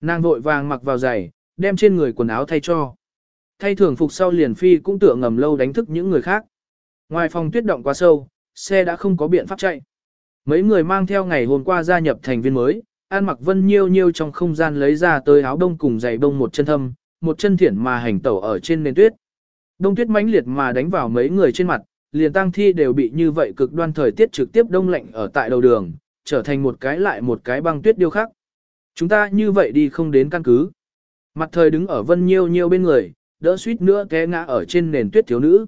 Nàng vội vàng mặc vào giày, đem trên người quần áo thay cho. Thay thường phục sau liền phi cũng tựa ngầm lâu đánh thức những người khác. Ngoài phòng tuyết động quá sâu, xe đã không có biện pháp chạy. Mấy người mang theo ngày hôm qua gia nhập thành viên mới, An Mặc Vân nhiêu nhiêu trong không gian lấy ra tới áo đông cùng giày bông một chân thâm, một chân thiển mà hành tẩu ở trên nền tuyết. Đông tuyết mãnh liệt mà đánh vào mấy người trên mặt, liền tang thi đều bị như vậy cực đoan thời tiết trực tiếp đông lạnh ở tại đầu đường, trở thành một cái lại một cái băng tuyết điêu khắc. Chúng ta như vậy đi không đến căn cứ. Mặt thời đứng ở Vân Nhiêu Nhiêu bên người, đỡ suýt nữa té ngã ở trên nền tuyết thiếu nữ.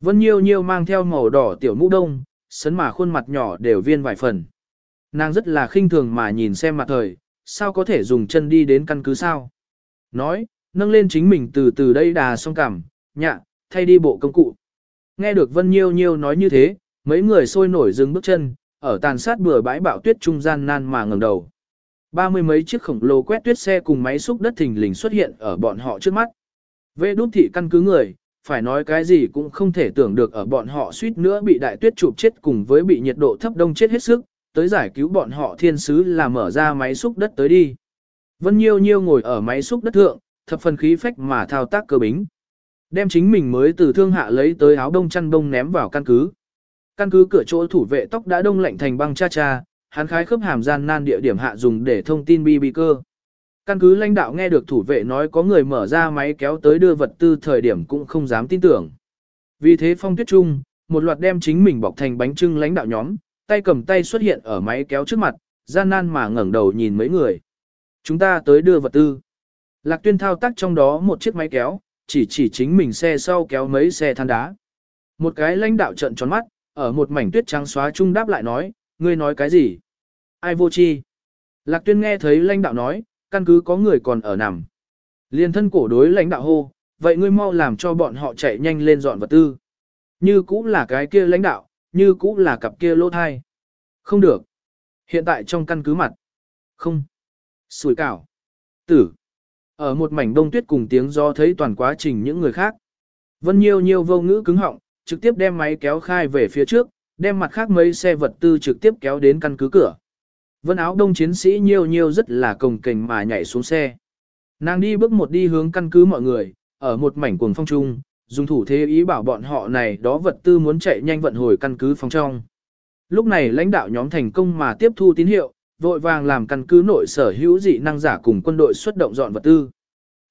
Vân Nhiêu Nhiêu mang theo màu đỏ tiểu mũ đông, sấn mà khuôn mặt nhỏ đều viên vài phần. Nàng rất là khinh thường mà nhìn xem mặt thời, sao có thể dùng chân đi đến căn cứ sao. Nói, nâng lên chính mình từ từ đây đà xong cảm, nhạ, thay đi bộ công cụ. Nghe được Vân Nhiêu Nhiêu nói như thế, mấy người sôi nổi dừng bước chân, ở tàn sát bừa bãi bạo tuyết trung gian nan mà ngẩng đầu. Ba mươi mấy chiếc khổng lồ quét tuyết xe cùng máy xúc đất thình lình xuất hiện ở bọn họ trước mắt. Vệ đút thị căn cứ người, phải nói cái gì cũng không thể tưởng được ở bọn họ suýt nữa bị đại tuyết chụp chết cùng với bị nhiệt độ thấp đông chết hết sức, tới giải cứu bọn họ thiên sứ là mở ra máy xúc đất tới đi. Vân Nhiêu Nhiêu ngồi ở máy xúc đất thượng, thập phần khí phách mà thao tác cơ bính. Đem chính mình mới từ thương hạ lấy tới áo đông chăn đông ném vào căn cứ. Căn cứ cửa chỗ thủ vệ tóc đã đông lạnh thành băng cha cha, hắn khái khớp hàm gian nan địa điểm hạ dùng để thông tin bi bi cơ. Căn cứ lãnh đạo nghe được thủ vệ nói có người mở ra máy kéo tới đưa vật tư thời điểm cũng không dám tin tưởng. Vì thế phong tuyết trung, một loạt đem chính mình bọc thành bánh trưng lãnh đạo nhóm, tay cầm tay xuất hiện ở máy kéo trước mặt, gian nan mà ngẩng đầu nhìn mấy người. Chúng ta tới đưa vật tư. Lạc tuyên thao tác trong đó một chiếc máy kéo, chỉ chỉ chính mình xe sau kéo mấy xe than đá. Một cái lãnh đạo trận tròn mắt, ở một mảnh tuyết trắng xóa trung đáp lại nói, ngươi nói cái gì? Ai vô chi? Lạc tuyên nghe thấy lãnh đạo nói, căn cứ có người còn ở nằm. Liên thân cổ đối lãnh đạo hô, vậy ngươi mau làm cho bọn họ chạy nhanh lên dọn vật tư. Như cũng là cái kia lãnh đạo, như cũng là cặp kia lỗ thai. Không được. Hiện tại trong căn cứ mặt. Không. Sủi cảo. Tử. Ở một mảnh đông tuyết cùng tiếng do thấy toàn quá trình những người khác. Vân Nhiêu Nhiêu vô ngữ cứng họng, trực tiếp đem máy kéo khai về phía trước, đem mặt khác mấy xe vật tư trực tiếp kéo đến căn cứ cửa. Vân áo đông chiến sĩ Nhiêu Nhiêu rất là cồng kềnh mà nhảy xuống xe. Nàng đi bước một đi hướng căn cứ mọi người, ở một mảnh cuồng phong trung, dùng thủ thế ý bảo bọn họ này đó vật tư muốn chạy nhanh vận hồi căn cứ phòng trong. Lúc này lãnh đạo nhóm thành công mà tiếp thu tín hiệu, vội vàng làm căn cứ nội sở hữu dị năng giả cùng quân đội xuất động dọn vật tư.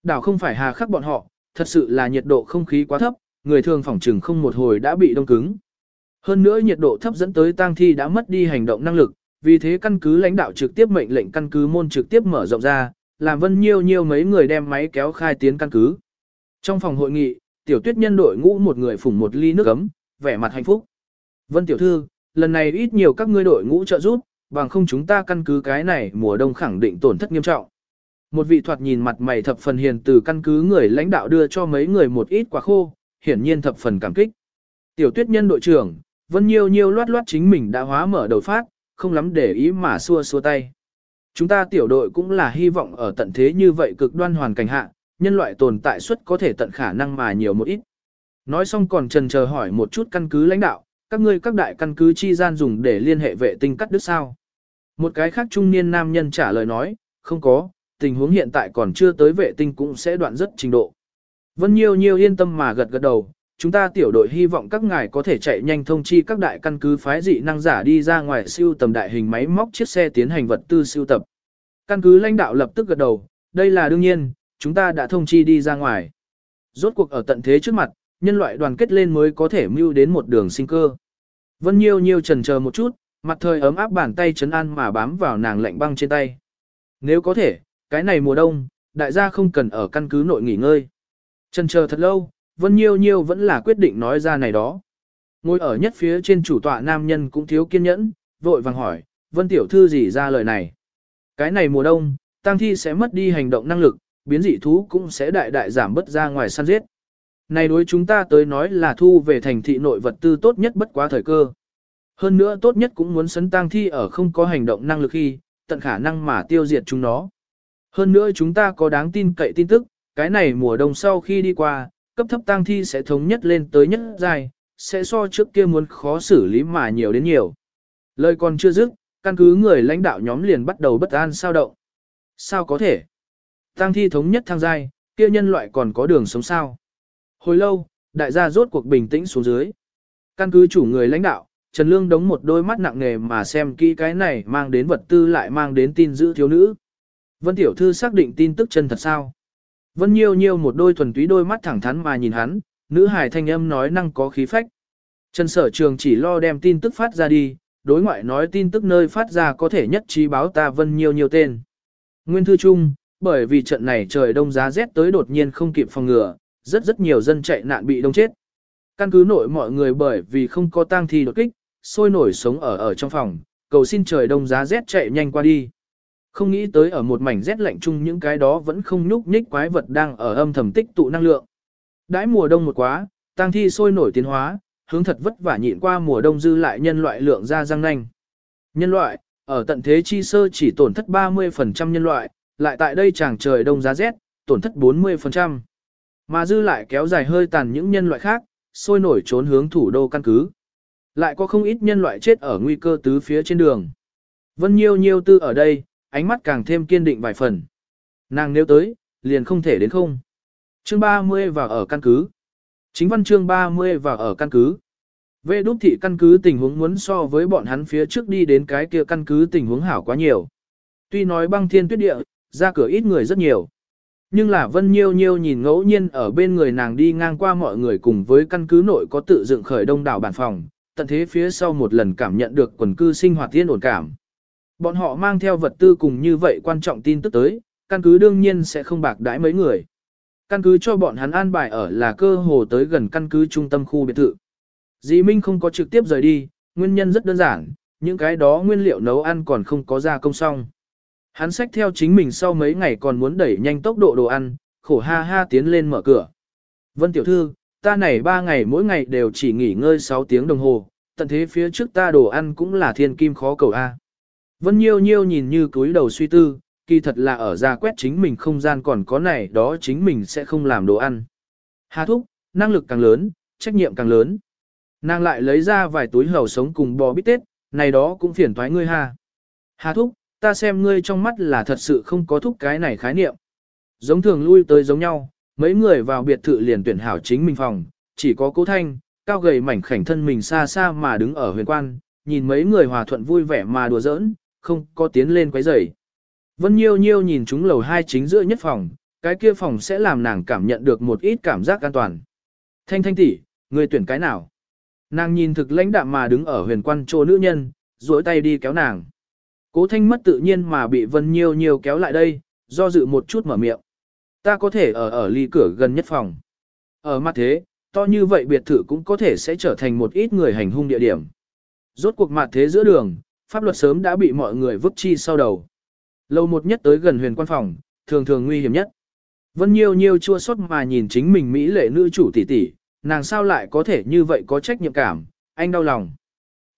Đảo không phải hà khắc bọn họ, thật sự là nhiệt độ không khí quá thấp, người thường phòng trừng không một hồi đã bị đông cứng. Hơn nữa nhiệt độ thấp dẫn tới tang thi đã mất đi hành động năng lực, vì thế căn cứ lãnh đạo trực tiếp mệnh lệnh căn cứ môn trực tiếp mở rộng ra, làm vân nhiêu nhiêu mấy người đem máy kéo khai tiến căn cứ. Trong phòng hội nghị, tiểu tuyết nhân đội ngũ một người phủng một ly nước ấm, vẻ mặt hạnh phúc. Vân tiểu thư, lần này ít nhiều các ngươi đội ngũ trợ giúp, bằng không chúng ta căn cứ cái này mùa đông khẳng định tổn thất nghiêm trọng. Một vị thoạt nhìn mặt mày thập phần hiền từ căn cứ người lãnh đạo đưa cho mấy người một ít quả khô, hiển nhiên thập phần cảm kích. Tiểu tuyết nhân đội trưởng, Vân Nhiêu Nhiêu loát loát chính mình đã hóa mở đầu phát, không lắm để ý mà xua xua tay. Chúng ta tiểu đội cũng là hy vọng ở tận thế như vậy cực đoan hoàn cảnh hạ, nhân loại tồn tại suất có thể tận khả năng mà nhiều một ít. Nói xong còn trần chờ hỏi một chút căn cứ lãnh đạo, các ngươi các đại căn cứ chi gian dùng để liên hệ vệ tinh cắt đứt sao. Một cái khác trung niên nam nhân trả lời nói, không có, tình huống hiện tại còn chưa tới vệ tinh cũng sẽ đoạn rất trình độ. Vân Nhiêu Nhiêu yên tâm mà gật gật đầu, chúng ta tiểu đội hy vọng các ngài có thể chạy nhanh thông chi các đại căn cứ phái dị năng giả đi ra ngoài siêu tầm đại hình máy móc chiếc xe tiến hành vật tư siêu tập. Căn cứ lãnh đạo lập tức gật đầu, đây là đương nhiên, chúng ta đã thông chi đi ra ngoài. Rốt cuộc ở tận thế trước mặt, nhân loại đoàn kết lên mới có thể mưu đến một đường sinh cơ. Vân Nhiêu Nhiêu trần chờ một chút, mặt thời ấm áp bàn tay chấn an mà bám vào nàng lạnh băng trên tay. Nếu có thể, cái này mùa đông, đại gia không cần ở căn cứ nội nghỉ ngơi. Trần chờ thật lâu, Vân Nhiêu Nhiêu vẫn là quyết định nói ra này đó. Ngồi ở nhất phía trên chủ tọa nam nhân cũng thiếu kiên nhẫn, vội vàng hỏi, Vân Tiểu Thư gì ra lời này. Cái này mùa đông, tang thi sẽ mất đi hành động năng lực, biến dị thú cũng sẽ đại đại giảm bớt ra ngoài săn giết. Này đối chúng ta tới nói là thu về thành thị nội vật tư tốt nhất bất quá thời cơ. Hơn nữa tốt nhất cũng muốn sấn tang thi ở không có hành động năng lực khi, tận khả năng mà tiêu diệt chúng nó. Hơn nữa chúng ta có đáng tin cậy tin tức, cái này mùa đông sau khi đi qua, cấp thấp tang thi sẽ thống nhất lên tới nhất dài, sẽ so trước kia muốn khó xử lý mà nhiều đến nhiều. Lời còn chưa dứt, căn cứ người lãnh đạo nhóm liền bắt đầu bất an sao động. Sao có thể? Tang thi thống nhất thang giai, kia nhân loại còn có đường sống sao? Hồi lâu, đại gia rốt cuộc bình tĩnh xuống dưới. Căn cứ chủ người lãnh đạo, Trần Lương đóng một đôi mắt nặng nề mà xem kỹ cái này mang đến vật tư lại mang đến tin giữ thiếu nữ. Vân Tiểu Thư xác định tin tức chân thật sao? Vân Nhiêu Nhiêu một đôi thuần túy đôi mắt thẳng thắn mà nhìn hắn, nữ hài thanh âm nói năng có khí phách. Trần Sở Trường chỉ lo đem tin tức phát ra đi, đối ngoại nói tin tức nơi phát ra có thể nhất trí báo ta Vân Nhiêu Nhiêu tên. Nguyên thư trung, bởi vì trận này trời đông giá rét tới đột nhiên không kịp phòng ngừa, rất rất nhiều dân chạy nạn bị đông chết. Căn cứ nội mọi người bởi vì không có tang thi đột kích, sôi nổi sống ở ở trong phòng, cầu xin trời đông giá rét chạy nhanh qua đi. Không nghĩ tới ở một mảnh rét lạnh chung những cái đó vẫn không nhúc nhích quái vật đang ở âm thầm tích tụ năng lượng. Đãi mùa đông một quá, tang thi sôi nổi tiến hóa, hướng thật vất vả nhịn qua mùa đông dư lại nhân loại lượng ra răng nanh. Nhân loại, ở tận thế chi sơ chỉ tổn thất 30% nhân loại, lại tại đây chàng trời đông giá rét, tổn thất 40%. Mà dư lại kéo dài hơi tàn những nhân loại khác, sôi nổi trốn hướng thủ đô căn cứ. Lại có không ít nhân loại chết ở nguy cơ tứ phía trên đường. Vân Nhiêu Nhiêu tư ở đây, ánh mắt càng thêm kiên định vài phần. Nàng nếu tới, liền không thể đến không. Chương 30 vào ở căn cứ. Chính văn chương 30 vào ở căn cứ. Vệ đúc thị căn cứ tình huống muốn so với bọn hắn phía trước đi đến cái kia căn cứ tình huống hảo quá nhiều. Tuy nói băng thiên tuyết địa, Ra cửa ít người rất nhiều. Nhưng là Vân Nhiêu Nhiêu nhìn ngẫu nhiên ở bên người nàng đi ngang qua mọi người cùng với căn cứ nội có tự dựng khởi đông đảo bản phòng, tận thế phía sau một lần cảm nhận được quần cư sinh hoạt tiên ổn cảm. Bọn họ mang theo vật tư cùng như vậy quan trọng tin tức tới, căn cứ đương nhiên sẽ không bạc đãi mấy người. Căn cứ cho bọn hắn an bài ở là cơ hồ tới gần căn cứ trung tâm khu biệt thự. Dì Minh không có trực tiếp rời đi, nguyên nhân rất đơn giản, những cái đó nguyên liệu nấu ăn còn không có ra công xong. Hắn xách theo chính mình sau mấy ngày còn muốn đẩy nhanh tốc độ đồ ăn, khổ ha ha tiến lên mở cửa. Vân tiểu thư, ta này 3 ngày mỗi ngày đều chỉ nghỉ ngơi 6 tiếng đồng hồ, tận thế phía trước ta đồ ăn cũng là thiên kim khó cầu A. Vân nhiêu nhiêu nhìn như cúi đầu suy tư, kỳ thật là ở ra quét chính mình không gian còn có này đó chính mình sẽ không làm đồ ăn. Hà thúc, năng lực càng lớn, trách nhiệm càng lớn. Nàng lại lấy ra vài túi hầu sống cùng bò bít tết, này đó cũng phiền thoái ngươi ha. Hà thúc, ta xem ngươi trong mắt là thật sự không có thúc cái này khái niệm. Giống thường lui tới giống nhau, mấy người vào biệt thự liền tuyển hảo chính mình phòng, chỉ có cố thanh, cao gầy mảnh khảnh thân mình xa xa mà đứng ở huyền quan, nhìn mấy người hòa thuận vui vẻ mà đùa giỡn, không có tiến lên quấy rầy. Vân Nhiêu Nhiêu nhìn chúng lầu hai chính giữa nhất phòng, cái kia phòng sẽ làm nàng cảm nhận được một ít cảm giác an toàn. Thanh thanh tỷ, người tuyển cái nào? Nàng nhìn thực lãnh đạm mà đứng ở huyền quan chỗ nữ nhân, duỗi tay đi kéo nàng. Cố thanh mất tự nhiên mà bị Vân Nhiêu Nhiêu kéo lại đây, do dự một chút mở miệng. Ta có thể ở ở ly cửa gần nhất phòng. Ở mặt thế, to như vậy biệt thự cũng có thể sẽ trở thành một ít người hành hung địa điểm. Rốt cuộc mặt thế giữa đường, pháp luật sớm đã bị mọi người vứt chi sau đầu. Lâu một nhất tới gần huyền quan phòng, thường thường nguy hiểm nhất. Vân Nhiêu Nhiêu chua xót mà nhìn chính mình Mỹ lệ nữ chủ tỷ tỷ, nàng sao lại có thể như vậy có trách nhiệm cảm, anh đau lòng.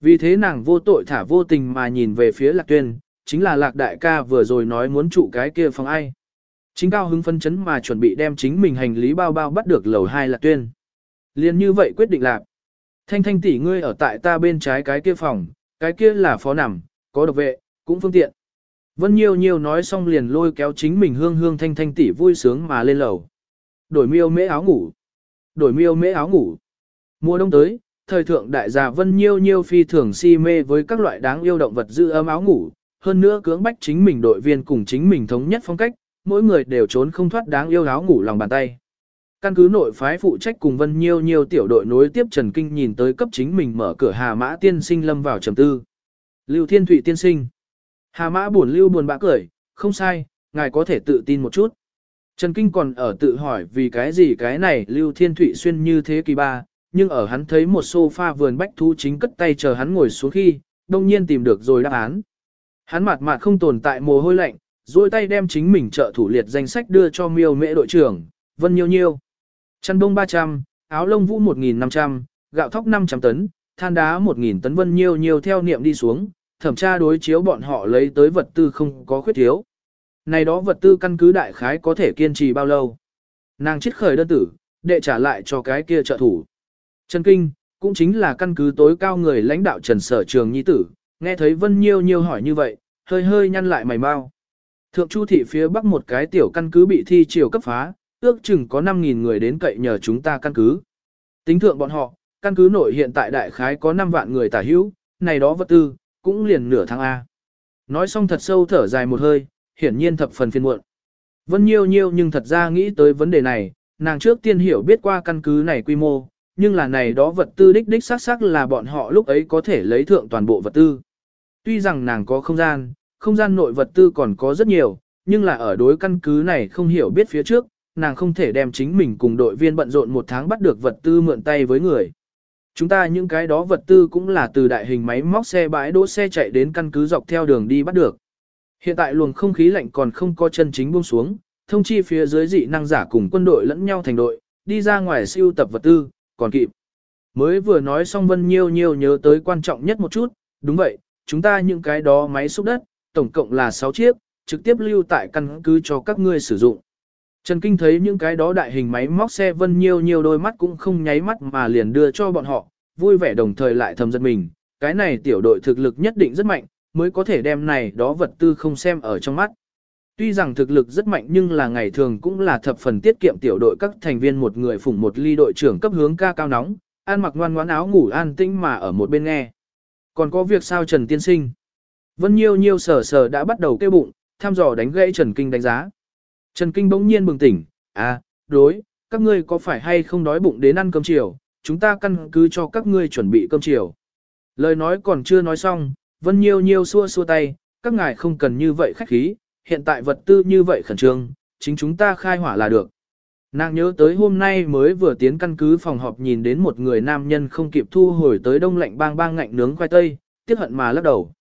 Vì thế nàng vô tội thả vô tình mà nhìn về phía lạc tuyên, chính là lạc đại ca vừa rồi nói muốn trụ cái kia phòng ai. Chính cao hứng phân chấn mà chuẩn bị đem chính mình hành lý bao bao bắt được lầu hai lạc tuyên. Liên như vậy quyết định lạc. Thanh thanh tỷ ngươi ở tại ta bên trái cái kia phòng, cái kia là phó nằm, có độc vệ, cũng phương tiện. Vân Nhiêu Nhiêu nói xong liền lôi kéo chính mình hương hương thanh thanh tỷ vui sướng mà lên lầu. Đổi miêu mễ áo ngủ. Đổi miêu mễ áo ngủ. Mùa đông tới, thời thượng đại gia Vân Nhiêu Nhiêu phi thường si mê với các loại đáng yêu động vật giữ ấm áo ngủ, hơn nữa cưỡng bách chính mình đội viên cùng chính mình thống nhất phong cách, mỗi người đều trốn không thoát đáng yêu áo ngủ lòng bàn tay. Căn cứ nội phái phụ trách cùng Vân Nhiêu Nhiêu tiểu đội nối tiếp Trần Kinh nhìn tới cấp chính mình mở cửa Hà Mã tiên sinh lâm vào trầm tư. Lưu Thiên Thụy tiên sinh. Hà Mã buồn lưu buồn bã cười, không sai, ngài có thể tự tin một chút. Trần Kinh còn ở tự hỏi vì cái gì cái này Lưu Thiên Thụy xuyên như thế kỳ ba, nhưng ở hắn thấy một sofa vườn bách thú chính cất tay chờ hắn ngồi xuống khi, đông nhiên tìm được rồi đáp án. Hắn mặt mặt không tồn tại mồ hôi lạnh, duỗi tay đem chính mình trợ thủ liệt danh sách đưa cho miêu mễ đội trưởng, Vân Nhiêu Nhiêu. Chăn đông 300, áo lông vũ 1.500, gạo thóc 500 tấn, than đá 1.000 tấn Vân Nhiêu Nhiêu theo niệm đi xuống, thẩm tra đối chiếu bọn họ lấy tới vật tư không có khuyết thiếu. Này đó vật tư căn cứ đại khái có thể kiên trì bao lâu. Nàng chết khởi đơn tử, đệ trả lại cho cái kia trợ thủ. Trần Kinh, cũng chính là căn cứ tối cao người lãnh đạo Trần Sở Trường Nhi Tử, nghe thấy Vân Nhiêu Nhiêu hỏi như vậy, hơi hơi nhăn lại mày mau. Thượng Chu thị phía bắc một cái tiểu căn cứ bị thi triều cấp phá, ước chừng có 5.000 người đến cậy nhờ chúng ta căn cứ. Tính thượng bọn họ, căn cứ nội hiện tại đại khái có 5 vạn người tả hữu, này đó vật tư, cũng liền nửa tháng A. Nói xong thật sâu thở dài một hơi, hiển nhiên thập phần phiền muộn. Vân Nhiêu Nhiêu nhưng thật ra nghĩ tới vấn đề này, nàng trước tiên hiểu biết qua căn cứ này quy mô, nhưng là này đó vật tư đích đích xác xác là bọn họ lúc ấy có thể lấy thượng toàn bộ vật tư. Tuy rằng nàng có không gian, không gian nội vật tư còn có rất nhiều, nhưng là ở đối căn cứ này không hiểu biết phía trước, nàng không thể đem chính mình cùng đội viên bận rộn một tháng bắt được vật tư mượn tay với người. Chúng ta những cái đó vật tư cũng là từ đại hình máy móc xe bãi đỗ xe chạy đến căn cứ dọc theo đường đi bắt được. Hiện tại luồng không khí lạnh còn không có chân chính buông xuống, thông chi phía dưới dị năng giả cùng quân đội lẫn nhau thành đội, đi ra ngoài siêu tập vật tư, còn kịp. Mới vừa nói xong Vân Nhiêu Nhiêu nhớ tới quan trọng nhất một chút, đúng vậy, chúng ta những cái đó máy xúc đất, tổng cộng là 6 chiếc, trực tiếp lưu tại căn cứ cho các ngươi sử dụng. Trần Kinh thấy những cái đó đại hình máy móc xe Vân Nhiêu Nhiêu đôi mắt cũng không nháy mắt mà liền đưa cho bọn họ, vui vẻ đồng thời lại thầm giật mình, cái này tiểu đội thực lực nhất định rất mạnh, mới có thể đem này đó vật tư không xem ở trong mắt. Tuy rằng thực lực rất mạnh nhưng là ngày thường cũng là thập phần tiết kiệm tiểu đội các thành viên một người phụng một ly đội trưởng cấp hướng ca cao nóng, an mặc ngoan ngoãn áo ngủ an tĩnh mà ở một bên nghe. Còn có việc sao Trần Tiên Sinh? Vân Nhiêu Nhiêu sờ sờ đã bắt đầu kêu bụng, tham dò đánh gãy Trần Kinh đánh giá. Trần Kinh bỗng nhiên bừng tỉnh, à, đối, các ngươi có phải hay không đói bụng đến ăn cơm chiều, chúng ta căn cứ cho các ngươi chuẩn bị cơm chiều. Lời nói còn chưa nói xong, Vân Nhiêu Nhiêu xua xua tay, các ngài không cần như vậy khách khí, hiện tại vật tư như vậy khẩn trương, chính chúng ta khai hỏa là được. Nàng nhớ tới hôm nay mới vừa tiến căn cứ phòng họp nhìn đến một người nam nhân không kịp thu hồi tới đông lạnh bang bang ngạnh nướng khoai tây, tiếc hận mà lắc đầu.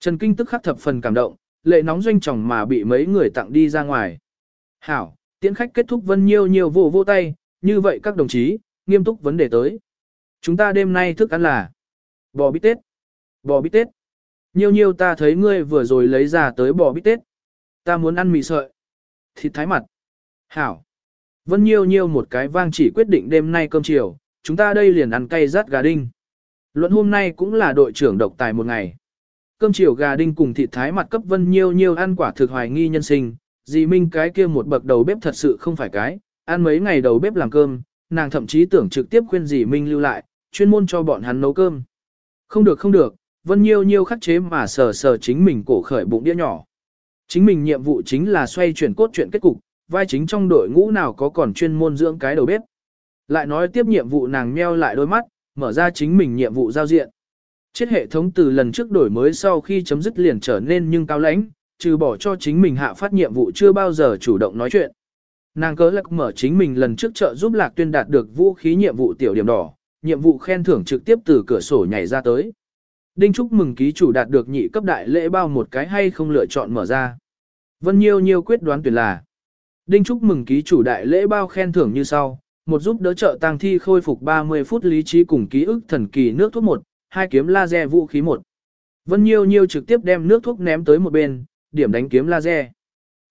Trần Kinh tức khắc thập phần cảm động, lệ nóng doanh chồng mà bị mấy người tặng đi ra ngoài. Hảo, tiễn khách kết thúc vân nhiêu nhiều vô vô tay, như vậy các đồng chí, nghiêm túc vấn đề tới. Chúng ta đêm nay thức ăn là bò bít tết. Bò bít tết. Nhiêu nhiêu ta thấy ngươi vừa rồi lấy ra tới bò bít tết. Ta muốn ăn mì sợi. Thịt thái mặt. Hảo. Vân nhiêu nhiêu một cái vang chỉ quyết định đêm nay cơm chiều, chúng ta đây liền ăn cay rát gà đinh. Luận hôm nay cũng là đội trưởng độc tài một ngày. Cơm chiều gà đinh cùng thịt thái mặt cấp vân nhiêu nhiêu ăn quả thực hoài nghi nhân sinh, dì Minh cái kia một bậc đầu bếp thật sự không phải cái, ăn mấy ngày đầu bếp làm cơm, nàng thậm chí tưởng trực tiếp khuyên dì Minh lưu lại, chuyên môn cho bọn hắn nấu cơm. Không được không được, vân nhiêu nhiêu khắc chế mà sờ sờ chính mình cổ khởi bụng đĩa nhỏ. Chính mình nhiệm vụ chính là xoay chuyển cốt truyện kết cục, vai chính trong đội ngũ nào có còn chuyên môn dưỡng cái đầu bếp. Lại nói tiếp nhiệm vụ nàng meo lại đôi mắt, mở ra chính mình nhiệm vụ giao diện. Chết hệ thống từ lần trước đổi mới sau khi chấm dứt liền trở nên nhưng cao lãnh, trừ bỏ cho chính mình hạ phát nhiệm vụ chưa bao giờ chủ động nói chuyện. Nàng cớ lạc mở chính mình lần trước trợ giúp lạc tuyên đạt được vũ khí nhiệm vụ tiểu điểm đỏ, nhiệm vụ khen thưởng trực tiếp từ cửa sổ nhảy ra tới. Đinh chúc mừng ký chủ đạt được nhị cấp đại lễ bao một cái hay không lựa chọn mở ra. Vân Nhiêu Nhiêu quyết đoán tuyển là. Đinh chúc mừng ký chủ đại lễ bao khen thưởng như sau, một giúp đỡ trợ tang thi khôi phục 30 phút lý trí cùng ký ức thần kỳ nước thuốc một, hai kiếm laser vũ khí một. Vân Nhiêu Nhiêu trực tiếp đem nước thuốc ném tới một bên, điểm đánh kiếm laser.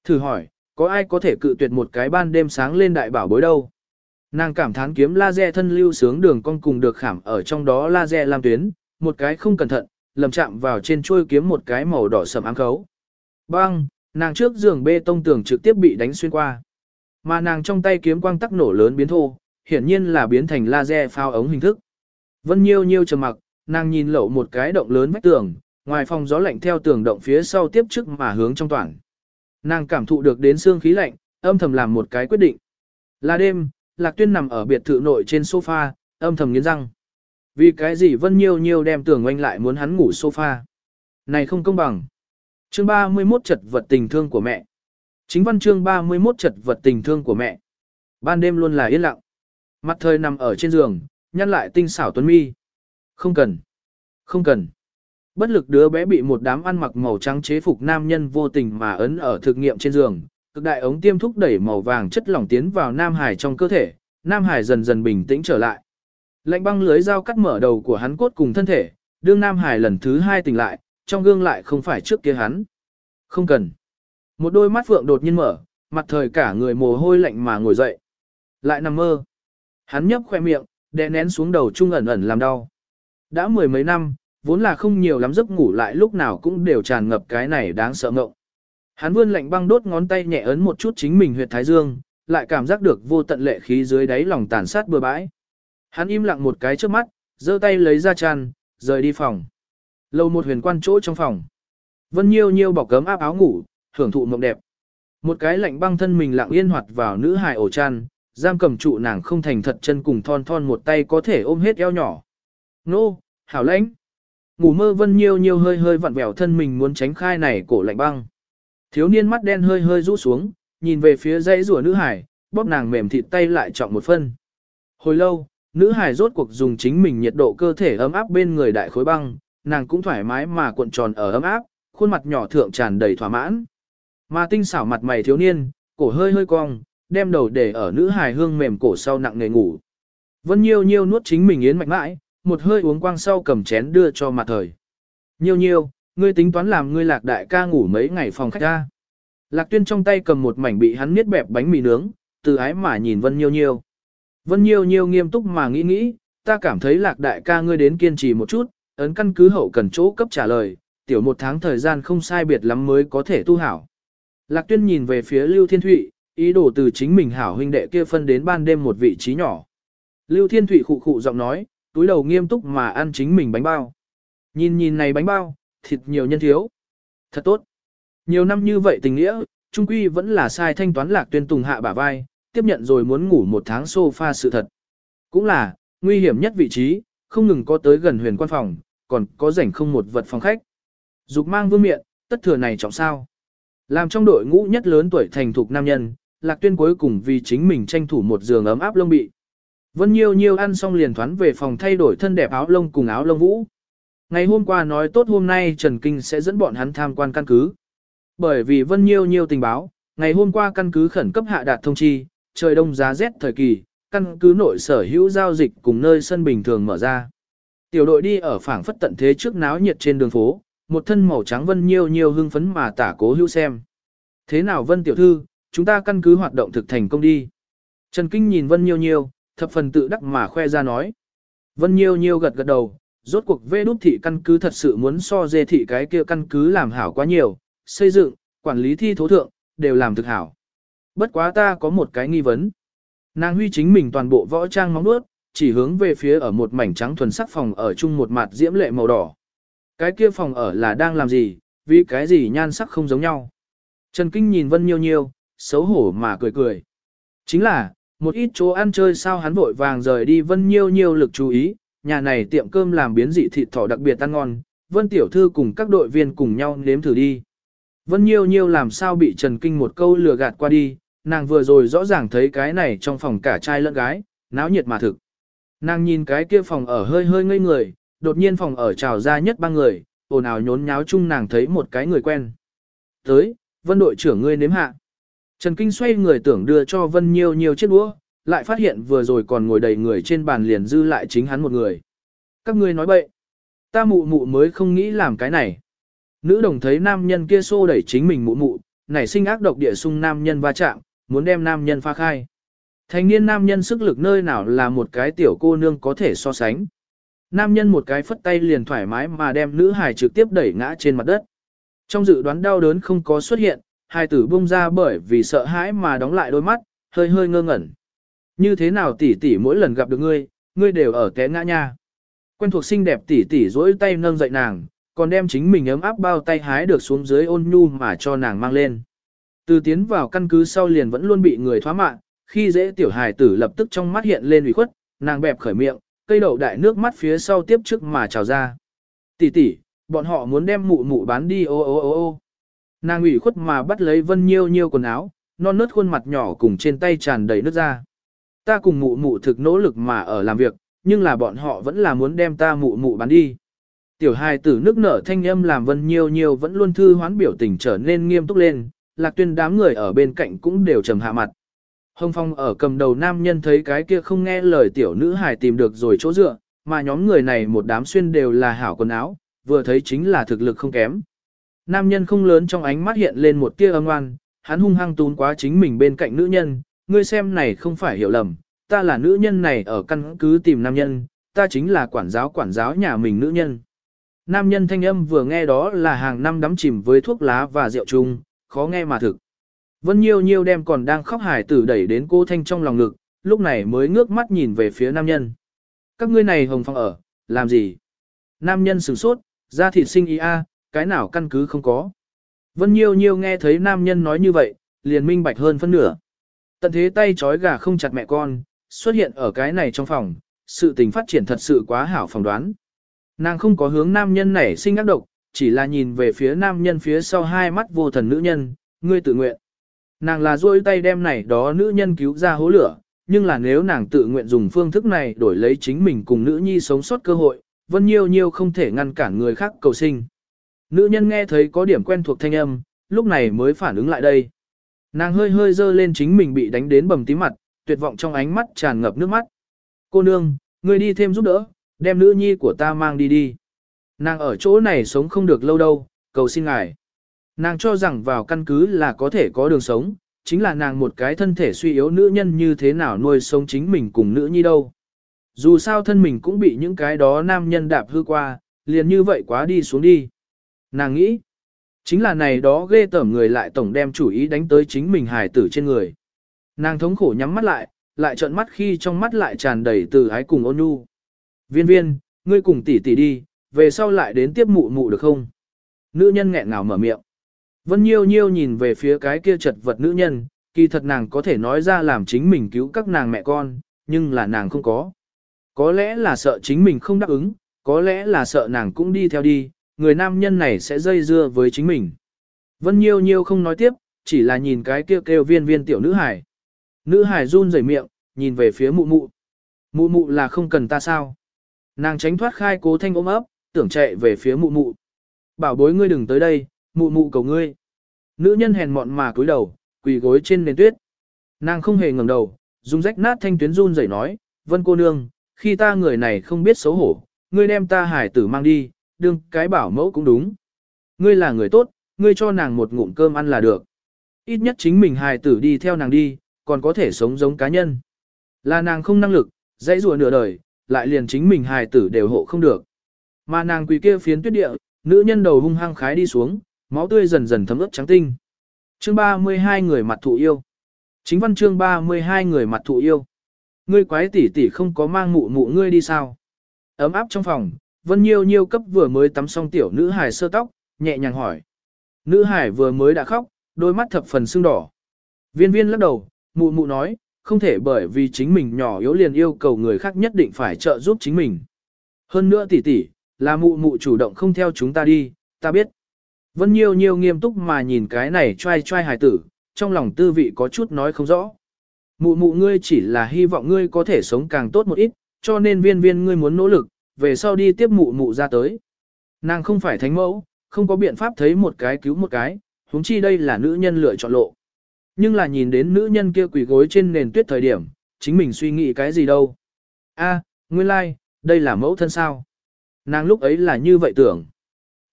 Thử hỏi, có ai có thể cự tuyệt một cái ban đêm sáng lên đại bảo bối đâu? Nàng cảm thán kiếm laser thân lưu sướng đường con cùng được khảm ở trong đó laser làm tuyến, một cái không cẩn thận, lầm chạm vào trên chuôi kiếm một cái màu đỏ sầm ám khấu. Bang, nàng trước giường bê tông tường trực tiếp bị đánh xuyên qua. Mà nàng trong tay kiếm quang tắc nổ lớn biến thô, hiển nhiên là biến thành laser phao ống hình thức. Vân Nhiêu Nhiêu trầm mặc, nàng nhìn lậu một cái động lớn vách tường, ngoài phòng gió lạnh theo tường động phía sau tiếp trước mà hướng trong toàn. Nàng cảm thụ được đến xương khí lạnh, âm thầm làm một cái quyết định. Là đêm, Lạc Tuyên nằm ở biệt thự nội trên sofa, âm thầm nghiến răng. Vì cái gì Vân Nhiêu Nhiêu đem tường oanh lại muốn hắn ngủ sofa. Này không công bằng. Chương 31 chật vật tình thương của mẹ. Chính văn chương 31 chật vật tình thương của mẹ. Ban đêm luôn là yên lặng. Mặt thời nằm ở trên giường, nhăn lại tinh xảo tuấn mi. Không cần. Không cần. Bất lực đứa bé bị một đám ăn mặc màu trắng chế phục nam nhân vô tình mà ấn ở thực nghiệm trên giường. Cực đại ống tiêm thúc đẩy màu vàng chất lỏng tiến vào Nam Hải trong cơ thể. Nam Hải dần dần bình tĩnh trở lại. Lạnh băng lưới dao cắt mở đầu của hắn cốt cùng thân thể. Đương Nam Hải lần thứ hai tỉnh lại, trong gương lại không phải trước kia hắn. Không cần. Một đôi mắt phượng đột nhiên mở, mặt thời cả người mồ hôi lạnh mà ngồi dậy. Lại nằm mơ. Hắn nhấp khoe miệng, đè nén xuống đầu trung ẩn ẩn làm đau. Đã mười mấy năm, vốn là không nhiều lắm giấc ngủ lại lúc nào cũng đều tràn ngập cái này đáng sợ ngộng. Hắn vươn lạnh băng đốt ngón tay nhẹ ấn một chút chính mình huyệt thái dương, lại cảm giác được vô tận lệ khí dưới đáy lòng tàn sát bừa bãi. Hắn im lặng một cái trước mắt, giơ tay lấy ra chăn, rời đi phòng. Lâu một huyền quan chỗ trong phòng. Vân Nhiêu Nhiêu bọc cấm áp áo ngủ, hưởng thụ mộng đẹp. Một cái lạnh băng thân mình lặng yên hoạt vào nữ hài ổ chăn, giam cầm trụ nàng không thành thật chân cùng thon thon một tay có thể ôm hết eo nhỏ. Nô, hảo lãnh. Ngủ mơ Vân Nhiêu Nhiêu hơi hơi vặn vẹo thân mình muốn tránh khai này cổ lạnh băng. Thiếu niên mắt đen hơi hơi rũ xuống, nhìn về phía dãy rùa nữ hải, bóp nàng mềm thịt tay lại trọng một phân. Hồi lâu, nữ hải rốt cuộc dùng chính mình nhiệt độ cơ thể ấm áp bên người đại khối băng, nàng cũng thoải mái mà cuộn tròn ở ấm áp, khuôn mặt nhỏ thượng tràn đầy thỏa mãn. Mà tinh xảo mặt mày thiếu niên, cổ hơi hơi cong, đem đầu để ở nữ hài hương mềm cổ sau nặng nề ngủ. Vân Nhiêu Nhiêu nuốt chính mình yến mạch mãi, một hơi uống quang sau cầm chén đưa cho mặt thời. Nhiêu Nhiêu, ngươi tính toán làm ngươi lạc đại ca ngủ mấy ngày phòng khách ra. Lạc tuyên trong tay cầm một mảnh bị hắn niết bẹp bánh mì nướng, từ ái mà nhìn Vân Nhiêu Nhiêu. Vân Nhiêu Nhiêu nghiêm túc mà nghĩ nghĩ, ta cảm thấy lạc đại ca ngươi đến kiên trì một chút, ấn căn cứ hậu cần chỗ cấp trả lời, tiểu một tháng thời gian không sai biệt lắm mới có thể tu hảo. Lạc tuyên nhìn về phía Lưu Thiên Thụy, ý đồ từ chính mình hảo huynh đệ kia phân đến ban đêm một vị trí nhỏ. Lưu Thiên Thụy khụ khụ giọng nói, túi đầu nghiêm túc mà ăn chính mình bánh bao. Nhìn nhìn này bánh bao, thịt nhiều nhân thiếu. Thật tốt. Nhiều năm như vậy tình nghĩa, trung quy vẫn là sai thanh toán lạc tuyên tùng hạ bả vai, tiếp nhận rồi muốn ngủ một tháng sofa sự thật. Cũng là, nguy hiểm nhất vị trí, không ngừng có tới gần huyền quan phòng, còn có rảnh không một vật phòng khách. Dục mang vương miện, tất thừa này trọng sao. Làm trong đội ngũ nhất lớn tuổi thành thục nam nhân, lạc tuyên cuối cùng vì chính mình tranh thủ một giường ấm áp lông bị. Vân Nhiêu Nhiêu ăn xong liền thoán về phòng thay đổi thân đẹp áo lông cùng áo lông vũ. Ngày hôm qua nói tốt hôm nay Trần Kinh sẽ dẫn bọn hắn tham quan căn cứ. Bởi vì Vân Nhiêu Nhiêu tình báo, ngày hôm qua căn cứ khẩn cấp hạ đạt thông chi, trời đông giá rét thời kỳ, căn cứ nội sở hữu giao dịch cùng nơi sân bình thường mở ra. Tiểu đội đi ở phảng phất tận thế trước náo nhiệt trên đường phố, một thân màu trắng Vân nhiều nhiều hưng phấn mà tả cố hữu xem. Thế nào Vân tiểu thư, chúng ta căn cứ hoạt động thực thành công đi. Trần Kinh nhìn Vân nhiều nhiều thập phần tự đắc mà khoe ra nói. Vân nhiều nhiều gật gật đầu, rốt cuộc vê đút thị căn cứ thật sự muốn so dê thị cái kia căn cứ làm hảo quá nhiều, xây dựng, quản lý thi thố thượng, đều làm thực hảo. Bất quá ta có một cái nghi vấn. Nàng huy chính mình toàn bộ võ trang móng nuốt, chỉ hướng về phía ở một mảnh trắng thuần sắc phòng ở chung một mặt diễm lệ màu đỏ. Cái kia phòng ở là đang làm gì, vì cái gì nhan sắc không giống nhau. Trần Kinh nhìn Vân Nhiêu Nhiêu, xấu hổ mà cười cười. Chính là, một ít chỗ ăn chơi sao hắn vội vàng rời đi Vân Nhiêu Nhiêu lực chú ý, nhà này tiệm cơm làm biến dị thịt thỏ đặc biệt ăn ngon, Vân Tiểu Thư cùng các đội viên cùng nhau nếm thử đi. Vân Nhiêu Nhiêu làm sao bị Trần Kinh một câu lừa gạt qua đi, nàng vừa rồi rõ ràng thấy cái này trong phòng cả trai lẫn gái, náo nhiệt mà thực. Nàng nhìn cái kia phòng ở hơi hơi ngây người, đột nhiên phòng ở trào ra nhất ba người, ồn ào nhốn nháo chung nàng thấy một cái người quen. Tới, Vân đội trưởng ngươi nếm hạ. Trần Kinh xoay người tưởng đưa cho Vân nhiều nhiều chiếc đũa, lại phát hiện vừa rồi còn ngồi đầy người trên bàn liền dư lại chính hắn một người. Các ngươi nói bậy. Ta mụ mụ mới không nghĩ làm cái này. Nữ đồng thấy nam nhân kia xô đẩy chính mình mụ mụ, nảy sinh ác độc địa sung nam nhân va chạm, muốn đem nam nhân pha khai. Thành niên nam nhân sức lực nơi nào là một cái tiểu cô nương có thể so sánh. Nam nhân một cái phất tay liền thoải mái mà đem nữ hài trực tiếp đẩy ngã trên mặt đất. Trong dự đoán đau đớn không có xuất hiện, hài tử bung ra bởi vì sợ hãi mà đóng lại đôi mắt, hơi hơi ngơ ngẩn. Như thế nào tỷ tỷ mỗi lần gặp được ngươi, ngươi đều ở té ngã nha. Quen thuộc xinh đẹp tỷ tỷ duỗi tay nâng dậy nàng, còn đem chính mình ấm áp bao tay hái được xuống dưới ôn nhu mà cho nàng mang lên. Từ tiến vào căn cứ sau liền vẫn luôn bị người thoá mạng. khi dễ tiểu hài tử lập tức trong mắt hiện lên ủy khuất, nàng bẹp khởi miệng, cây đậu đại nước mắt phía sau tiếp trước mà trào ra. Tỷ tỷ, bọn họ muốn đem mụ mụ bán đi ô ô ô ô. Nàng ủy khuất mà bắt lấy vân nhiêu nhiêu quần áo, non nớt khuôn mặt nhỏ cùng trên tay tràn đầy nước ra. Ta cùng mụ mụ thực nỗ lực mà ở làm việc, nhưng là bọn họ vẫn là muốn đem ta mụ mụ bán đi. Tiểu hài tử nước nở thanh âm làm vân nhiêu nhiêu vẫn luôn thư hoán biểu tình trở nên nghiêm túc lên, lạc tuyên đám người ở bên cạnh cũng đều trầm hạ mặt. Hồng Phong ở cầm đầu nam nhân thấy cái kia không nghe lời tiểu nữ hài tìm được rồi chỗ dựa, mà nhóm người này một đám xuyên đều là hảo quần áo, vừa thấy chính là thực lực không kém. Nam nhân không lớn trong ánh mắt hiện lên một tia âm oan, hắn hung hăng tún quá chính mình bên cạnh nữ nhân, ngươi xem này không phải hiểu lầm, ta là nữ nhân này ở căn cứ tìm nam nhân, ta chính là quản giáo quản giáo nhà mình nữ nhân. Nam nhân thanh âm vừa nghe đó là hàng năm đắm chìm với thuốc lá và rượu chung, khó nghe mà thực. Vân Nhiêu Nhiêu đem còn đang khóc hải tử đẩy đến cô Thanh trong lòng ngực, lúc này mới ngước mắt nhìn về phía nam nhân. Các ngươi này hồng phong ở, làm gì? Nam nhân sửng sốt, ra thịt sinh ý a, cái nào căn cứ không có. Vân Nhiêu Nhiêu nghe thấy nam nhân nói như vậy, liền minh bạch hơn phân nửa. Tận thế tay trói gà không chặt mẹ con, xuất hiện ở cái này trong phòng, sự tình phát triển thật sự quá hảo phỏng đoán. Nàng không có hướng nam nhân này sinh ác độc, chỉ là nhìn về phía nam nhân phía sau hai mắt vô thần nữ nhân, ngươi tự nguyện. Nàng là duỗi tay đem này đó nữ nhân cứu ra hố lửa, nhưng là nếu nàng tự nguyện dùng phương thức này đổi lấy chính mình cùng nữ nhi sống sót cơ hội, vân nhiêu nhiêu không thể ngăn cản người khác cầu sinh. Nữ nhân nghe thấy có điểm quen thuộc thanh âm, lúc này mới phản ứng lại đây. Nàng hơi hơi dơ lên chính mình bị đánh đến bầm tím mặt, tuyệt vọng trong ánh mắt tràn ngập nước mắt. Cô nương, người đi thêm giúp đỡ, đem nữ nhi của ta mang đi đi. Nàng ở chỗ này sống không được lâu đâu, cầu xin ngài. Nàng cho rằng vào căn cứ là có thể có đường sống, chính là nàng một cái thân thể suy yếu nữ nhân như thế nào nuôi sống chính mình cùng nữ nhi đâu. Dù sao thân mình cũng bị những cái đó nam nhân đạp hư qua, liền như vậy quá đi xuống đi. Nàng nghĩ, chính là này đó ghê tởm người lại tổng đem chủ ý đánh tới chính mình hài tử trên người. Nàng thống khổ nhắm mắt lại, lại trợn mắt khi trong mắt lại tràn đầy từ ái cùng ôn nhu. Viên viên, ngươi cùng tỷ tỷ đi, về sau lại đến tiếp mụ mụ được không? Nữ nhân nghẹn ngào mở miệng. Vân Nhiêu Nhiêu nhìn về phía cái kia chật vật nữ nhân, kỳ thật nàng có thể nói ra làm chính mình cứu các nàng mẹ con, nhưng là nàng không có. Có lẽ là sợ chính mình không đáp ứng, có lẽ là sợ nàng cũng đi theo đi, người nam nhân này sẽ dây dưa với chính mình. Vân Nhiêu Nhiêu không nói tiếp, chỉ là nhìn cái kia kêu, kêu viên viên tiểu nữ hải. Nữ hải run rẩy miệng, nhìn về phía mụ mụ. Mụ mụ là không cần ta sao. Nàng tránh thoát khai cố thanh ôm ấp, tưởng chạy về phía mụ mụ. Bảo bối ngươi đừng tới đây, mụ mụ cầu ngươi. Nữ nhân hèn mọn mà cúi đầu, quỳ gối trên nền tuyết. Nàng không hề ngẩng đầu, dùng rách nát thanh tuyến run rẩy nói, vân cô nương, khi ta người này không biết xấu hổ, ngươi đem ta hải tử mang đi, đương cái bảo mẫu cũng đúng. Ngươi là người tốt, ngươi cho nàng một ngụm cơm ăn là được. Ít nhất chính mình hài tử đi theo nàng đi, còn có thể sống giống cá nhân. Là nàng không năng lực, dãy rùa nửa đời, lại liền chính mình hài tử đều hộ không được. Mà nàng quỳ kia phiến tuyết địa, nữ nhân đầu hung hăng khái đi xuống, máu tươi dần dần thấm ướt trắng tinh. Chương 32 người mặt thụ yêu. Chính văn chương 32 người mặt thụ yêu. Ngươi quái tỷ tỷ không có mang mụ mụ ngươi đi sao? Ấm áp trong phòng, Vân Nhiêu Nhiêu cấp vừa mới tắm xong tiểu nữ hài sơ tóc, nhẹ nhàng hỏi. Nữ hải vừa mới đã khóc, đôi mắt thập phần sưng đỏ. Viên viên lắc đầu, mụ mụ nói, không thể bởi vì chính mình nhỏ yếu liền yêu cầu người khác nhất định phải trợ giúp chính mình. Hơn nữa tỷ tỷ, là mụ mụ chủ động không theo chúng ta đi, ta biết. Vân Nhiêu Nhiêu nghiêm túc mà nhìn cái này trai trai hài tử, trong lòng tư vị có chút nói không rõ. Mụ mụ ngươi chỉ là hy vọng ngươi có thể sống càng tốt một ít, cho nên viên viên ngươi muốn nỗ lực, về sau đi tiếp mụ mụ ra tới. Nàng không phải thánh mẫu, không có biện pháp thấy một cái cứu một cái, huống chi đây là nữ nhân lựa chọn lộ. Nhưng là nhìn đến nữ nhân kia quỳ gối trên nền tuyết thời điểm, chính mình suy nghĩ cái gì đâu. A, nguyên lai, like, đây là mẫu thân sao. Nàng lúc ấy là như vậy tưởng.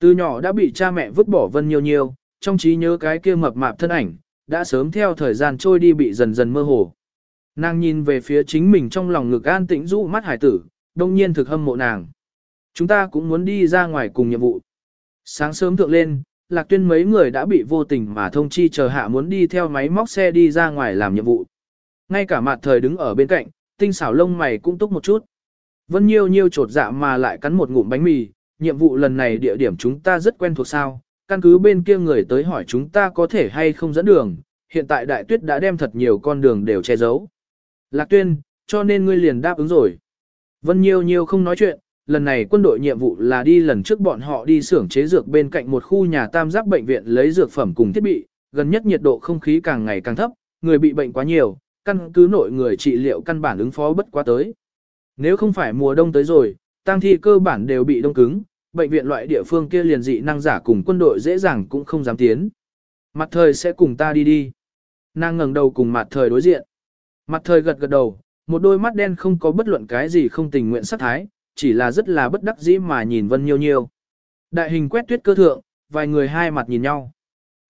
Từ nhỏ đã bị cha mẹ vứt bỏ vân nhiều nhiều, trong trí nhớ cái kia mập mạp thân ảnh, đã sớm theo thời gian trôi đi bị dần dần mơ hồ. Nàng nhìn về phía chính mình trong lòng ngực an tĩnh rũ mắt hải tử, đông nhiên thực hâm mộ nàng. Chúng ta cũng muốn đi ra ngoài cùng nhiệm vụ. Sáng sớm thượng lên, lạc tuyên mấy người đã bị vô tình mà thông chi chờ hạ muốn đi theo máy móc xe đi ra ngoài làm nhiệm vụ. Ngay cả mặt thời đứng ở bên cạnh, tinh xảo lông mày cũng túc một chút. Vân nhiêu nhiêu trột dạ mà lại cắn một ngụm bánh mì, nhiệm vụ lần này địa điểm chúng ta rất quen thuộc sao, căn cứ bên kia người tới hỏi chúng ta có thể hay không dẫn đường, hiện tại đại tuyết đã đem thật nhiều con đường đều che giấu. Lạc tuyên, cho nên ngươi liền đáp ứng rồi. Vân nhiêu nhiêu không nói chuyện, lần này quân đội nhiệm vụ là đi lần trước bọn họ đi xưởng chế dược bên cạnh một khu nhà tam giác bệnh viện lấy dược phẩm cùng thiết bị, gần nhất nhiệt độ không khí càng ngày càng thấp, người bị bệnh quá nhiều, căn cứ nội người trị liệu căn bản ứng phó bất quá tới. Nếu không phải mùa đông tới rồi, tang thi cơ bản đều bị đông cứng, bệnh viện loại địa phương kia liền dị năng giả cùng quân đội dễ dàng cũng không dám tiến. Mặt thời sẽ cùng ta đi đi. Nàng ngẩng đầu cùng mặt thời đối diện. Mặt thời gật gật đầu, một đôi mắt đen không có bất luận cái gì không tình nguyện sát thái, chỉ là rất là bất đắc dĩ mà nhìn Vân Nhiêu Nhiêu. Đại hình quét tuyết cơ thượng, vài người hai mặt nhìn nhau.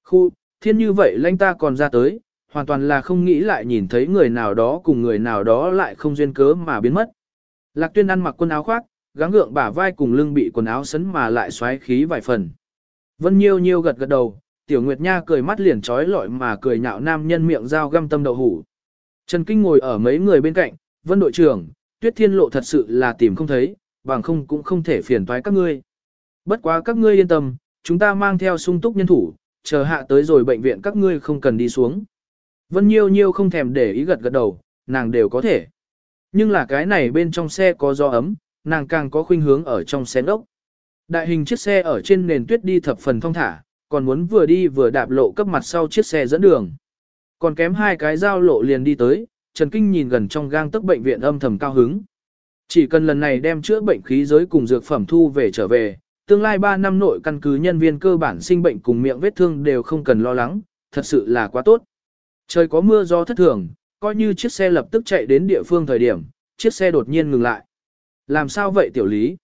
Khu, thiên như vậy lanh ta còn ra tới, hoàn toàn là không nghĩ lại nhìn thấy người nào đó cùng người nào đó lại không duyên cớ mà biến mất. Lạc tuyên ăn mặc quần áo khoác, gắng gượng bả vai cùng lưng bị quần áo sấn mà lại xoáy khí vài phần. Vân Nhiêu Nhiêu gật gật đầu, Tiểu Nguyệt Nha cười mắt liền trói lọi mà cười nhạo nam nhân miệng dao găm tâm đậu hủ. Trần Kinh ngồi ở mấy người bên cạnh, Vân đội trưởng, tuyết thiên lộ thật sự là tìm không thấy, bằng không cũng không thể phiền toái các ngươi. Bất quá các ngươi yên tâm, chúng ta mang theo sung túc nhân thủ, chờ hạ tới rồi bệnh viện các ngươi không cần đi xuống. Vân Nhiêu Nhiêu không thèm để ý gật gật đầu, nàng đều có thể. Nhưng là cái này bên trong xe có gió ấm, nàng càng có khuynh hướng ở trong xe ốc. Đại hình chiếc xe ở trên nền tuyết đi thập phần thong thả, còn muốn vừa đi vừa đạp lộ cấp mặt sau chiếc xe dẫn đường. Còn kém hai cái giao lộ liền đi tới, Trần Kinh nhìn gần trong gang tức bệnh viện âm thầm cao hứng. Chỉ cần lần này đem chữa bệnh khí giới cùng dược phẩm thu về trở về, tương lai 3 năm nội căn cứ nhân viên cơ bản sinh bệnh cùng miệng vết thương đều không cần lo lắng, thật sự là quá tốt. Trời có mưa do thất thường, coi như chiếc xe lập tức chạy đến địa phương thời điểm, chiếc xe đột nhiên ngừng lại. Làm sao vậy tiểu lý?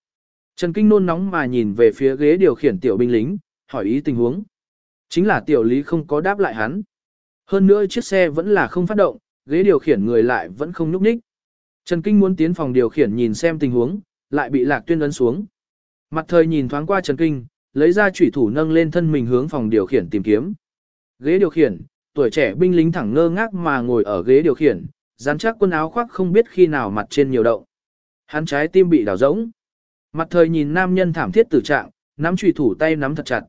Trần Kinh nôn nóng mà nhìn về phía ghế điều khiển tiểu binh lính, hỏi ý tình huống. Chính là tiểu lý không có đáp lại hắn. Hơn nữa chiếc xe vẫn là không phát động, ghế điều khiển người lại vẫn không nhúc nhích. Trần Kinh muốn tiến phòng điều khiển nhìn xem tình huống, lại bị Lạc Tuyên ấn xuống. Mặt thời nhìn thoáng qua Trần Kinh, lấy ra chủy thủ nâng lên thân mình hướng phòng điều khiển tìm kiếm. Ghế điều khiển, tuổi trẻ binh lính thẳng ngơ ngác mà ngồi ở ghế điều khiển, dán chắc quần áo khoác không biết khi nào mặt trên nhiều động. Hắn trái tim bị đảo rỗng. Mặt thời nhìn nam nhân thảm thiết tử trạng, nắm chùy thủ tay nắm thật chặt.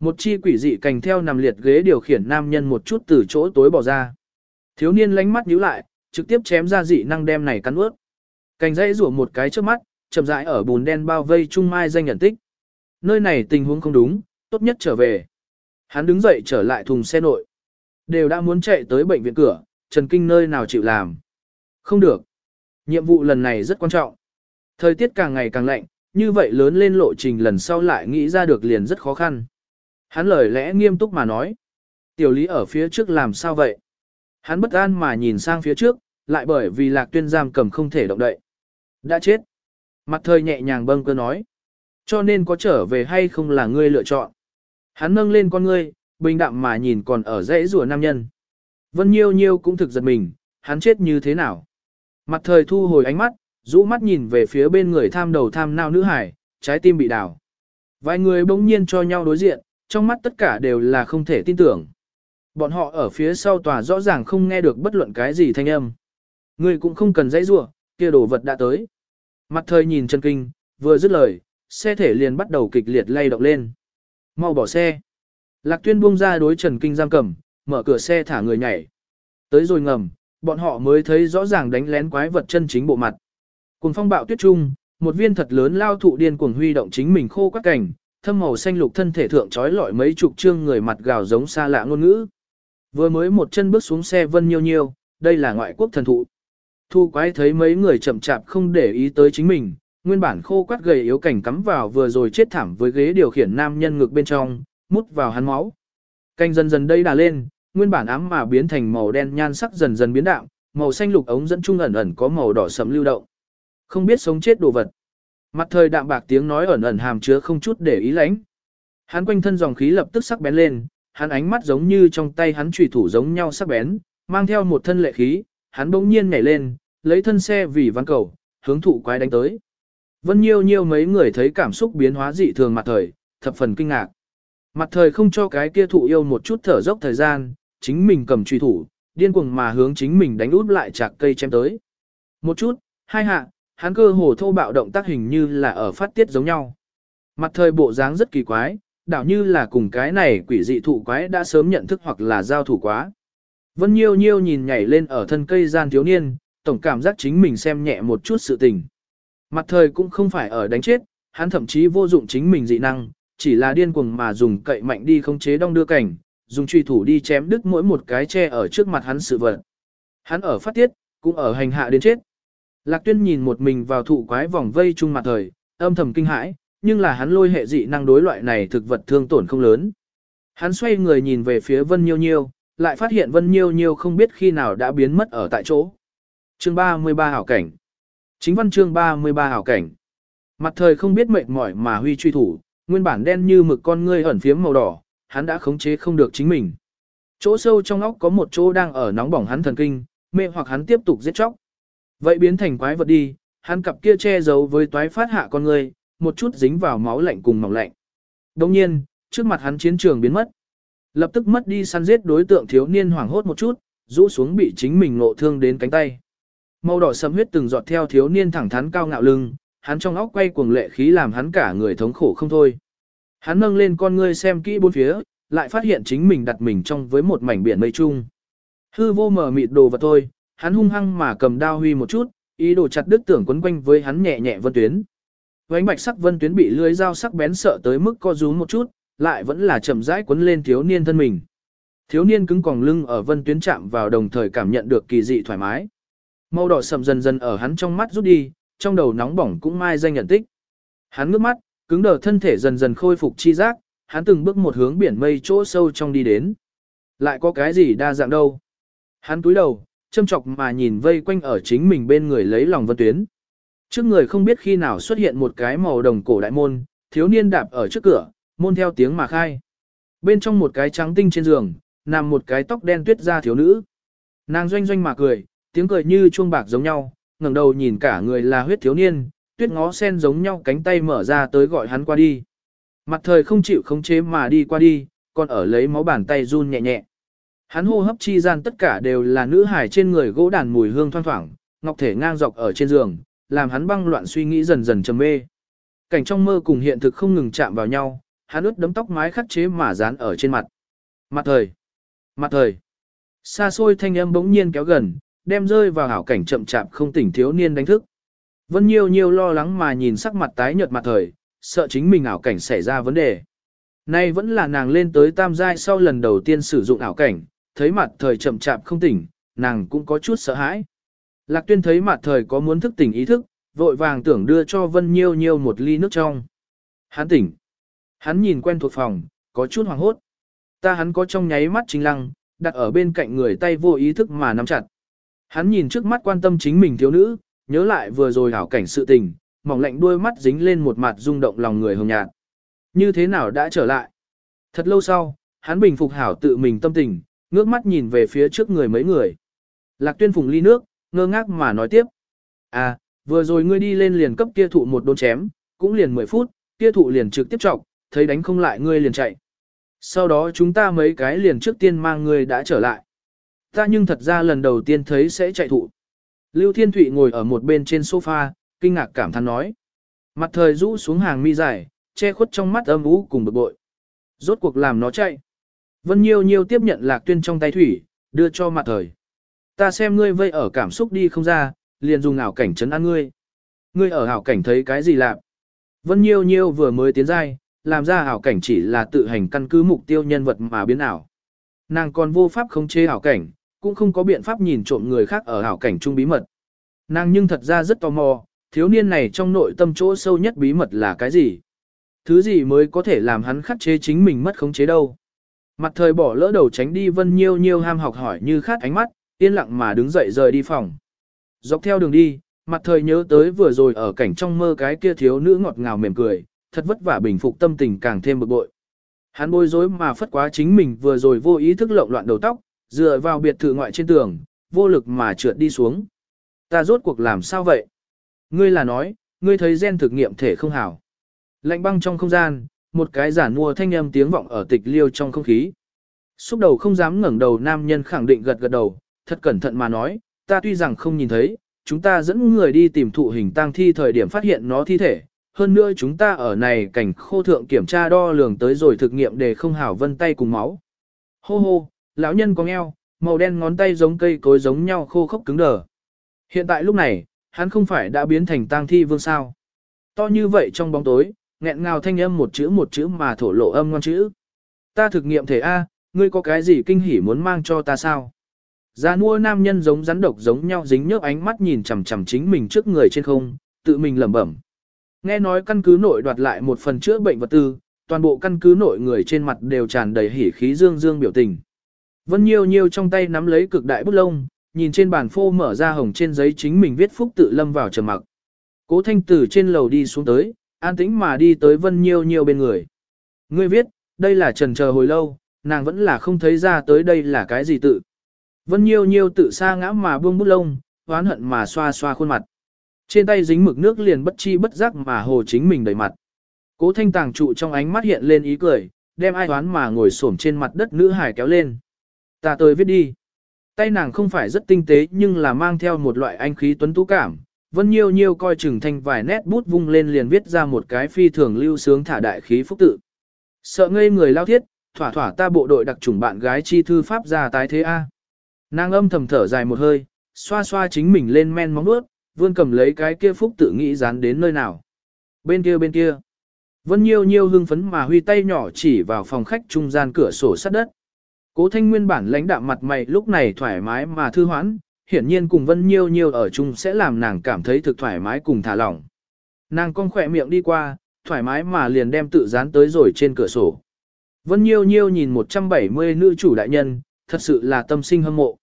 Một chi quỷ dị cành theo nằm liệt ghế điều khiển nam nhân một chút từ chỗ tối bỏ ra. Thiếu niên lánh mắt nhíu lại, trực tiếp chém ra dị năng đem này cắn ướt. Cành dãy rủa một cái trước mắt, chậm rãi ở bùn đen bao vây trung mai danh nhận tích. Nơi này tình huống không đúng, tốt nhất trở về. Hắn đứng dậy trở lại thùng xe nội. Đều đã muốn chạy tới bệnh viện cửa, Trần Kinh nơi nào chịu làm. Không được. Nhiệm vụ lần này rất quan trọng. Thời tiết càng ngày càng lạnh, như vậy lớn lên lộ trình lần sau lại nghĩ ra được liền rất khó khăn. Hắn lời lẽ nghiêm túc mà nói. Tiểu lý ở phía trước làm sao vậy? Hắn bất an mà nhìn sang phía trước, lại bởi vì lạc tuyên giam cầm không thể động đậy. Đã chết. Mặt thời nhẹ nhàng bâng cơ nói. Cho nên có trở về hay không là ngươi lựa chọn. Hắn nâng lên con ngươi, bình đạm mà nhìn còn ở dãy rùa nam nhân. Vân Nhiêu Nhiêu cũng thực giật mình, hắn chết như thế nào? Mặt thời thu hồi ánh mắt, rũ mắt nhìn về phía bên người tham đầu tham nao nữ hải, trái tim bị đảo. Vài người bỗng nhiên cho nhau đối diện, trong mắt tất cả đều là không thể tin tưởng. Bọn họ ở phía sau tòa rõ ràng không nghe được bất luận cái gì thanh âm. Người cũng không cần dãy rủa, kia đồ vật đã tới. Mặt thời nhìn chân kinh, vừa dứt lời, xe thể liền bắt đầu kịch liệt lay động lên. Mau bỏ xe. Lạc tuyên buông ra đối Trần Kinh giam cầm, mở cửa xe thả người nhảy. Tới rồi ngầm, bọn họ mới thấy rõ ràng đánh lén quái vật chân chính bộ mặt. Cùng phong bạo tuyết trung, một viên thật lớn lao thụ điên cuồng huy động chính mình khô quắc cảnh, thâm màu xanh lục thân thể thượng trói lọi mấy chục trương người mặt gào giống xa lạ ngôn ngữ. Vừa mới một chân bước xuống xe vân nhiêu nhiêu, đây là ngoại quốc thần thụ. Thu quái thấy mấy người chậm chạp không để ý tới chính mình, nguyên bản khô quắt gầy yếu cảnh cắm vào vừa rồi chết thảm với ghế điều khiển nam nhân ngực bên trong, mút vào hắn máu. Canh dần dần đây đà lên, nguyên bản ám mà biến thành màu đen nhan sắc dần dần biến đạm, màu xanh lục ống dẫn trung ẩn ẩn có màu đỏ sẫm lưu động. Không biết sống chết đồ vật. Mặt thời đạm bạc tiếng nói ẩn ẩn hàm chứa không chút để ý lãnh. Hắn quanh thân dòng khí lập tức sắc bén lên, hắn ánh mắt giống như trong tay hắn chủy thủ giống nhau sắc bén, mang theo một thân lệ khí, hắn bỗng nhiên nhảy lên, lấy thân xe vì ván cầu, hướng thụ quái đánh tới. Vân nhiêu nhiêu mấy người thấy cảm xúc biến hóa dị thường mặt thời, thập phần kinh ngạc. Mặt thời không cho cái kia thụ yêu một chút thở dốc thời gian, chính mình cầm truy thủ, điên cuồng mà hướng chính mình đánh út lại chạc cây chém tới. Một chút, hai hạ, hắn cơ hồ thô bạo động tác hình như là ở phát tiết giống nhau. Mặt thời bộ dáng rất kỳ quái, đảo như là cùng cái này quỷ dị thụ quái đã sớm nhận thức hoặc là giao thủ quá. Vân Nhiêu Nhiêu nhìn nhảy lên ở thân cây gian thiếu niên, tổng cảm giác chính mình xem nhẹ một chút sự tình. Mặt thời cũng không phải ở đánh chết, hắn thậm chí vô dụng chính mình dị năng, chỉ là điên cuồng mà dùng cậy mạnh đi khống chế đong đưa cảnh, dùng truy thủ đi chém đứt mỗi một cái tre ở trước mặt hắn sự vật. Hắn ở phát tiết, cũng ở hành hạ đến chết. Lạc tuyên nhìn một mình vào thụ quái vòng vây chung mặt thời, âm thầm kinh hãi, nhưng là hắn lôi hệ dị năng đối loại này thực vật thương tổn không lớn. Hắn xoay người nhìn về phía Vân Nhiêu Nhiêu, lại phát hiện Vân Nhiêu Nhiêu không biết khi nào đã biến mất ở tại chỗ. Chương 33 hảo cảnh. Chính văn chương 33 hảo cảnh. Mặt thời không biết mệt mỏi mà huy truy thủ, nguyên bản đen như mực con ngươi ẩn phiếm màu đỏ, hắn đã khống chế không được chính mình. Chỗ sâu trong óc có một chỗ đang ở nóng bỏng hắn thần kinh, mê hoặc hắn tiếp tục giết chóc. Vậy biến thành quái vật đi, hắn cặp kia che giấu với toái phát hạ con ngươi, một chút dính vào máu lạnh cùng mỏng lạnh. Đồng nhiên, trước mặt hắn chiến trường biến mất. Lập tức mất đi săn giết đối tượng thiếu niên hoảng hốt một chút, rũ xuống bị chính mình ngộ thương đến cánh tay. Màu đỏ sẫm huyết từng giọt theo thiếu niên thẳng thắn cao ngạo lưng, hắn trong óc quay cuồng lệ khí làm hắn cả người thống khổ không thôi. Hắn nâng lên con ngươi xem kỹ bốn phía, lại phát hiện chính mình đặt mình trong với một mảnh biển mây chung. Hư vô mở mịt đồ vật thôi, hắn hung hăng mà cầm đao huy một chút, ý đồ chặt đứt tưởng quấn quanh với hắn nhẹ nhẹ vân tuyến. Vánh bạch sắc vân tuyến bị lưới dao sắc bén sợ tới mức co rúm một chút, lại vẫn là chậm rãi quấn lên thiếu niên thân mình. Thiếu niên cứng còng lưng ở vân tuyến chạm vào đồng thời cảm nhận được kỳ dị thoải mái. Màu đỏ sầm dần dần ở hắn trong mắt rút đi, trong đầu nóng bỏng cũng mai danh nhận tích. Hắn ngước mắt, cứng đờ thân thể dần dần khôi phục chi giác, hắn từng bước một hướng biển mây chỗ sâu trong đi đến. Lại có cái gì đa dạng đâu. Hắn túi đầu, châm chọc mà nhìn vây quanh ở chính mình bên người lấy lòng vân tuyến. Trước người không biết khi nào xuất hiện một cái màu đồng cổ đại môn, thiếu niên đạp ở trước cửa, môn theo tiếng mà khai. Bên trong một cái trắng tinh trên giường, nằm một cái tóc đen tuyết ra thiếu nữ. Nàng doanh doanh mà cười, tiếng cười như chuông bạc giống nhau, ngẩng đầu nhìn cả người là huyết thiếu niên, tuyết ngó sen giống nhau cánh tay mở ra tới gọi hắn qua đi. Mặt thời không chịu khống chế mà đi qua đi, còn ở lấy máu bàn tay run nhẹ nhẹ. Hắn hô hấp chi gian tất cả đều là nữ hải trên người gỗ đàn mùi hương thoang thoảng, ngọc thể ngang dọc ở trên giường, làm hắn băng loạn suy nghĩ dần dần trầm mê. Cảnh trong mơ cùng hiện thực không ngừng chạm vào nhau, hắn ướt đấm tóc mái khắc chế mà dán ở trên mặt. Mặt thời, mặt thời. Xa xôi thanh âm bỗng nhiên kéo gần, đem rơi vào hảo cảnh chậm chạp không tỉnh thiếu niên đánh thức. Vân Nhiêu Nhiêu lo lắng mà nhìn sắc mặt tái nhợt mặt thời, sợ chính mình ảo cảnh xảy ra vấn đề. Nay vẫn là nàng lên tới tam giai sau lần đầu tiên sử dụng ảo cảnh, thấy mặt thời chậm chạp không tỉnh, nàng cũng có chút sợ hãi. Lạc tuyên thấy mặt thời có muốn thức tỉnh ý thức, vội vàng tưởng đưa cho Vân Nhiêu Nhiêu một ly nước trong. Hắn tỉnh. Hắn nhìn quen thuộc phòng, có chút hoàng hốt. Ta hắn có trong nháy mắt chính lăng, đặt ở bên cạnh người tay vô ý thức mà nắm chặt. Hắn nhìn trước mắt quan tâm chính mình thiếu nữ, nhớ lại vừa rồi hảo cảnh sự tình, mỏng lạnh đuôi mắt dính lên một mặt rung động lòng người hồng nhạt. Như thế nào đã trở lại? Thật lâu sau, hắn bình phục hảo tự mình tâm tình, ngước mắt nhìn về phía trước người mấy người. Lạc tuyên phùng ly nước, ngơ ngác mà nói tiếp. À, vừa rồi ngươi đi lên liền cấp kia thụ một đôn chém, cũng liền 10 phút, kia thụ liền trực tiếp trọng, thấy đánh không lại ngươi liền chạy. Sau đó chúng ta mấy cái liền trước tiên mang ngươi đã trở lại. Ta nhưng thật ra lần đầu tiên thấy sẽ chạy thụ. Lưu Thiên Thụy ngồi ở một bên trên sofa, kinh ngạc cảm thán nói. Mặt thời rũ xuống hàng mi dài, che khuất trong mắt âm ú cùng bực bội. Rốt cuộc làm nó chạy. Vân Nhiêu Nhiêu tiếp nhận lạc tuyên trong tay thủy, đưa cho mặt thời. Ta xem ngươi vây ở cảm xúc đi không ra, liền dùng ảo cảnh chấn an ngươi. Ngươi ở ảo cảnh thấy cái gì lạc? Vân Nhiêu Nhiêu vừa mới tiến giai, làm ra ảo cảnh chỉ là tự hành căn cứ mục tiêu nhân vật mà biến ảo. Nàng còn vô pháp không chế ảo cảnh, cũng không có biện pháp nhìn trộm người khác ở hảo cảnh trung bí mật. Nàng nhưng thật ra rất tò mò, thiếu niên này trong nội tâm chỗ sâu nhất bí mật là cái gì? Thứ gì mới có thể làm hắn khắc chế chính mình mất khống chế đâu? Mặt thời bỏ lỡ đầu tránh đi vân nhiêu nhiêu ham học hỏi như khát ánh mắt, yên lặng mà đứng dậy rời đi phòng. Dọc theo đường đi, mặt thời nhớ tới vừa rồi ở cảnh trong mơ cái kia thiếu nữ ngọt ngào mềm cười, thật vất vả bình phục tâm tình càng thêm bực bội. Hắn bối rối mà phất quá chính mình vừa rồi vô ý thức lộn loạn đầu tóc, dựa vào biệt thự ngoại trên tường, vô lực mà trượt đi xuống. Ta rốt cuộc làm sao vậy? Ngươi là nói, ngươi thấy gen thực nghiệm thể không hảo. Lạnh băng trong không gian, một cái giản mua thanh âm tiếng vọng ở tịch liêu trong không khí. Xúc đầu không dám ngẩng đầu nam nhân khẳng định gật gật đầu, thật cẩn thận mà nói, ta tuy rằng không nhìn thấy, chúng ta dẫn người đi tìm thụ hình tang thi thời điểm phát hiện nó thi thể. Hơn nữa chúng ta ở này cảnh khô thượng kiểm tra đo lường tới rồi thực nghiệm để không hảo vân tay cùng máu. Hô hô, lão nhân có eo, màu đen ngón tay giống cây cối giống nhau khô khốc cứng đờ. Hiện tại lúc này, hắn không phải đã biến thành tang thi vương sao. To như vậy trong bóng tối, nghẹn ngào thanh âm một chữ một chữ mà thổ lộ âm ngon chữ. Ta thực nghiệm thể A, ngươi có cái gì kinh hỉ muốn mang cho ta sao? Gia mua nam nhân giống rắn độc giống nhau dính nhớp ánh mắt nhìn chằm chằm chính mình trước người trên không, tự mình lẩm bẩm. Nghe nói căn cứ nội đoạt lại một phần chữa bệnh vật tư, toàn bộ căn cứ nội người trên mặt đều tràn đầy hỉ khí dương dương biểu tình. Vân Nhiêu Nhiêu trong tay nắm lấy cực đại bút lông, nhìn trên bàn phô mở ra hồng trên giấy chính mình viết phúc tự lâm vào trầm mặc. Cố thanh tử trên lầu đi xuống tới, an tĩnh mà đi tới Vân Nhiêu Nhiêu bên người. Ngươi viết, đây là trần chờ hồi lâu, nàng vẫn là không thấy ra tới đây là cái gì tự. Vân Nhiêu Nhiêu tự xa ngã mà buông bút lông, oán hận mà xoa xoa khuôn mặt. Trên tay dính mực nước liền bất chi bất giác mà hồ chính mình đầy mặt. Cố thanh tàng trụ trong ánh mắt hiện lên ý cười, đem ai oán mà ngồi xổm trên mặt đất nữ hải kéo lên. Ta tới viết đi. Tay nàng không phải rất tinh tế nhưng là mang theo một loại anh khí tuấn tú cảm. Vân Nhiêu Nhiêu coi chừng thanh vài nét bút vung lên liền viết ra một cái phi thường lưu sướng thả đại khí phúc tự. Sợ ngây người lao thiết, thỏa thỏa ta bộ đội đặc chủng bạn gái chi thư pháp ra tái thế A. Nàng âm thầm thở dài một hơi, xoa xoa chính mình lên men móng nuốt, vươn cầm lấy cái kia phúc tự nghĩ dán đến nơi nào. Bên kia bên kia. Vân Nhiêu Nhiêu hưng phấn mà huy tay nhỏ chỉ vào phòng khách trung gian cửa sổ sắt đất. Cố thanh nguyên bản lãnh đạm mặt mày lúc này thoải mái mà thư hoãn, hiển nhiên cùng Vân Nhiêu Nhiêu ở chung sẽ làm nàng cảm thấy thực thoải mái cùng thả lỏng. Nàng cong khỏe miệng đi qua, thoải mái mà liền đem tự dán tới rồi trên cửa sổ. Vân Nhiêu Nhiêu nhìn 170 nữ chủ đại nhân, thật sự là tâm sinh hâm mộ.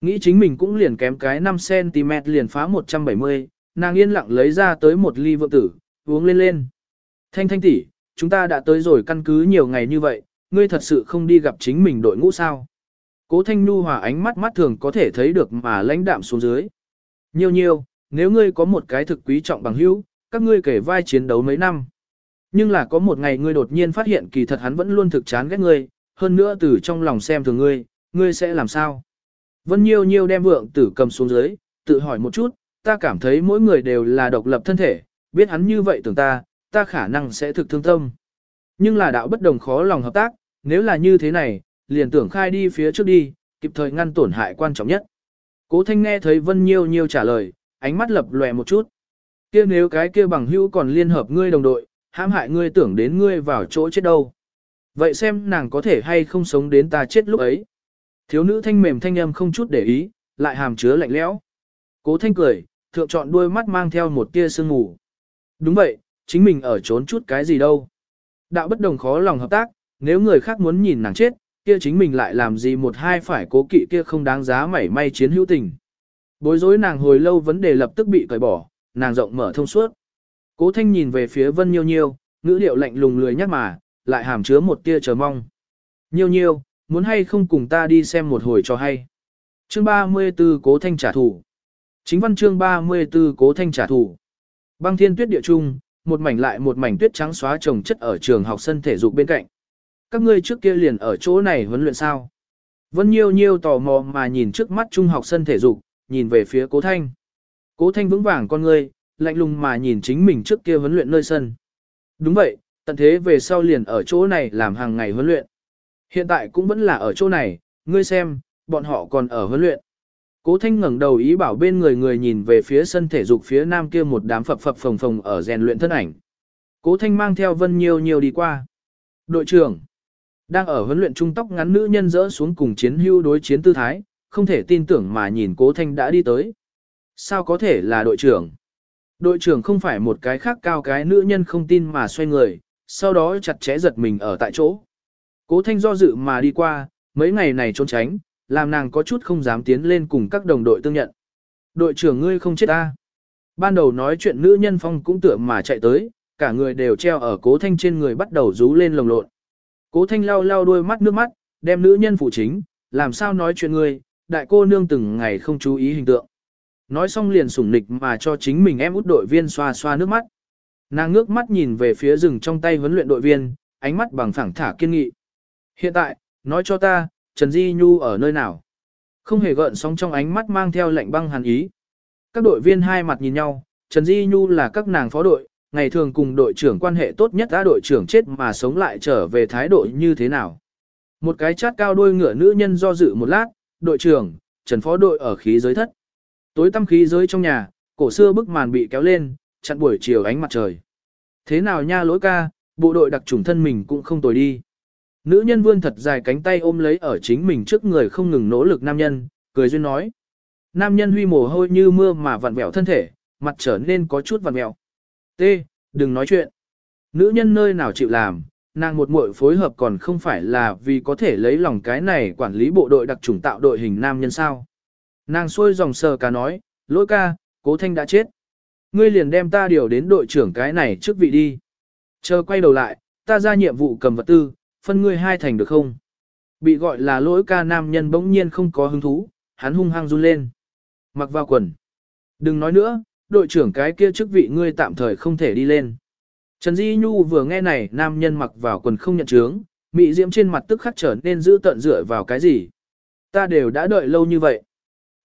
Nghĩ chính mình cũng liền kém cái 5cm liền phá 170, nàng yên lặng lấy ra tới một ly vượng tử, uống lên lên. Thanh thanh tỷ, chúng ta đã tới rồi căn cứ nhiều ngày như vậy, ngươi thật sự không đi gặp chính mình đội ngũ sao. Cố thanh nu hòa ánh mắt mắt thường có thể thấy được mà lãnh đạm xuống dưới. Nhiều nhiều, nếu ngươi có một cái thực quý trọng bằng hữu, các ngươi kể vai chiến đấu mấy năm. Nhưng là có một ngày ngươi đột nhiên phát hiện kỳ thật hắn vẫn luôn thực chán ghét ngươi, hơn nữa từ trong lòng xem thường ngươi, ngươi sẽ làm sao? Vân Nhiêu Nhiêu đem vượng tử cầm xuống dưới, tự hỏi một chút, ta cảm thấy mỗi người đều là độc lập thân thể, biết hắn như vậy tưởng ta, ta khả năng sẽ thực thương tâm. Nhưng là đạo bất đồng khó lòng hợp tác, nếu là như thế này, liền tưởng khai đi phía trước đi, kịp thời ngăn tổn hại quan trọng nhất. Cố Thanh nghe thấy Vân Nhiêu Nhiêu trả lời, ánh mắt lập lòe một chút. Kia nếu cái kia bằng hữu còn liên hợp ngươi đồng đội, hãm hại ngươi tưởng đến ngươi vào chỗ chết đâu. Vậy xem nàng có thể hay không sống đến ta chết lúc ấy. Thiếu nữ thanh mềm thanh âm không chút để ý, lại hàm chứa lạnh lẽo. Cố Thanh cười, thượng chọn đuôi mắt mang theo một tia sương mù. Đúng vậy, chính mình ở trốn chút cái gì đâu. Đạo bất đồng khó lòng hợp tác, nếu người khác muốn nhìn nàng chết, kia chính mình lại làm gì một hai phải cố kỵ kia không đáng giá mảy may chiến hữu tình. Bối rối nàng hồi lâu vấn đề lập tức bị cởi bỏ, nàng rộng mở thông suốt. Cố thanh nhìn về phía vân nhiêu nhiêu, ngữ điệu lạnh lùng lười nhắc mà, lại hàm chứa một tia chờ mong. Nhiêu nhiêu, muốn hay không cùng ta đi xem một hồi cho hay. Chương 34 Cố Thanh trả thù. Chính văn chương 34 Cố Thanh trả thù. Băng thiên tuyết địa trung, một mảnh lại một mảnh tuyết trắng xóa trồng chất ở trường học sân thể dục bên cạnh. Các ngươi trước kia liền ở chỗ này huấn luyện sao? Vân Nhiêu Nhiêu tò mò mà nhìn trước mắt trung học sân thể dục, nhìn về phía Cố Thanh. Cố Thanh vững vàng con ngươi, lạnh lùng mà nhìn chính mình trước kia huấn luyện nơi sân. Đúng vậy, tận thế về sau liền ở chỗ này làm hàng ngày huấn luyện. Hiện tại cũng vẫn là ở chỗ này, ngươi xem, bọn họ còn ở huấn luyện. Cố Thanh ngẩng đầu ý bảo bên người người nhìn về phía sân thể dục phía nam kia một đám phập phập phồng phồng ở rèn luyện thân ảnh. Cố Thanh mang theo Vân Nhiêu Nhiêu đi qua. Đội trưởng đang ở huấn luyện trung tóc ngắn nữ nhân rỡ xuống cùng chiến hưu đối chiến tư thái, không thể tin tưởng mà nhìn Cố Thanh đã đi tới. Sao có thể là đội trưởng? Đội trưởng không phải một cái khác cao cái nữ nhân không tin mà xoay người, sau đó chặt chẽ giật mình ở tại chỗ. Cố Thanh do dự mà đi qua, mấy ngày này trốn tránh, làm nàng có chút không dám tiến lên cùng các đồng đội tương nhận. Đội trưởng ngươi không chết ta. Ban đầu nói chuyện nữ nhân phong cũng tựa mà chạy tới, cả người đều treo ở cố thanh trên người bắt đầu rú lên lồng lộn. Cố thanh lau lau đôi mắt nước mắt, đem nữ nhân phụ chính, làm sao nói chuyện ngươi, đại cô nương từng ngày không chú ý hình tượng. Nói xong liền sủng nịch mà cho chính mình em út đội viên xoa xoa nước mắt. Nàng ngước mắt nhìn về phía rừng trong tay huấn luyện đội viên, ánh mắt bằng phẳng thả kiên nghị. Hiện tại, nói cho ta, Trần Di Nhu ở nơi nào? Không hề gợn sóng trong ánh mắt mang theo lệnh băng hàn ý. Các đội viên hai mặt nhìn nhau, Trần Di Nhu là các nàng phó đội, ngày thường cùng đội trưởng quan hệ tốt nhất đã đội trưởng chết mà sống lại trở về thái độ như thế nào. Một cái chát cao đôi ngựa nữ nhân do dự một lát, đội trưởng, Trần phó đội ở khí giới thất. Tối tăm khí giới trong nhà, cổ xưa bức màn bị kéo lên, chặn buổi chiều ánh mặt trời. Thế nào nha lỗi ca, bộ đội đặc trùng thân mình cũng không tồi đi. Nữ nhân vươn thật dài cánh tay ôm lấy ở chính mình trước người không ngừng nỗ lực nam nhân, cười duyên nói. Nam nhân huy mồ hôi như mưa mà vặn vẹo thân thể, mặt trở nên có chút vặn vẹo. T, đừng nói chuyện. Nữ nhân nơi nào chịu làm, nàng một muội phối hợp còn không phải là vì có thể lấy lòng cái này quản lý bộ đội đặc trùng tạo đội hình nam nhân sao. Nàng xuôi dòng sờ cả nói, lỗi ca, cố thanh đã chết. Ngươi liền đem ta điều đến đội trưởng cái này trước vị đi. Chờ quay đầu lại, ta ra nhiệm vụ cầm vật tư, phân ngươi hai thành được không? Bị gọi là lỗi ca nam nhân bỗng nhiên không có hứng thú, hắn hung hăng run lên. Mặc vào quần. Đừng nói nữa, đội trưởng cái kia chức vị ngươi tạm thời không thể đi lên. Trần Di Nhu vừa nghe này nam nhân mặc vào quần không nhận chướng, mị diễm trên mặt tức khắc trở nên giữ tận dựa vào cái gì. Ta đều đã đợi lâu như vậy.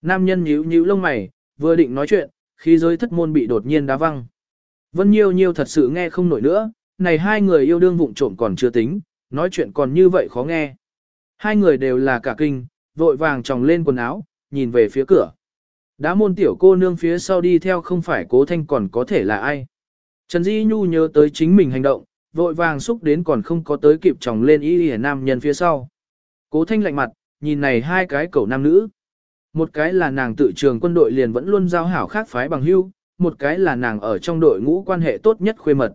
Nam nhân nhíu nhíu lông mày, vừa định nói chuyện, khi giới thất môn bị đột nhiên đá văng. Vân Nhiêu Nhiêu thật sự nghe không nổi nữa, này hai người yêu đương vụng trộm còn chưa tính, nói chuyện còn như vậy khó nghe. Hai người đều là cả kinh, vội vàng tròng lên quần áo, nhìn về phía cửa. Đá môn tiểu cô nương phía sau đi theo không phải cố thanh còn có thể là ai. Trần Di Nhu nhớ tới chính mình hành động, vội vàng xúc đến còn không có tới kịp tròng lên ý hề nam nhân phía sau. Cố thanh lạnh mặt, nhìn này hai cái cậu nam nữ. Một cái là nàng tự trường quân đội liền vẫn luôn giao hảo khác phái bằng hưu, một cái là nàng ở trong đội ngũ quan hệ tốt nhất khuê mật.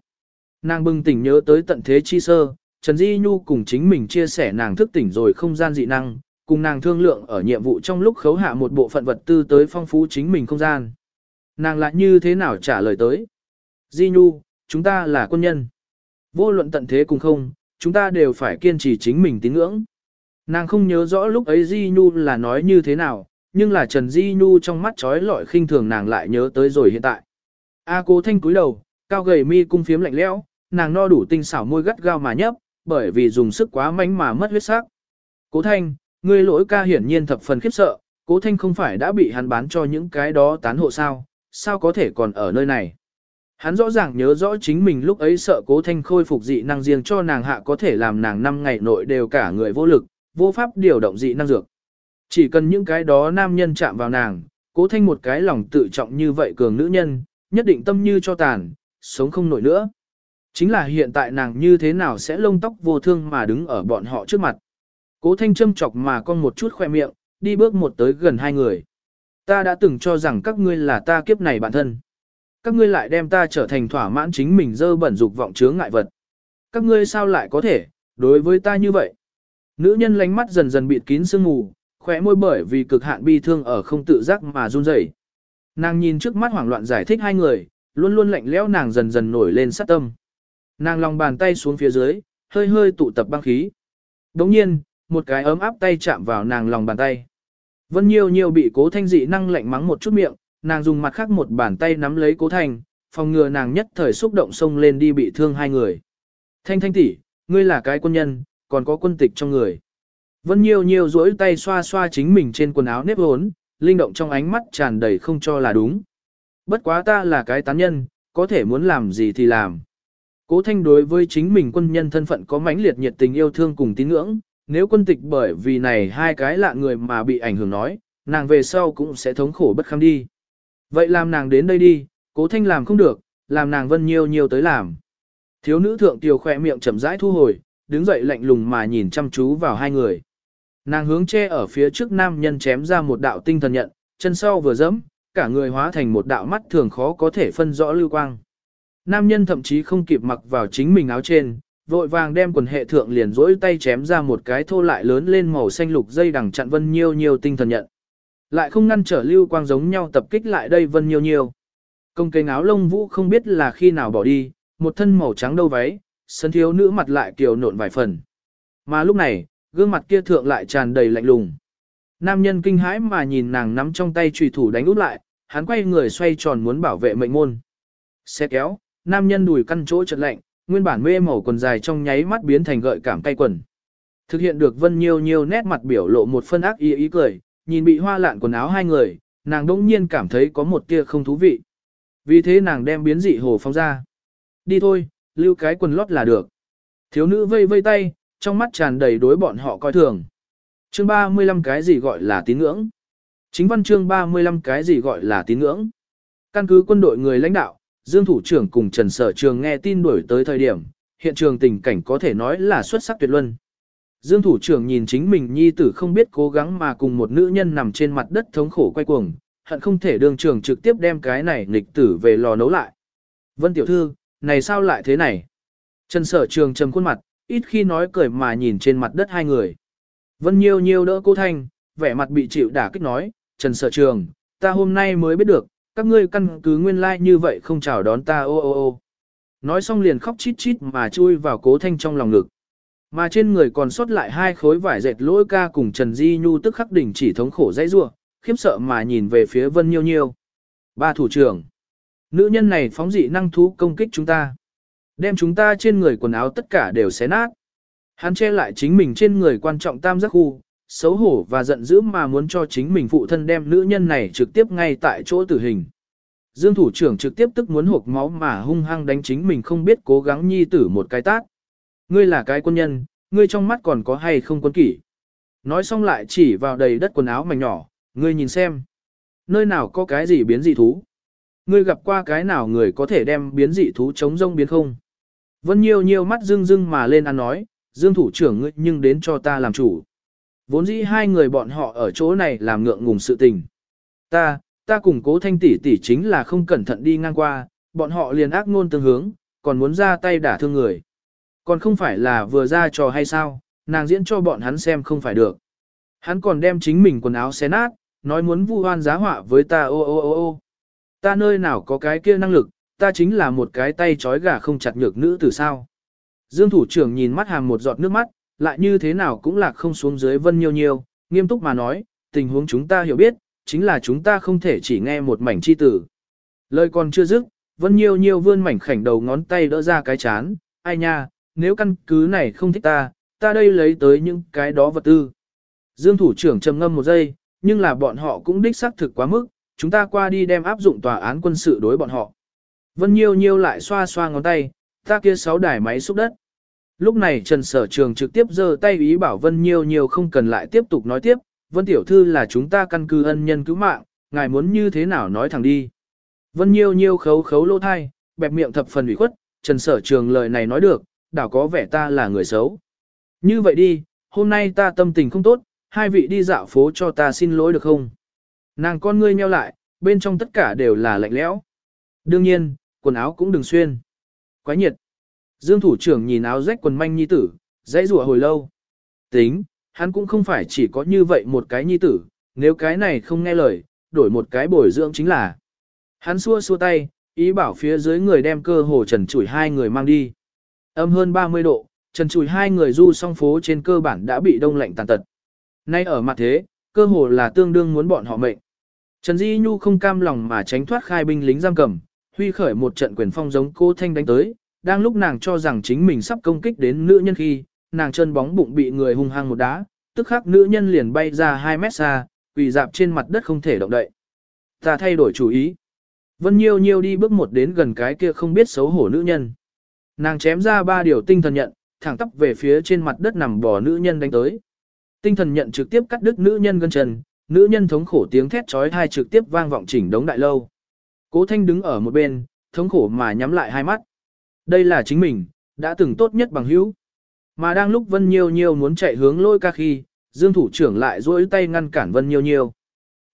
Nàng bừng tỉnh nhớ tới tận thế chi sơ, Trần Di Nhu cùng chính mình chia sẻ nàng thức tỉnh rồi không gian dị năng, cùng nàng thương lượng ở nhiệm vụ trong lúc khấu hạ một bộ phận vật tư tới phong phú chính mình không gian. Nàng lại như thế nào trả lời tới? Di Nhu, chúng ta là quân nhân. Vô luận tận thế cùng không, chúng ta đều phải kiên trì chính mình tín ngưỡng. Nàng không nhớ rõ lúc ấy Di Nhu là nói như thế nào, nhưng là Trần Di Nhu trong mắt trói lọi khinh thường nàng lại nhớ tới rồi hiện tại. A cố thanh cúi đầu, cao gầy mi cung phiếm lạnh lẽo, nàng no đủ tinh xảo môi gắt gao mà nhấp, bởi vì dùng sức quá mạnh mà mất huyết sắc. Cố thanh, ngươi lỗi ca hiển nhiên thập phần khiếp sợ, cố thanh không phải đã bị hắn bán cho những cái đó tán hộ sao, sao có thể còn ở nơi này. Hắn rõ ràng nhớ rõ chính mình lúc ấy sợ cố thanh khôi phục dị năng riêng cho nàng hạ có thể làm nàng năm ngày nội đều cả người vô lực, vô pháp điều động dị năng dược. Chỉ cần những cái đó nam nhân chạm vào nàng, cố thanh một cái lòng tự trọng như vậy cường nữ nhân, nhất định tâm như cho tàn, sống không nổi nữa. Chính là hiện tại nàng như thế nào sẽ lông tóc vô thương mà đứng ở bọn họ trước mặt. Cố thanh châm chọc mà con một chút khoe miệng, đi bước một tới gần hai người. Ta đã từng cho rằng các ngươi là ta kiếp này bản thân. Các ngươi lại đem ta trở thành thỏa mãn chính mình dơ bẩn dục vọng chướng ngại vật. Các ngươi sao lại có thể, đối với ta như vậy? Nữ nhân lánh mắt dần dần bịt kín sương mù, khóe môi bởi vì cực hạn bi thương ở không tự giác mà run rẩy. Nàng nhìn trước mắt hoảng loạn giải thích hai người, luôn luôn lạnh lẽo nàng dần dần nổi lên sát tâm. Nàng lòng bàn tay xuống phía dưới, hơi hơi tụ tập băng khí. Đồng nhiên, một cái ấm áp tay chạm vào nàng lòng bàn tay. Vân Nhiêu Nhiêu bị cố thanh dị năng lạnh mắng một chút miệng, nàng dùng mặt khác một bàn tay nắm lấy cố thanh, phòng ngừa nàng nhất thời xúc động xông lên đi bị thương hai người. Thanh thanh tỷ, ngươi là cái quân nhân, còn có quân tịch trong người. Vân Nhiêu Nhiêu duỗi tay xoa xoa chính mình trên quần áo nếp hốn, linh động trong ánh mắt tràn đầy không cho là đúng. Bất quá ta là cái tán nhân, có thể muốn làm gì thì làm. Cố Thanh đối với chính mình quân nhân thân phận có mãnh liệt nhiệt tình yêu thương cùng tín ngưỡng, nếu quân tịch bởi vì này hai cái lạ người mà bị ảnh hưởng nói, nàng về sau cũng sẽ thống khổ bất kham đi. Vậy làm nàng đến đây đi, Cố Thanh làm không được, làm nàng Vân Nhiêu Nhiêu tới làm. Thiếu nữ thượng tiểu khỏe miệng chậm rãi thu hồi, đứng dậy lạnh lùng mà nhìn chăm chú vào hai người. Nàng hướng che ở phía trước nam nhân chém ra một đạo tinh thần nhận, chân sau vừa dẫm, cả người hóa thành một đạo mắt thường khó có thể phân rõ lưu quang. Nam nhân thậm chí không kịp mặc vào chính mình áo trên, vội vàng đem quần hệ thượng liền rỗi tay chém ra một cái thô lại lớn lên màu xanh lục dây đằng chặn vân nhiêu nhiêu tinh thần nhận. Lại không ngăn trở lưu quang giống nhau tập kích lại đây vân nhiêu nhiêu. Công cây áo lông vũ không biết là khi nào bỏ đi, một thân màu trắng đâu váy, sân thiếu nữ mặt lại kiều nộn vài phần. Mà lúc này, gương mặt kia thượng lại tràn đầy lạnh lùng. Nam nhân kinh hãi mà nhìn nàng nắm trong tay trùy thủ đánh út lại, hắn quay người xoay tròn muốn bảo vệ mệnh môn. Xe kéo, nam nhân đùi căn chỗ chợt lạnh, nguyên bản mê màu quần dài trong nháy mắt biến thành gợi cảm cay quần. Thực hiện được Vân Nhiêu Nhiêu nét mặt biểu lộ một phân ác ý ý cười, nhìn bị hoa lạn quần áo hai người, nàng đỗng nhiên cảm thấy có một tia không thú vị. Vì thế nàng đem biến dị hồ phong ra. Đi thôi, lưu cái quần lót là được. Thiếu nữ vây vây tay, trong mắt tràn đầy đối bọn họ coi thường. Chương 35 cái gì gọi là tín ngưỡng? Chính văn chương 35 cái gì gọi là tín ngưỡng? Căn cứ quân đội người lãnh đạo, Dương thủ trưởng cùng Trần Sở Trường nghe tin đuổi tới thời điểm, hiện trường tình cảnh có thể nói là xuất sắc tuyệt luân. Dương thủ trưởng nhìn chính mình nhi tử không biết cố gắng mà cùng một nữ nhân nằm trên mặt đất thống khổ quay cuồng, hận không thể đường trưởng trực tiếp đem cái này nghịch tử về lò nấu lại. Vân tiểu thư, này sao lại thế này? Trần Sở Trường trầm khuôn mặt, ít khi nói cười mà nhìn trên mặt đất hai người. Vân Nhiêu Nhiêu đỡ cô Thanh, vẻ mặt bị chịu đả kích nói, Trần Sở Trường, ta hôm nay mới biết được, các ngươi căn cứ nguyên lai like như vậy không chào đón ta ô ô ô. Nói xong liền khóc chít chít mà chui vào cố thanh trong lòng ngực. Mà trên người còn sót lại hai khối vải dệt lỗi ca cùng Trần Di Nhu tức khắc đỉnh chỉ thống khổ dãy rua, khiếp sợ mà nhìn về phía Vân Nhiêu Nhiêu. Ba thủ trưởng. Nữ nhân này phóng dị năng thú công kích chúng ta. Đem chúng ta trên người quần áo tất cả đều xé nát. Hắn che lại chính mình trên người quan trọng tam giác khu, xấu hổ và giận dữ mà muốn cho chính mình phụ thân đem nữ nhân này trực tiếp ngay tại chỗ tử hình. Dương thủ trưởng trực tiếp tức muốn hộp máu mà hung hăng đánh chính mình không biết cố gắng nhi tử một cái tát. Ngươi là cái quân nhân, ngươi trong mắt còn có hay không quân kỷ. Nói xong lại chỉ vào đầy đất quần áo mảnh nhỏ, ngươi nhìn xem. Nơi nào có cái gì biến dị thú? Ngươi gặp qua cái nào người có thể đem biến dị thú chống rông biến không? Vân Nhiêu Nhiêu mắt dưng dưng mà lên ăn nói, Dương thủ trưởng ngươi nhưng đến cho ta làm chủ. Vốn dĩ hai người bọn họ ở chỗ này làm ngượng ngùng sự tình. Ta, ta cùng cố thanh tỷ tỷ chính là không cẩn thận đi ngang qua, bọn họ liền ác ngôn tương hướng, còn muốn ra tay đả thương người. Còn không phải là vừa ra trò hay sao, nàng diễn cho bọn hắn xem không phải được. Hắn còn đem chính mình quần áo xé nát, nói muốn vu oan giá họa với ta ô ô ô ô. Ta nơi nào có cái kia năng lực, ta chính là một cái tay trói gà không chặt nhược nữ từ sao. Dương thủ trưởng nhìn mắt hàm một giọt nước mắt, lại như thế nào cũng lạc không xuống dưới vân nhiêu nhiêu, nghiêm túc mà nói, tình huống chúng ta hiểu biết, chính là chúng ta không thể chỉ nghe một mảnh chi tử. Lời còn chưa dứt, vân nhiêu nhiêu vươn mảnh khảnh đầu ngón tay đỡ ra cái chán, ai nha, nếu căn cứ này không thích ta, ta đây lấy tới những cái đó vật tư. Dương thủ trưởng trầm ngâm một giây, nhưng là bọn họ cũng đích xác thực quá mức, chúng ta qua đi đem áp dụng tòa án quân sự đối bọn họ. Vân Nhiêu Nhiêu lại xoa xoa ngón tay, ta kia sáu đài máy xúc đất. Lúc này Trần Sở Trường trực tiếp giơ tay ý bảo Vân Nhiêu Nhiêu không cần lại tiếp tục nói tiếp, Vân Tiểu Thư là chúng ta căn cứ ân nhân cứu mạng, ngài muốn như thế nào nói thẳng đi. Vân Nhiêu Nhiêu khấu khấu lỗ thai, bẹp miệng thập phần ủy khuất, Trần Sở Trường lời này nói được, đảo có vẻ ta là người xấu. Như vậy đi, hôm nay ta tâm tình không tốt, hai vị đi dạo phố cho ta xin lỗi được không? Nàng con ngươi nheo lại, bên trong tất cả đều là lạnh lẽo. Đương nhiên, quần áo cũng đừng xuyên. Quái nhiệt. Dương thủ trưởng nhìn áo rách quần manh nhi tử, dãy rủa hồi lâu. Tính, hắn cũng không phải chỉ có như vậy một cái nhi tử, nếu cái này không nghe lời, đổi một cái bồi dưỡng chính là. Hắn xua xua tay, ý bảo phía dưới người đem cơ hồ trần chủi hai người mang đi. Âm hơn 30 độ, trần chủi hai người du song phố trên cơ bản đã bị đông lạnh tàn tật. Nay ở mặt thế, cơ hồ là tương đương muốn bọn họ mệnh. Trần Di Nhu không cam lòng mà tránh thoát khai binh lính giam cầm, huy khởi một trận quyền phong giống cô Thanh đánh tới, đang lúc nàng cho rằng chính mình sắp công kích đến nữ nhân khi, nàng chân bóng bụng bị người hung hăng một đá, tức khắc nữ nhân liền bay ra 2 mét xa, quỳ dạp trên mặt đất không thể động đậy. Ta thay đổi chủ ý. Vân Nhiêu Nhiêu đi bước một đến gần cái kia không biết xấu hổ nữ nhân. Nàng chém ra ba điều tinh thần nhận, thẳng tắp về phía trên mặt đất nằm bò nữ nhân đánh tới. Tinh thần nhận trực tiếp cắt đứt nữ nhân gân chân, nữ nhân thống khổ tiếng thét chói tai trực tiếp vang vọng chỉnh đống đại lâu. Cố Thanh đứng ở một bên, thống khổ mà nhắm lại hai mắt. Đây là chính mình, đã từng tốt nhất bằng hữu. Mà đang lúc Vân Nhiêu Nhiêu muốn chạy hướng lôi ca khi, Dương thủ trưởng lại duỗi tay ngăn cản Vân Nhiêu Nhiêu.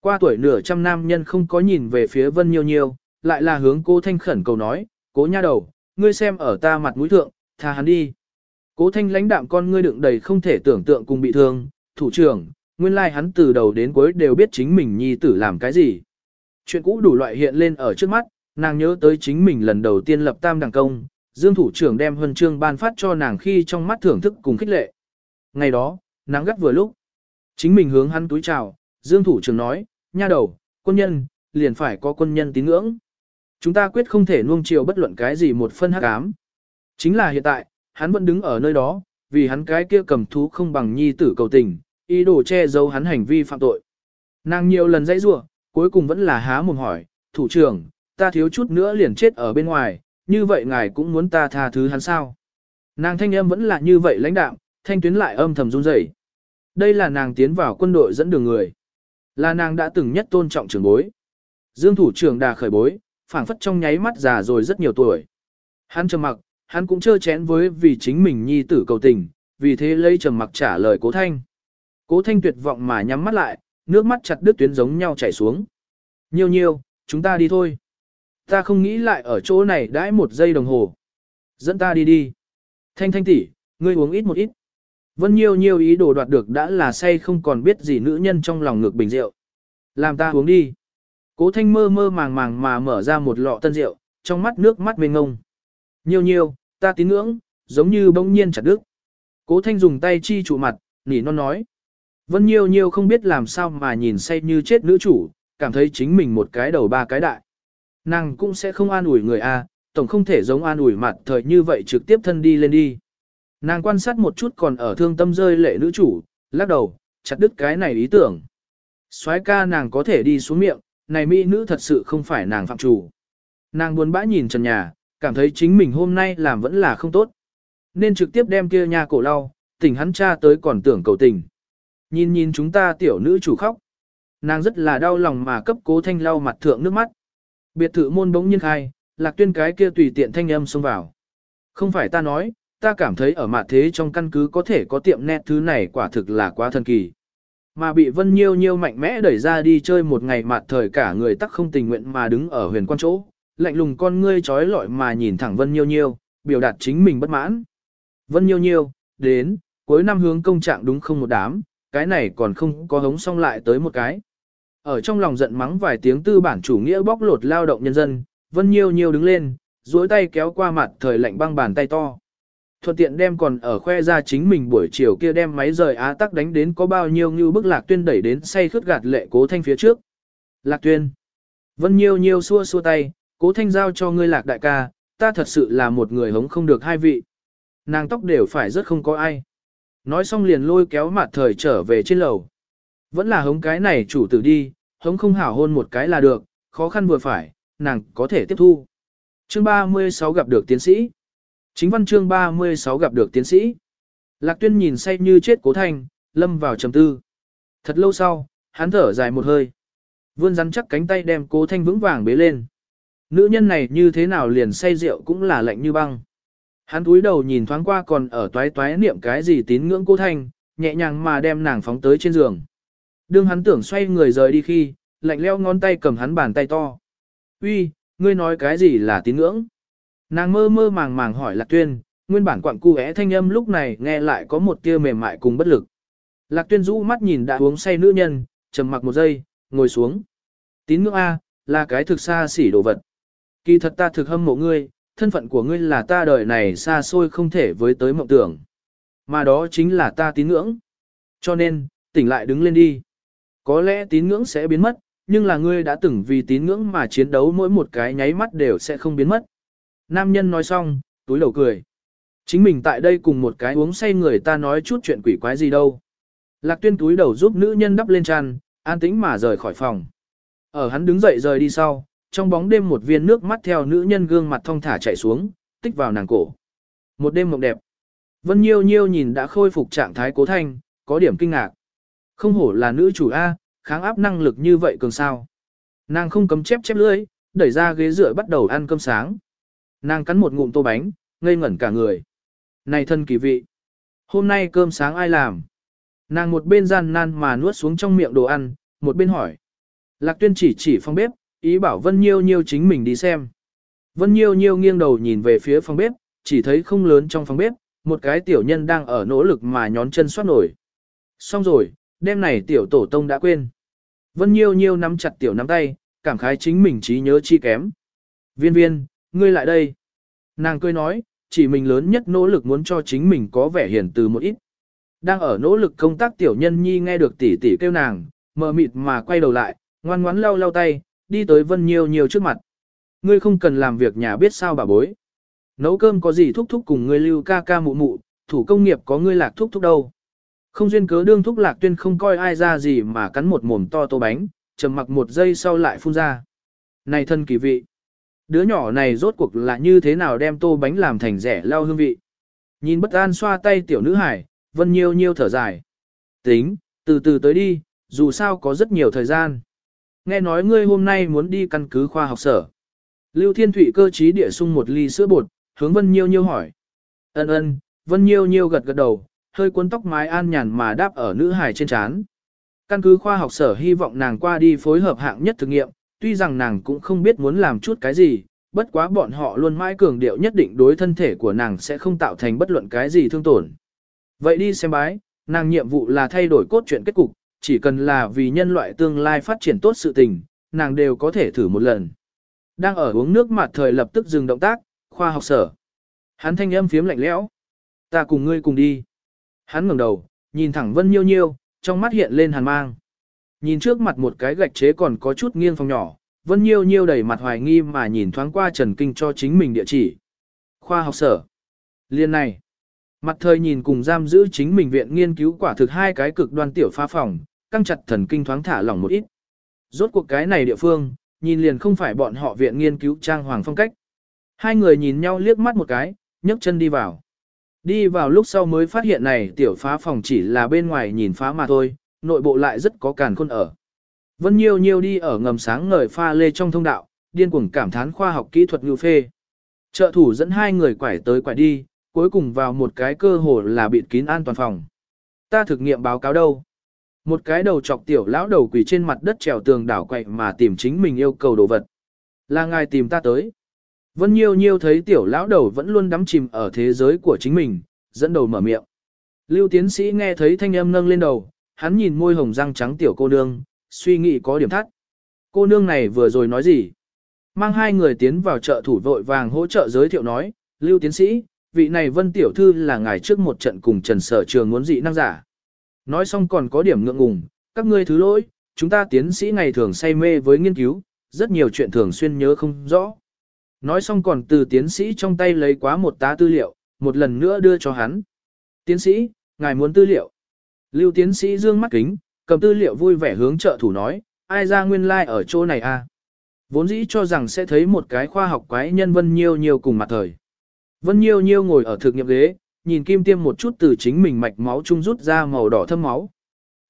Qua tuổi nửa trăm nam nhân không có nhìn về phía Vân Nhiêu Nhiêu, lại là hướng cố Thanh khẩn cầu nói, cố nha đầu, ngươi xem ở ta mặt mũi thượng, tha hắn đi. Cố Thanh lãnh đạm con ngươi đựng đầy không thể tưởng tượng cùng bị thương, thủ trưởng, nguyên lai like hắn từ đầu đến cuối đều biết chính mình nhi tử làm cái gì. Chuyện cũ đủ loại hiện lên ở trước mắt, nàng nhớ tới chính mình lần đầu tiên lập tam đẳng công, Dương thủ trưởng đem huân chương ban phát cho nàng khi trong mắt thưởng thức cùng khích lệ. Ngày đó, nắng gắt vừa lúc. Chính mình hướng hắn túi chào, Dương thủ trưởng nói, nha đầu, quân nhân, liền phải có quân nhân tín ngưỡng. Chúng ta quyết không thể nuông chiều bất luận cái gì một phân hắc ám. Chính là hiện tại, hắn vẫn đứng ở nơi đó, vì hắn cái kia cầm thú không bằng nhi tử cầu tình, ý đồ che giấu hắn hành vi phạm tội. Nàng nhiều lần dãy rủa, cuối cùng vẫn là há mồm hỏi, thủ trưởng, ta thiếu chút nữa liền chết ở bên ngoài, như vậy ngài cũng muốn ta tha thứ hắn sao? Nàng thanh âm vẫn là như vậy lãnh đạm, thanh tuyến lại âm thầm run rẩy. Đây là nàng tiến vào quân đội dẫn đường người. Là nàng đã từng nhất tôn trọng trưởng bối. Dương thủ trưởng đà khởi bối, phảng phất trong nháy mắt già rồi rất nhiều tuổi. Hắn trầm mặc, hắn cũng chơ chén với vì chính mình nhi tử cầu tình, vì thế lấy trầm mặc trả lời cố thanh. Cố thanh tuyệt vọng mà nhắm mắt lại, nước mắt chặt đứt tuyến giống nhau chảy xuống. Nhiều nhiều, chúng ta đi thôi. Ta không nghĩ lại ở chỗ này đãi một giây đồng hồ. Dẫn ta đi đi. Thanh thanh tỷ, ngươi uống ít một ít. Vân nhiều nhiều ý đồ đoạt được đã là say không còn biết gì nữ nhân trong lòng ngược bình rượu. Làm ta uống đi. Cố thanh mơ mơ màng màng mà mở ra một lọ tân rượu, trong mắt nước mắt mênh ngông. Nhiều nhiều, ta tín ngưỡng, giống như bỗng nhiên chặt đứt. Cố thanh dùng tay chi trụ mặt, nỉ non nói. Vân nhiều nhiều không biết làm sao mà nhìn say như chết nữ chủ, cảm thấy chính mình một cái đầu ba cái đại. Nàng cũng sẽ không an ủi người A, tổng không thể giống an ủi mặt thời như vậy trực tiếp thân đi lên đi. Nàng quan sát một chút còn ở thương tâm rơi lệ nữ chủ, lắc đầu, chặt đứt cái này ý tưởng. soái ca nàng có thể đi xuống miệng, này mỹ nữ thật sự không phải nàng phạm chủ. Nàng buồn bã nhìn trần nhà, cảm thấy chính mình hôm nay làm vẫn là không tốt. Nên trực tiếp đem kia nha cổ lau, tỉnh hắn cha tới còn tưởng cầu tình. Nhìn nhìn chúng ta tiểu nữ chủ khóc. Nàng rất là đau lòng mà cấp cố thanh lau mặt thượng nước mắt. Biệt thự môn bỗng nhiên khai, lạc tuyên cái kia tùy tiện thanh âm xông vào. Không phải ta nói, ta cảm thấy ở mặt thế trong căn cứ có thể có tiệm nét thứ này quả thực là quá thần kỳ. Mà bị vân nhiêu nhiêu mạnh mẽ đẩy ra đi chơi một ngày mặt thời cả người tắc không tình nguyện mà đứng ở huyền quan chỗ, lạnh lùng con ngươi trói lọi mà nhìn thẳng vân nhiêu nhiêu, biểu đạt chính mình bất mãn. Vân nhiêu nhiêu, đến, cuối năm hướng công trạng đúng không một đám, cái này còn không có hống xong lại tới một cái. Ở trong lòng giận mắng vài tiếng tư bản chủ nghĩa bóc lột lao động nhân dân, Vân Nhiêu Nhiêu đứng lên, duỗi tay kéo qua mặt thời lạnh băng bàn tay to. Thuận tiện đem còn ở khoe ra chính mình buổi chiều kia đem máy rời á tắc đánh đến có bao nhiêu như bức lạc tuyên đẩy đến say khướt gạt lệ cố thanh phía trước. Lạc tuyên. Vân Nhiêu Nhiêu xua xua tay, cố thanh giao cho ngươi lạc đại ca, ta thật sự là một người hống không được hai vị. Nàng tóc đều phải rất không có ai. Nói xong liền lôi kéo mặt thời trở về trên lầu. Vẫn là hống cái này chủ tử đi, hống không hảo hôn một cái là được, khó khăn vừa phải, nàng có thể tiếp thu. Chương 36 gặp được tiến sĩ. Chính văn chương 36 gặp được tiến sĩ. Lạc tuyên nhìn say như chết cố thanh, lâm vào trầm tư. Thật lâu sau, hắn thở dài một hơi. Vươn rắn chắc cánh tay đem cố thanh vững vàng bế lên. Nữ nhân này như thế nào liền say rượu cũng là lạnh như băng. Hắn túi đầu nhìn thoáng qua còn ở toái toái niệm cái gì tín ngưỡng cố thanh, nhẹ nhàng mà đem nàng phóng tới trên giường. Đương hắn tưởng xoay người rời đi khi, lạnh leo ngón tay cầm hắn bàn tay to. Uy, ngươi nói cái gì là tín ngưỡng? Nàng mơ mơ màng màng hỏi Lạc Tuyên, nguyên bản quặng cu é thanh âm lúc này nghe lại có một tia mềm mại cùng bất lực. Lạc Tuyên rũ mắt nhìn đã uống say nữ nhân, trầm mặc một giây, ngồi xuống. Tín ngưỡng A, là cái thực xa xỉ đồ vật. Kỳ thật ta thực hâm mộ ngươi, thân phận của ngươi là ta đời này xa xôi không thể với tới mộng tưởng. Mà đó chính là ta tín ngưỡng. Cho nên, tỉnh lại đứng lên đi. Có lẽ tín ngưỡng sẽ biến mất, nhưng là ngươi đã từng vì tín ngưỡng mà chiến đấu mỗi một cái nháy mắt đều sẽ không biến mất. Nam nhân nói xong, túi đầu cười. Chính mình tại đây cùng một cái uống say người ta nói chút chuyện quỷ quái gì đâu. Lạc tuyên túi đầu giúp nữ nhân đắp lên tràn, an tĩnh mà rời khỏi phòng. Ở hắn đứng dậy rời đi sau, trong bóng đêm một viên nước mắt theo nữ nhân gương mặt thong thả chảy xuống, tích vào nàng cổ. Một đêm mộng đẹp. Vân Nhiêu Nhiêu nhìn đã khôi phục trạng thái cố thanh, có điểm kinh ngạc. Không hổ là nữ chủ A, kháng áp năng lực như vậy cường sao. Nàng không cấm chép chép lưỡi, đẩy ra ghế dựa bắt đầu ăn cơm sáng. Nàng cắn một ngụm tô bánh, ngây ngẩn cả người. Này thân kỳ vị! Hôm nay cơm sáng ai làm? Nàng một bên gian nan mà nuốt xuống trong miệng đồ ăn, một bên hỏi. Lạc tuyên chỉ chỉ phòng bếp, ý bảo Vân Nhiêu Nhiêu chính mình đi xem. Vân Nhiêu Nhiêu nghiêng đầu nhìn về phía phòng bếp, chỉ thấy không lớn trong phòng bếp, một cái tiểu nhân đang ở nỗ lực mà nhón chân xoát nổi. Xong rồi, đêm này tiểu tổ tông đã quên. Vân Nhiêu Nhiêu nắm chặt tiểu nắm tay, cảm khái chính mình trí nhớ chi kém. Viên viên, ngươi lại đây. Nàng cười nói, chỉ mình lớn nhất nỗ lực muốn cho chính mình có vẻ hiền từ một ít. Đang ở nỗ lực công tác tiểu nhân nhi nghe được tỷ tỷ kêu nàng, mờ mịt mà quay đầu lại, ngoan ngoãn lau lau tay, đi tới Vân Nhiêu Nhiêu trước mặt. Ngươi không cần làm việc nhà biết sao bà bối. Nấu cơm có gì thúc thúc cùng ngươi lưu ca ca mụ mụ, thủ công nghiệp có ngươi lạc thúc thúc đâu. Không duyên cớ đương thúc lạc tuyên không coi ai ra gì mà cắn một mồm to tô bánh, trầm mặc một giây sau lại phun ra. Này thân kỳ vị! Đứa nhỏ này rốt cuộc là như thế nào đem tô bánh làm thành rẻ lao hương vị. Nhìn bất an xoa tay tiểu nữ hải, vân nhiêu nhiêu thở dài. Tính, từ từ tới đi, dù sao có rất nhiều thời gian. Nghe nói ngươi hôm nay muốn đi căn cứ khoa học sở. Lưu Thiên Thụy cơ trí địa sung một ly sữa bột, hướng Vân Nhiêu Nhiêu hỏi. Ân ân, Vân Nhiêu Nhiêu gật gật đầu, hơi cuốn tóc mái an nhàn mà đáp ở nữ hài trên trán. Căn cứ khoa học sở hy vọng nàng qua đi phối hợp hạng nhất thực nghiệm, tuy rằng nàng cũng không biết muốn làm chút cái gì, bất quá bọn họ luôn mãi cường điệu nhất định đối thân thể của nàng sẽ không tạo thành bất luận cái gì thương tổn. Vậy đi xem bái, nàng nhiệm vụ là thay đổi cốt truyện kết cục, chỉ cần là vì nhân loại tương lai phát triển tốt sự tình, nàng đều có thể thử một lần. Đang ở uống nước mặt thời lập tức dừng động tác, khoa học sở. Hắn thanh âm phiếm lạnh lẽo. Ta cùng ngươi cùng đi. Hắn ngẩng đầu, nhìn thẳng Vân Nhiêu Nhiêu, trong mắt hiện lên hàn mang. Nhìn trước mặt một cái gạch chế còn có chút nghiêng phòng nhỏ, Vân Nhiêu Nhiêu đầy mặt hoài nghi mà nhìn thoáng qua Trần Kinh cho chính mình địa chỉ. Khoa học sở. Liên này. Mặt thời nhìn cùng giam giữ chính mình viện nghiên cứu quả thực hai cái cực đoan tiểu pha phòng, căng chặt thần kinh thoáng thả lỏng một ít. Rốt cuộc cái này địa phương, nhìn liền không phải bọn họ viện nghiên cứu trang hoàng phong cách. Hai người nhìn nhau liếc mắt một cái, nhấc chân đi vào. Đi vào lúc sau mới phát hiện này tiểu phá phòng chỉ là bên ngoài nhìn phá mà thôi, nội bộ lại rất có càn khôn ở. Vân Nhiêu Nhiêu đi ở ngầm sáng ngời pha lê trong thông đạo, điên cuồng cảm thán khoa học kỹ thuật ngưu phê. Trợ thủ dẫn hai người quải tới quải đi, cuối cùng vào một cái cơ hồ là bịt kín an toàn phòng. Ta thực nghiệm báo cáo đâu? Một cái đầu chọc tiểu lão đầu quỷ trên mặt đất trèo tường đảo quậy mà tìm chính mình yêu cầu đồ vật. Là ngài tìm ta tới. Vân Nhiêu Nhiêu thấy tiểu lão đầu vẫn luôn đắm chìm ở thế giới của chính mình, dẫn đầu mở miệng. Lưu tiến sĩ nghe thấy thanh âm nâng lên đầu, hắn nhìn môi hồng răng trắng tiểu cô nương, suy nghĩ có điểm thắt. Cô nương này vừa rồi nói gì? Mang hai người tiến vào chợ thủ vội vàng hỗ trợ giới thiệu nói, Lưu tiến sĩ, vị này Vân Tiểu Thư là ngài trước một trận cùng Trần Sở Trường muốn dị năng giả. Nói xong còn có điểm ngượng ngùng, các ngươi thứ lỗi, chúng ta tiến sĩ ngày thường say mê với nghiên cứu, rất nhiều chuyện thường xuyên nhớ không rõ. Nói xong còn từ tiến sĩ trong tay lấy quá một tá tư liệu, một lần nữa đưa cho hắn. Tiến sĩ, ngài muốn tư liệu. Lưu tiến sĩ dương mắt kính, cầm tư liệu vui vẻ hướng trợ thủ nói, ai ra nguyên lai like ở chỗ này à? Vốn dĩ cho rằng sẽ thấy một cái khoa học quái nhân Vân Nhiêu Nhiêu cùng mặt thời. Vân Nhiêu Nhiêu ngồi ở thực nghiệm ghế, nhìn kim tiêm một chút từ chính mình mạch máu trung rút ra màu đỏ thâm máu.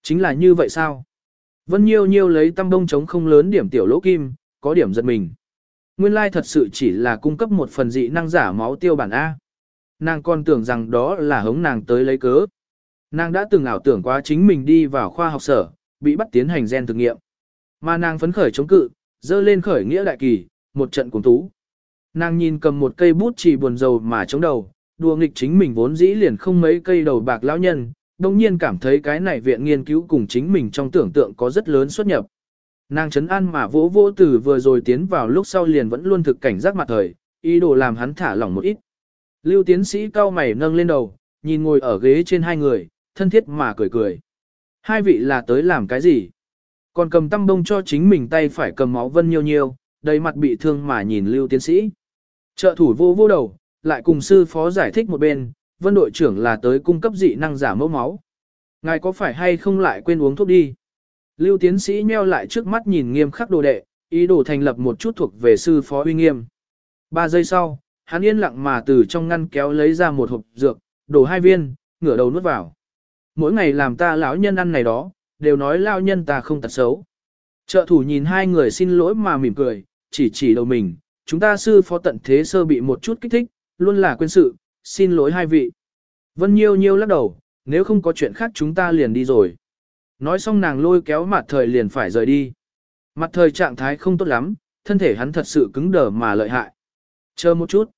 Chính là như vậy sao? Vân Nhiêu Nhiêu lấy tăm đông chống không lớn điểm tiểu lỗ kim, có điểm giật mình. Nguyên lai thật sự chỉ là cung cấp một phần dị năng giả máu tiêu bản A. Nàng còn tưởng rằng đó là hống nàng tới lấy cớ. Nàng đã từng ảo tưởng quá chính mình đi vào khoa học sở, bị bắt tiến hành gen thực nghiệm. Mà nàng phấn khởi chống cự, dơ lên khởi nghĩa đại kỳ, một trận cùng tú. Nàng nhìn cầm một cây bút chỉ buồn rầu mà chống đầu, đùa nghịch chính mình vốn dĩ liền không mấy cây đầu bạc lão nhân, đồng nhiên cảm thấy cái này viện nghiên cứu cùng chính mình trong tưởng tượng có rất lớn xuất nhập. Nàng chấn an mà vỗ vỗ từ vừa rồi tiến vào lúc sau liền vẫn luôn thực cảnh giác mặt thời, ý đồ làm hắn thả lỏng một ít. Lưu tiến sĩ cao mày nâng lên đầu, nhìn ngồi ở ghế trên hai người, thân thiết mà cười cười. Hai vị là tới làm cái gì? Còn cầm tăm bông cho chính mình tay phải cầm máu vân nhiều nhiều đầy mặt bị thương mà nhìn lưu tiến sĩ. Trợ thủ vô vô đầu, lại cùng sư phó giải thích một bên, vân đội trưởng là tới cung cấp dị năng giả mẫu máu. Ngài có phải hay không lại quên uống thuốc đi? Lưu tiến sĩ nheo lại trước mắt nhìn nghiêm khắc đồ đệ, ý đồ thành lập một chút thuộc về sư phó uy nghiêm. Ba giây sau, hắn yên lặng mà từ trong ngăn kéo lấy ra một hộp dược, đổ hai viên, ngửa đầu nuốt vào. Mỗi ngày làm ta lão nhân ăn này đó, đều nói lão nhân ta không tật xấu. Trợ thủ nhìn hai người xin lỗi mà mỉm cười, chỉ chỉ đầu mình, chúng ta sư phó tận thế sơ bị một chút kích thích, luôn là quên sự, xin lỗi hai vị. Vân Nhiêu Nhiêu lắc đầu, nếu không có chuyện khác chúng ta liền đi rồi. Nói xong nàng lôi kéo mặt thời liền phải rời đi. Mặt thời trạng thái không tốt lắm, thân thể hắn thật sự cứng đờ mà lợi hại. Chờ một chút.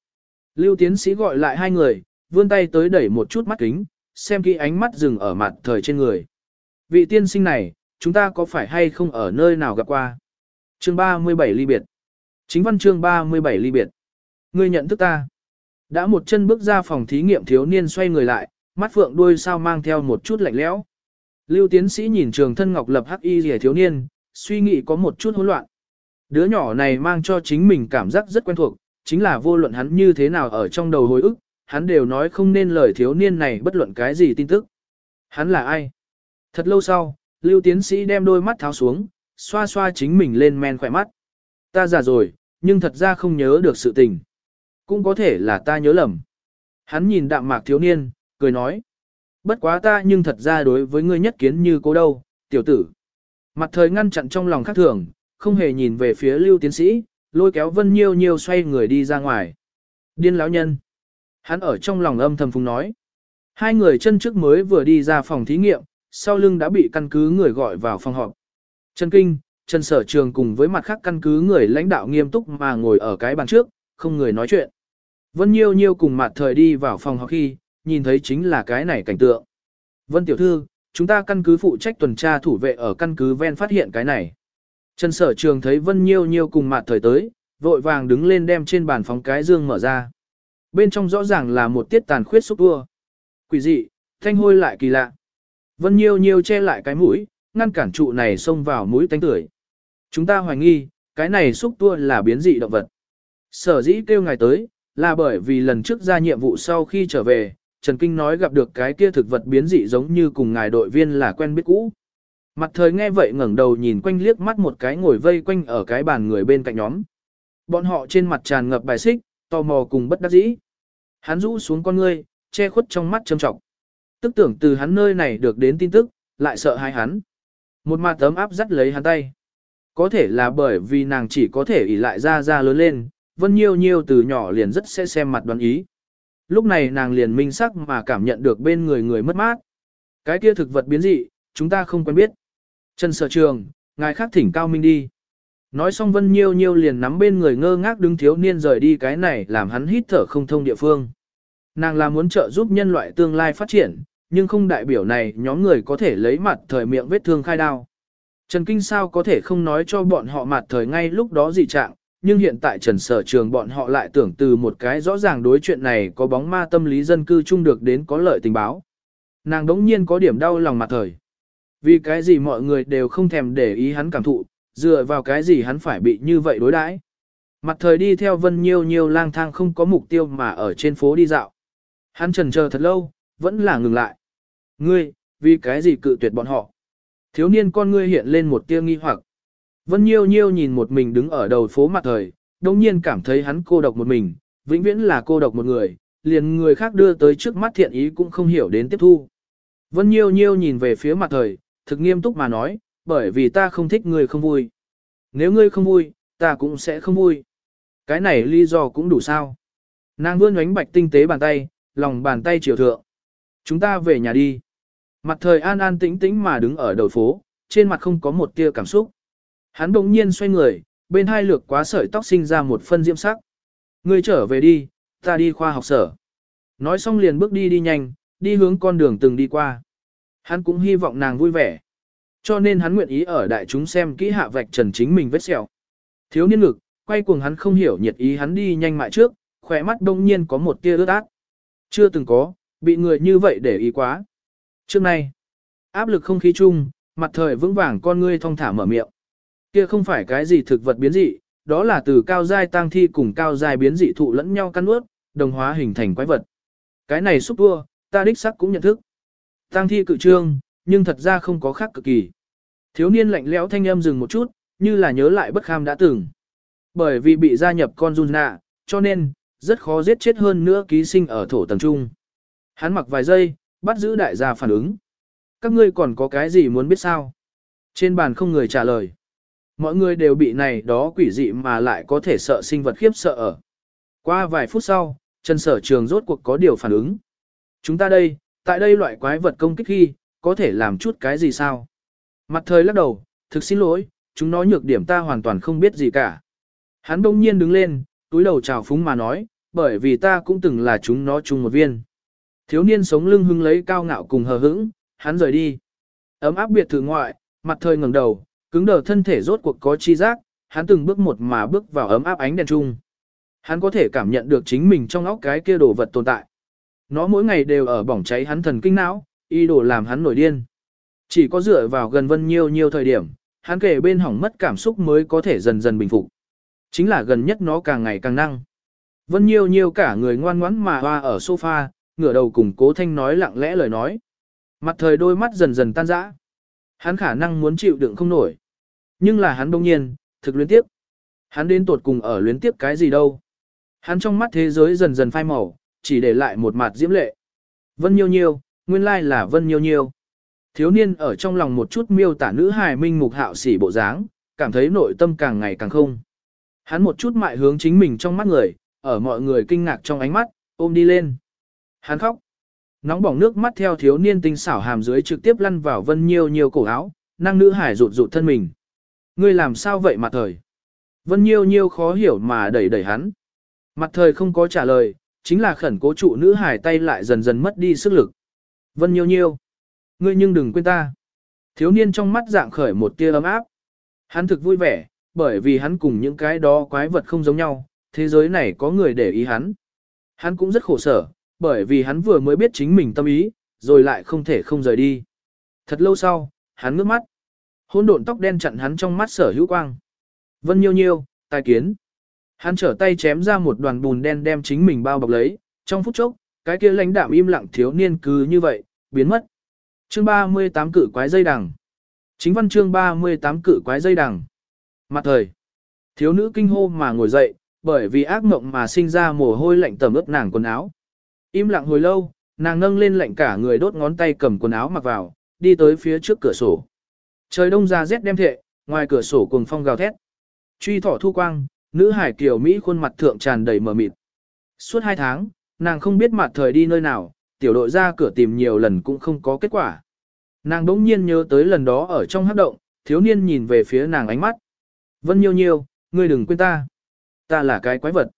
Lưu tiến sĩ gọi lại hai người, vươn tay tới đẩy một chút mắt kính, xem kỹ ánh mắt dừng ở mặt thời trên người. Vị tiên sinh này, chúng ta có phải hay không ở nơi nào gặp qua? Chương 37 ly biệt. Chính văn chương 37 ly biệt. Ngươi nhận thức ta. Đã một chân bước ra phòng thí nghiệm thiếu niên xoay người lại, mắt phượng đuôi sao mang theo một chút lạnh lẽo. Lưu tiến sĩ nhìn trường thân ngọc lập hắc y rẻ thiếu niên, suy nghĩ có một chút hỗn loạn. Đứa nhỏ này mang cho chính mình cảm giác rất quen thuộc, chính là vô luận hắn như thế nào ở trong đầu hồi ức, hắn đều nói không nên lời thiếu niên này bất luận cái gì tin tức. Hắn là ai? Thật lâu sau, Lưu tiến sĩ đem đôi mắt tháo xuống, xoa xoa chính mình lên men khỏe mắt. Ta già rồi, nhưng thật ra không nhớ được sự tình. Cũng có thể là ta nhớ lầm. Hắn nhìn đạm mạc thiếu niên, cười nói. Bất quá ta nhưng thật ra đối với ngươi nhất kiến như cố đâu, tiểu tử. Mặt thời ngăn chặn trong lòng khác thường, không hề nhìn về phía lưu tiến sĩ, lôi kéo vân nhiêu nhiêu xoay người đi ra ngoài. Điên lão nhân. Hắn ở trong lòng âm thầm phùng nói. Hai người chân trước mới vừa đi ra phòng thí nghiệm, sau lưng đã bị căn cứ người gọi vào phòng họp. Trần Kinh, Trần Sở Trường cùng với mặt khác căn cứ người lãnh đạo nghiêm túc mà ngồi ở cái bàn trước, không người nói chuyện. Vân Nhiêu Nhiêu cùng mặt thời đi vào phòng họp khi, nhìn thấy chính là cái này cảnh tượng. Vân Tiểu Thư, chúng ta căn cứ phụ trách tuần tra thủ vệ ở căn cứ ven phát hiện cái này. Trần Sở Trường thấy Vân Nhiêu Nhiêu cùng mặt thời tới, vội vàng đứng lên đem trên bàn phóng cái dương mở ra. Bên trong rõ ràng là một tiết tàn khuyết xúc tua. Quỷ dị, thanh hôi lại kỳ lạ. Vân Nhiêu Nhiêu che lại cái mũi, ngăn cản trụ này xông vào mũi tanh tưởi. Chúng ta hoài nghi, cái này xúc tua là biến dị động vật. Sở dĩ kêu ngài tới, là bởi vì lần trước ra nhiệm vụ sau khi trở về, Trần Kinh nói gặp được cái kia thực vật biến dị giống như cùng ngài đội viên là quen biết cũ. Mặt thời nghe vậy ngẩng đầu nhìn quanh liếc mắt một cái ngồi vây quanh ở cái bàn người bên cạnh nhóm. Bọn họ trên mặt tràn ngập bài xích, tò mò cùng bất đắc dĩ. Hắn rũ xuống con ngươi, che khuất trong mắt trầm trọng. Tức tưởng từ hắn nơi này được đến tin tức, lại sợ hai hắn. Một mặt tấm áp dắt lấy hắn tay. Có thể là bởi vì nàng chỉ có thể ỉ lại ra ra lớn lên, Vân Nhiêu Nhiêu từ nhỏ liền rất sẽ xem mặt đoán ý. Lúc này nàng liền minh sắc mà cảm nhận được bên người người mất mát. Cái kia thực vật biến dị, chúng ta không quen biết. Trần sở trường, ngài khác thỉnh cao minh đi. Nói xong Vân Nhiêu Nhiêu liền nắm bên người ngơ ngác đứng thiếu niên rời đi cái này làm hắn hít thở không thông địa phương. Nàng là muốn trợ giúp nhân loại tương lai phát triển, nhưng không đại biểu này nhóm người có thể lấy mặt thời miệng vết thương khai đao. Trần Kinh sao có thể không nói cho bọn họ mặt thời ngay lúc đó dị trạng, nhưng hiện tại Trần Sở Trường bọn họ lại tưởng từ một cái rõ ràng đối chuyện này có bóng ma tâm lý dân cư chung được đến có lợi tình báo. Nàng đống nhiên có điểm đau lòng mặt thời. Vì cái gì mọi người đều không thèm để ý hắn cảm thụ, dựa vào cái gì hắn phải bị như vậy đối đãi. Mặt thời đi theo vân nhiêu nhiêu lang thang không có mục tiêu mà ở trên phố đi dạo. Hắn trần chờ thật lâu, vẫn là ngừng lại. Ngươi, vì cái gì cự tuyệt bọn họ? Thiếu niên con ngươi hiện lên một tia nghi hoặc. Vân Nhiêu Nhiêu nhìn một mình đứng ở đầu phố mặt thời, đồng nhiên cảm thấy hắn cô độc một mình, vĩnh viễn là cô độc một người, liền người khác đưa tới trước mắt thiện ý cũng không hiểu đến tiếp thu. Vân Nhiêu Nhiêu nhìn về phía mặt thời, thực nghiêm túc mà nói, bởi vì ta không thích người không vui. Nếu ngươi không vui, ta cũng sẽ không vui. Cái này lý do cũng đủ sao. Nàng vươn ánh bạch tinh tế bàn tay, lòng bàn tay chiều thượng. Chúng ta về nhà đi. Mặt thời an an tĩnh tĩnh mà đứng ở đầu phố, trên mặt không có một tia cảm xúc. Hắn đồng nhiên xoay người, bên hai lược quá sợi tóc sinh ra một phân diễm sắc. Ngươi trở về đi, ta đi khoa học sở. Nói xong liền bước đi đi nhanh, đi hướng con đường từng đi qua. Hắn cũng hy vọng nàng vui vẻ. Cho nên hắn nguyện ý ở đại chúng xem kỹ hạ vạch trần chính mình vết sẹo. Thiếu niên ngực, quay cuồng hắn không hiểu nhiệt ý hắn đi nhanh mại trước, khỏe mắt đông nhiên có một tia ướt át. Chưa từng có, bị người như vậy để ý quá. Trước nay, áp lực không khí chung, mặt thời vững vàng con ngươi thong thả mở miệng. Kia không phải cái gì thực vật biến dị, đó là từ cao giai tăng thi cùng cao giai biến dị thụ lẫn nhau căn ướt, đồng hóa hình thành quái vật. Cái này xúc tua, ta đích sắc cũng nhận thức. Tăng thi cự trương, nhưng thật ra không có khác cực kỳ. Thiếu niên lạnh lẽo thanh âm dừng một chút, như là nhớ lại bất kham đã từng. Bởi vì bị gia nhập con run nạ, cho nên, rất khó giết chết hơn nữa ký sinh ở thổ tầng trung. Hắn mặc vài giây, bắt giữ đại gia phản ứng. Các ngươi còn có cái gì muốn biết sao? Trên bàn không người trả lời. Mọi người đều bị này đó quỷ dị mà lại có thể sợ sinh vật khiếp sợ ở. Qua vài phút sau, Trần Sở Trường rốt cuộc có điều phản ứng. Chúng ta đây, tại đây loại quái vật công kích khi, có thể làm chút cái gì sao? Mặt thời lắc đầu, thực xin lỗi, chúng nó nhược điểm ta hoàn toàn không biết gì cả. Hắn đông nhiên đứng lên, túi đầu chào phúng mà nói, bởi vì ta cũng từng là chúng nó chung một viên. Thiếu niên sống lưng hưng lấy cao ngạo cùng hờ hững, hắn rời đi. Ấm áp biệt thự ngoại, mặt thời ngẩng đầu, cứng đờ thân thể rốt cuộc có chi giác, hắn từng bước một mà bước vào ấm áp ánh đèn trung. Hắn có thể cảm nhận được chính mình trong óc cái kia đồ vật tồn tại. Nó mỗi ngày đều ở bỏng cháy hắn thần kinh não, y đồ làm hắn nổi điên. Chỉ có dựa vào gần vân nhiều nhiều thời điểm, hắn kể bên hỏng mất cảm xúc mới có thể dần dần bình phục. Chính là gần nhất nó càng ngày càng năng. Vân nhiều nhiều cả người ngoan ngoãn mà hoa ở sofa, ngửa đầu cùng cố thanh nói lặng lẽ lời nói. Mặt thời đôi mắt dần dần tan rã. Hắn khả năng muốn chịu đựng không nổi. Nhưng là hắn đông nhiên, thực luyến tiếp. Hắn đến tột cùng ở luyến tiếp cái gì đâu. Hắn trong mắt thế giới dần dần phai màu, chỉ để lại một mặt diễm lệ. Vân nhiêu nhiêu, nguyên lai là vân nhiêu nhiêu. Thiếu niên ở trong lòng một chút miêu tả nữ hài minh mục hạo sỉ bộ dáng, cảm thấy nội tâm càng ngày càng không. Hắn một chút mại hướng chính mình trong mắt người, ở mọi người kinh ngạc trong ánh mắt, ôm đi lên. Hắn khóc. Nóng bỏng nước mắt theo thiếu niên tinh xảo hàm dưới trực tiếp lăn vào vân nhiêu nhiêu cổ áo, năng nữ hải rụt rụt thân mình. Ngươi làm sao vậy mặt thời? Vân nhiêu nhiêu khó hiểu mà đẩy đẩy hắn. Mặt thời không có trả lời, chính là khẩn cố trụ nữ hải tay lại dần dần mất đi sức lực. Vân nhiêu nhiêu. Ngươi nhưng đừng quên ta. Thiếu niên trong mắt dạng khởi một tia ấm áp. Hắn thực vui vẻ, bởi vì hắn cùng những cái đó quái vật không giống nhau, thế giới này có người để ý hắn. Hắn cũng rất khổ sở, bởi vì hắn vừa mới biết chính mình tâm ý, rồi lại không thể không rời đi. Thật lâu sau, hắn ngước mắt hỗn độn tóc đen chặn hắn trong mắt sở hữu quang. Vân nhiêu nhiêu, tài kiến. Hắn trở tay chém ra một đoàn bùn đen đem chính mình bao bọc lấy, trong phút chốc, cái kia lãnh đạm im lặng thiếu niên cứ như vậy, biến mất. Chương 38 cử quái dây đằng. Chính văn chương 38 cử quái dây đằng. Mặt thời, thiếu nữ kinh hô mà ngồi dậy, bởi vì ác mộng mà sinh ra mồ hôi lạnh tẩm ướt nàng quần áo. Im lặng hồi lâu, nàng nâng lên lạnh cả người đốt ngón tay cầm quần áo mặc vào, đi tới phía trước cửa sổ. Trời đông ra rét đem thệ, ngoài cửa sổ cuồng phong gào thét. Truy thỏ thu quang, nữ hải kiều Mỹ khuôn mặt thượng tràn đầy mờ mịt. Suốt hai tháng, nàng không biết mặt thời đi nơi nào, tiểu đội ra cửa tìm nhiều lần cũng không có kết quả. Nàng đỗng nhiên nhớ tới lần đó ở trong hát động, thiếu niên nhìn về phía nàng ánh mắt. Vân nhiêu nhiêu, ngươi đừng quên ta. Ta là cái quái vật.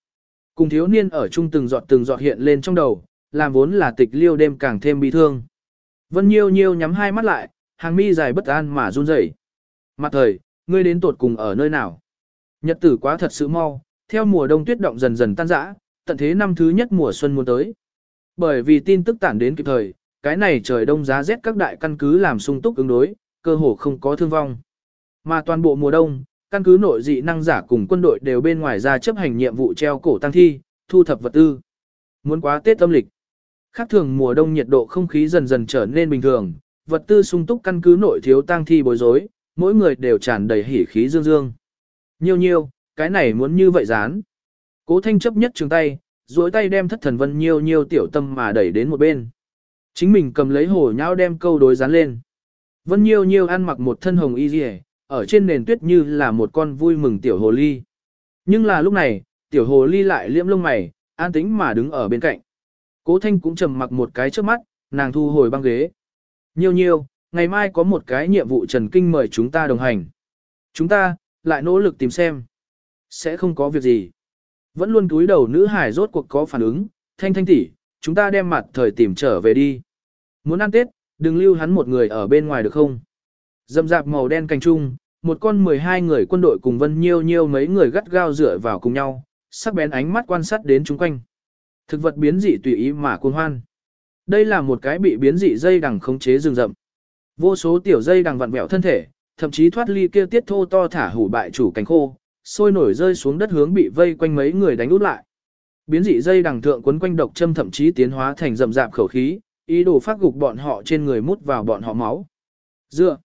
Cùng thiếu niên ở chung từng giọt từng giọt hiện lên trong đầu, làm vốn là tịch liêu đêm càng thêm bi thương. Vân nhiêu nhiêu nhắm hai mắt lại, hàng mi dài bất an mà run rẩy. Mặt thời, ngươi đến tột cùng ở nơi nào? Nhật tử quá thật sự mau, theo mùa đông tuyết động dần dần tan rã, tận thế năm thứ nhất mùa xuân muốn tới. Bởi vì tin tức tản đến kịp thời, cái này trời đông giá rét các đại căn cứ làm sung túc ứng đối, cơ hồ không có thương vong. Mà toàn bộ mùa đông, căn cứ nội dị năng giả cùng quân đội đều bên ngoài ra chấp hành nhiệm vụ treo cổ tăng thi, thu thập vật tư. Muốn quá Tết âm lịch. Khác thường mùa đông nhiệt độ không khí dần dần trở nên bình thường, vật tư sung túc căn cứ nội thiếu tang thi bối rối, mỗi người đều tràn đầy hỉ khí dương dương. Nhiều nhiêu, cái này muốn như vậy dán. Cố thanh chấp nhất trường tay, duỗi tay đem thất thần vân nhiêu nhiêu tiểu tâm mà đẩy đến một bên. Chính mình cầm lấy hổ nhão đem câu đối dán lên. Vân nhiêu nhiêu ăn mặc một thân hồng y dì ở trên nền tuyết như là một con vui mừng tiểu hồ ly. Nhưng là lúc này, tiểu hồ ly lại liễm lông mày, an tĩnh mà đứng ở bên cạnh. Cố thanh cũng trầm mặc một cái trước mắt, nàng thu hồi băng ghế nhiều nhiều ngày mai có một cái nhiệm vụ Trần Kinh mời chúng ta đồng hành. Chúng ta, lại nỗ lực tìm xem. Sẽ không có việc gì. Vẫn luôn túi đầu nữ hải rốt cuộc có phản ứng, thanh thanh tỷ, chúng ta đem mặt thời tìm trở về đi. Muốn ăn Tết, đừng lưu hắn một người ở bên ngoài được không? Dầm dạp màu đen canh trung, một con 12 người quân đội cùng vân nhiêu nhiêu mấy người gắt gao dựa vào cùng nhau, sắc bén ánh mắt quan sát đến chúng quanh. Thực vật biến dị tùy ý mà cuồng hoan. Đây là một cái bị biến dị dây đằng khống chế rừng rậm. Vô số tiểu dây đằng vặn vẹo thân thể, thậm chí thoát ly kia tiết thô to thả hủ bại chủ cánh khô, sôi nổi rơi xuống đất hướng bị vây quanh mấy người đánh út lại. Biến dị dây đằng thượng quấn quanh độc châm thậm chí tiến hóa thành rậm rạp khẩu khí, ý đồ phát gục bọn họ trên người mút vào bọn họ máu. Dựa.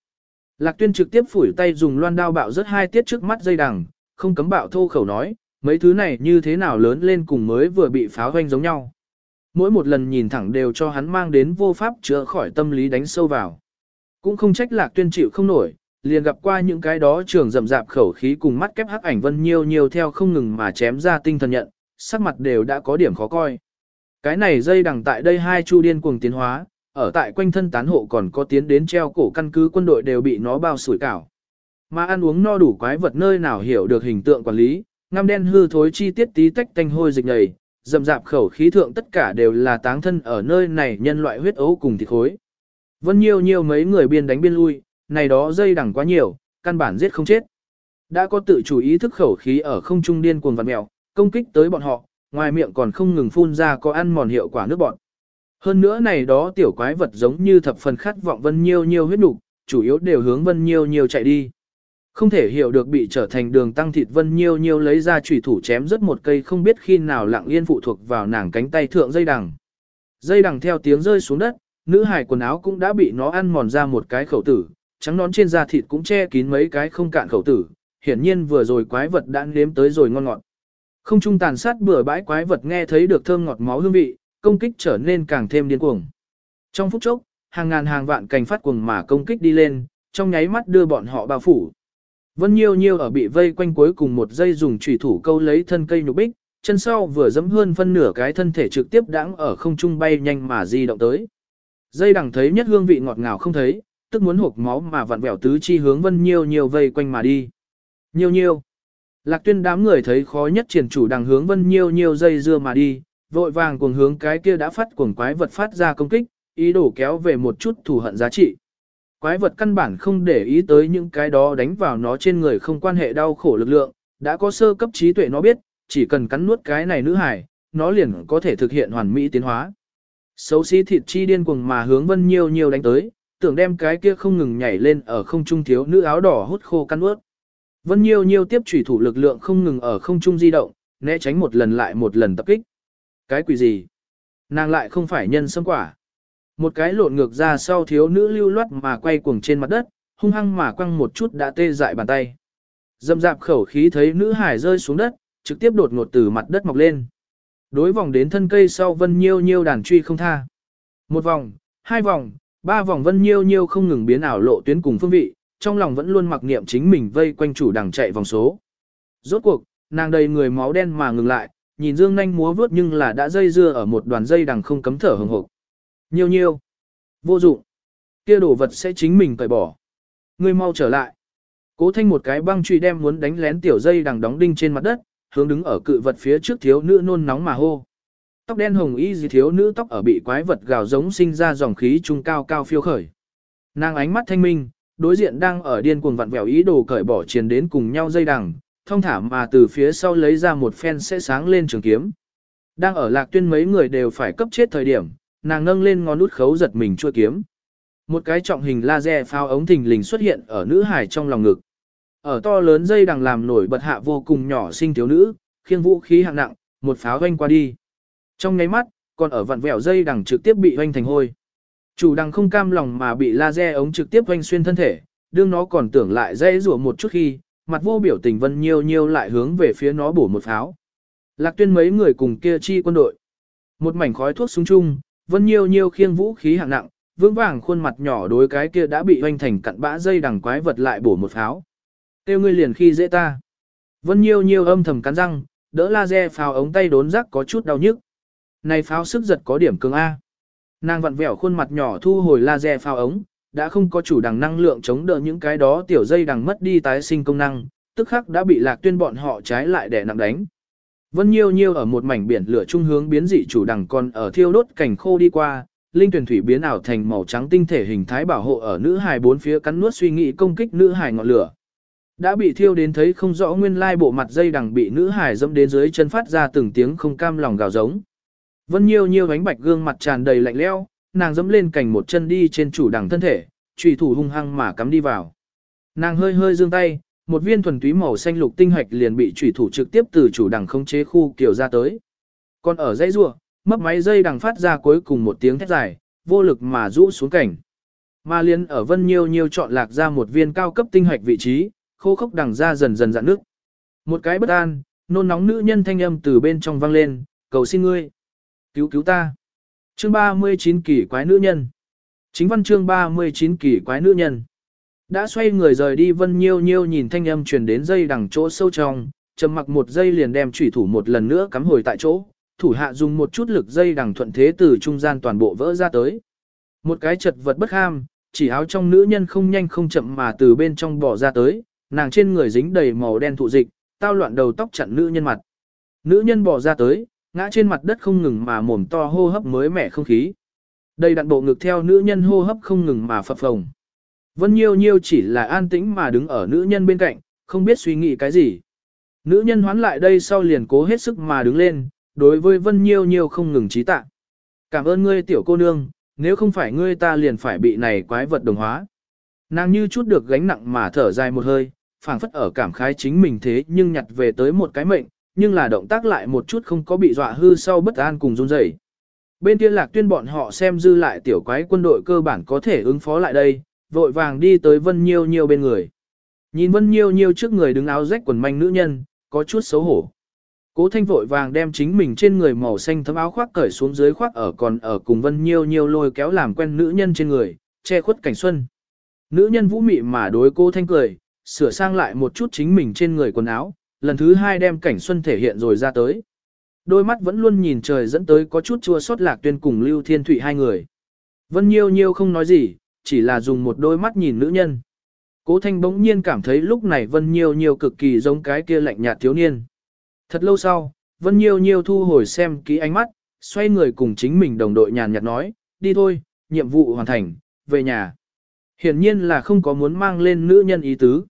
Lạc Tuyên trực tiếp phủi tay dùng loan đao bạo rất hai tiết trước mắt dây đằng, không cấm bạo thô khẩu nói, mấy thứ này như thế nào lớn lên cùng mới vừa bị pháo hoanh giống nhau. Mỗi một lần nhìn thẳng đều cho hắn mang đến vô pháp chữa khỏi tâm lý đánh sâu vào. Cũng không trách Lạc Tuyên chịu không nổi, liền gặp qua những cái đó trường rậm rạp khẩu khí cùng mắt kép hắc ảnh vân nhiều nhiều theo không ngừng mà chém ra tinh thần nhận, sắc mặt đều đã có điểm khó coi. Cái này dây đằng tại đây hai chu điên cuồng tiến hóa, ở tại quanh thân tán hộ còn có tiến đến treo cổ căn cứ quân đội đều bị nó bao sủi cảo. Mà ăn uống no đủ quái vật nơi nào hiểu được hình tượng quản lý, ngăm đen hư thối chi tiết tí tách tanh hôi dịch nhầy, dầm dạp khẩu khí thượng tất cả đều là táng thân ở nơi này nhân loại huyết ấu cùng thịt khối. Vân nhiều nhiều mấy người biên đánh biên lui, này đó dây đằng quá nhiều, căn bản giết không chết. Đã có tự chủ ý thức khẩu khí ở không trung điên cuồng vặn mèo, công kích tới bọn họ, ngoài miệng còn không ngừng phun ra có ăn mòn hiệu quả nước bọn. Hơn nữa này đó tiểu quái vật giống như thập phần khát vọng Vân Nhiêu Nhiêu huyết nục, chủ yếu đều hướng Vân Nhiêu Nhiêu chạy đi. Không thể hiểu được bị trở thành đường tăng thịt Vân Nhiêu Nhiêu lấy ra chủy thủ chém rất một cây không biết khi nào lặng yên phụ thuộc vào nàng cánh tay thượng dây đằng. Dây đằng theo tiếng rơi xuống đất, nữ hài quần áo cũng đã bị nó ăn mòn ra một cái khẩu tử, trắng nón trên da thịt cũng che kín mấy cái không cạn khẩu tử, hiển nhiên vừa rồi quái vật đã nếm tới rồi ngon ngọt. Không trung tàn sát bừa bãi quái vật nghe thấy được thơm ngọt máu hương vị, công kích trở nên càng thêm điên cuồng. Trong phút chốc, hàng ngàn hàng vạn cành phát cuồng mà công kích đi lên, trong nháy mắt đưa bọn họ bao phủ. Vân Nhiêu Nhiêu ở bị vây quanh cuối cùng một giây dùng chủy thủ câu lấy thân cây nhục bích, chân sau vừa dẫm hơn phân nửa cái thân thể trực tiếp đãng ở không trung bay nhanh mà di động tới. Dây đằng thấy nhất hương vị ngọt ngào không thấy, tức muốn hộp máu mà vặn vẹo tứ chi hướng Vân Nhiêu Nhiêu vây quanh mà đi. Nhiêu Nhiêu. Lạc tuyên đám người thấy khó nhất triển chủ đằng hướng Vân Nhiêu Nhiêu dây dưa mà đi, vội vàng cuồng hướng cái kia đã phát cuồng quái vật phát ra công kích, ý đồ kéo về một chút thù hận giá trị. Quái vật căn bản không để ý tới những cái đó đánh vào nó trên người không quan hệ đau khổ lực lượng, đã có sơ cấp trí tuệ nó biết, chỉ cần cắn nuốt cái này nữ hải, nó liền có thể thực hiện hoàn mỹ tiến hóa. Xấu xí thịt chi điên cuồng mà hướng vân nhiều nhiều đánh tới, tưởng đem cái kia không ngừng nhảy lên ở không trung thiếu nữ áo đỏ hút khô căn nuốt. Vân nhiều nhiều tiếp chủy thủ lực lượng không ngừng ở không trung di động, né tránh một lần lại một lần tập kích. Cái quỷ gì? Nàng lại không phải nhân sâm quả. Một cái lộn ngược ra sau thiếu nữ lưu loát mà quay cuồng trên mặt đất, hung hăng mà quăng một chút đã tê dại bàn tay. Dâm dạp khẩu khí thấy nữ hải rơi xuống đất, trực tiếp đột ngột từ mặt đất mọc lên. Đối vòng đến thân cây sau vân nhiêu nhiêu đàn truy không tha. Một vòng, hai vòng, ba vòng vân nhiêu nhiêu không ngừng biến ảo lộ tuyến cùng phương vị, trong lòng vẫn luôn mặc niệm chính mình vây quanh chủ đằng chạy vòng số. Rốt cuộc, nàng đầy người máu đen mà ngừng lại, nhìn dương nhanh múa vướt nhưng là đã dây dưa ở một đoàn dây đằng không cấm thở hừng hực. Nhiều nhiêu. Vô dụng. Kia đồ vật sẽ chính mình cởi bỏ. Ngươi mau trở lại. Cố thanh một cái băng truy đem muốn đánh lén tiểu dây đằng đóng đinh trên mặt đất, hướng đứng ở cự vật phía trước thiếu nữ nôn nóng mà hô. Tóc đen hồng y gì thiếu nữ tóc ở bị quái vật gào giống sinh ra dòng khí trung cao cao phiêu khởi. Nàng ánh mắt thanh minh, đối diện đang ở điên cuồng vặn vẹo ý đồ cởi bỏ truyền đến cùng nhau dây đằng, thông thả mà từ phía sau lấy ra một phen sẽ sáng lên trường kiếm. Đang ở lạc tuyên mấy người đều phải cấp chết thời điểm, nàng nâng lên ngón nút khấu giật mình chua kiếm. Một cái trọng hình laser pháo ống thình lình xuất hiện ở nữ hải trong lòng ngực. Ở to lớn dây đằng làm nổi bật hạ vô cùng nhỏ sinh thiếu nữ, khiêng vũ khí hạng nặng, một pháo hoanh qua đi. Trong nháy mắt, còn ở vặn vẹo dây đằng trực tiếp bị hoanh thành hôi. Chủ đằng không cam lòng mà bị laser ống trực tiếp hoanh xuyên thân thể, đương nó còn tưởng lại dây rủa một chút khi, mặt vô biểu tình Vân Nhiêu Nhiêu lại hướng về phía nó bổ một pháo. Lạc tuyên mấy người cùng kia chi quân đội. Một mảnh khói thuốc súng chung, Vân Nhiêu Nhiêu khiêng vũ khí hạng nặng, vững vàng khuôn mặt nhỏ đối cái kia đã bị hoanh thành cặn bã dây đằng quái vật lại bổ một pháo. Tiêu ngươi liền khi dễ ta. Vân Nhiêu Nhiêu âm thầm cắn răng, đỡ laser pháo ống tay đốn rắc có chút đau nhức. Này pháo sức giật có điểm cường A. Nàng vặn vẹo khuôn mặt nhỏ thu hồi laser pháo ống, đã không có chủ đằng năng lượng chống đỡ những cái đó tiểu dây đằng mất đi tái sinh công năng, tức khắc đã bị lạc tuyên bọn họ trái lại để nặng đánh. Vân Nhiêu Nhiêu ở một mảnh biển lửa trung hướng biến dị chủ đằng còn ở thiêu đốt cảnh khô đi qua, linh tuyển thủy biến ảo thành màu trắng tinh thể hình thái bảo hộ ở nữ hài bốn phía cắn nuốt suy nghĩ công kích nữ hài ngọn lửa. Đã bị thiêu đến thấy không rõ nguyên lai bộ mặt dây đằng bị nữ hài dẫm đến dưới chân phát ra từng tiếng không cam lòng gào giống. Vân Nhiêu Nhiêu ánh bạch gương mặt tràn đầy lạnh lẽo, nàng dẫm lên cành một chân đi trên chủ đằng thân thể, chủy thủ hung hăng mà cắm đi vào. Nàng hơi hơi giương tay, một viên thuần túy màu xanh lục tinh hạch liền bị chủy thủ trực tiếp từ chủ đằng không chế khu kiểu ra tới. Còn ở dây rùa, mấp máy dây đằng phát ra cuối cùng một tiếng thét dài, vô lực mà rũ xuống cảnh. Ma liên ở vân nhiêu nhiêu chọn lạc ra một viên cao cấp tinh hạch vị trí, khô khốc đằng ra dần dần dạn nước. Một cái bất an, nôn nóng nữ nhân thanh âm từ bên trong vang lên, cầu xin ngươi. Cứu cứu ta. Chương 39 kỳ quái nữ nhân. Chính văn chương 39 kỳ quái nữ nhân. Đã xoay người rời đi Vân Nhiêu Nhiêu nhìn thanh âm truyền đến dây đằng chỗ sâu trong, trầm mặc một giây liền đem chủy thủ một lần nữa cắm hồi tại chỗ, thủ hạ dùng một chút lực dây đằng thuận thế từ trung gian toàn bộ vỡ ra tới. Một cái chật vật bất ham, chỉ áo trong nữ nhân không nhanh không chậm mà từ bên trong bỏ ra tới, nàng trên người dính đầy màu đen thụ dịch, tao loạn đầu tóc chặn nữ nhân mặt. Nữ nhân bỏ ra tới, ngã trên mặt đất không ngừng mà mồm to hô hấp mới mẻ không khí. Đây đặn bộ ngực theo nữ nhân hô hấp không ngừng mà phập phồng. Vân Nhiêu Nhiêu chỉ là an tĩnh mà đứng ở nữ nhân bên cạnh, không biết suy nghĩ cái gì. Nữ nhân hoán lại đây sau liền cố hết sức mà đứng lên, đối với Vân Nhiêu Nhiêu không ngừng trí tạ. Cảm ơn ngươi tiểu cô nương, nếu không phải ngươi ta liền phải bị này quái vật đồng hóa. Nàng như chút được gánh nặng mà thở dài một hơi, phảng phất ở cảm khái chính mình thế nhưng nhặt về tới một cái mệnh, nhưng là động tác lại một chút không có bị dọa hư sau bất an cùng run rẩy. Bên kia lạc tuyên bọn họ xem dư lại tiểu quái quân đội cơ bản có thể ứng phó lại đây, vội vàng đi tới Vân Nhiêu Nhiêu bên người. Nhìn Vân Nhiêu Nhiêu trước người đứng áo rách quần manh nữ nhân, có chút xấu hổ. Cố thanh vội vàng đem chính mình trên người màu xanh thấm áo khoác cởi xuống dưới khoác ở còn ở cùng Vân Nhiêu Nhiêu lôi kéo làm quen nữ nhân trên người, che khuất cảnh xuân. Nữ nhân vũ mị mà đối cô thanh cười, sửa sang lại một chút chính mình trên người quần áo, lần thứ hai đem cảnh xuân thể hiện rồi ra tới. Đôi mắt vẫn luôn nhìn trời dẫn tới có chút chua xót lạc tuyên cùng Lưu Thiên Thụy hai người. Vân Nhiêu Nhiêu không nói gì, chỉ là dùng một đôi mắt nhìn nữ nhân. Cố Thanh bỗng nhiên cảm thấy lúc này Vân Nhiêu Nhiêu cực kỳ giống cái kia lạnh nhạt thiếu niên. Thật lâu sau, Vân Nhiêu Nhiêu thu hồi xem kỹ ánh mắt, xoay người cùng chính mình đồng đội nhàn nhạt nói, đi thôi, nhiệm vụ hoàn thành, về nhà. Hiển nhiên là không có muốn mang lên nữ nhân ý tứ.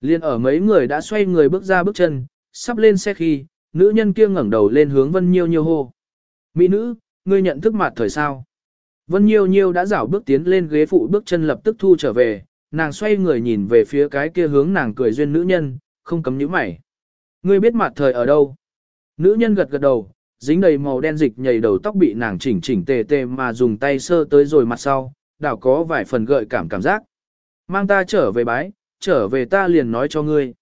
Liên ở mấy người đã xoay người bước ra bước chân, sắp lên xe khi, nữ nhân kia ngẩng đầu lên hướng Vân Nhiêu Nhiêu hô. Mỹ nữ, ngươi nhận thức mặt thời sao? Vân Nhiêu Nhiêu đã dảo bước tiến lên ghế phụ bước chân lập tức thu trở về, nàng xoay người nhìn về phía cái kia hướng nàng cười duyên nữ nhân, không cấm nhíu mày. Ngươi biết mặt thời ở đâu? Nữ nhân gật gật đầu, dính đầy màu đen dịch nhầy đầu tóc bị nàng chỉnh chỉnh tề tề mà dùng tay sơ tới rồi mặt sau, đảo có vài phần gợi cảm cảm giác. Mang ta trở về bái, trở về ta liền nói cho ngươi.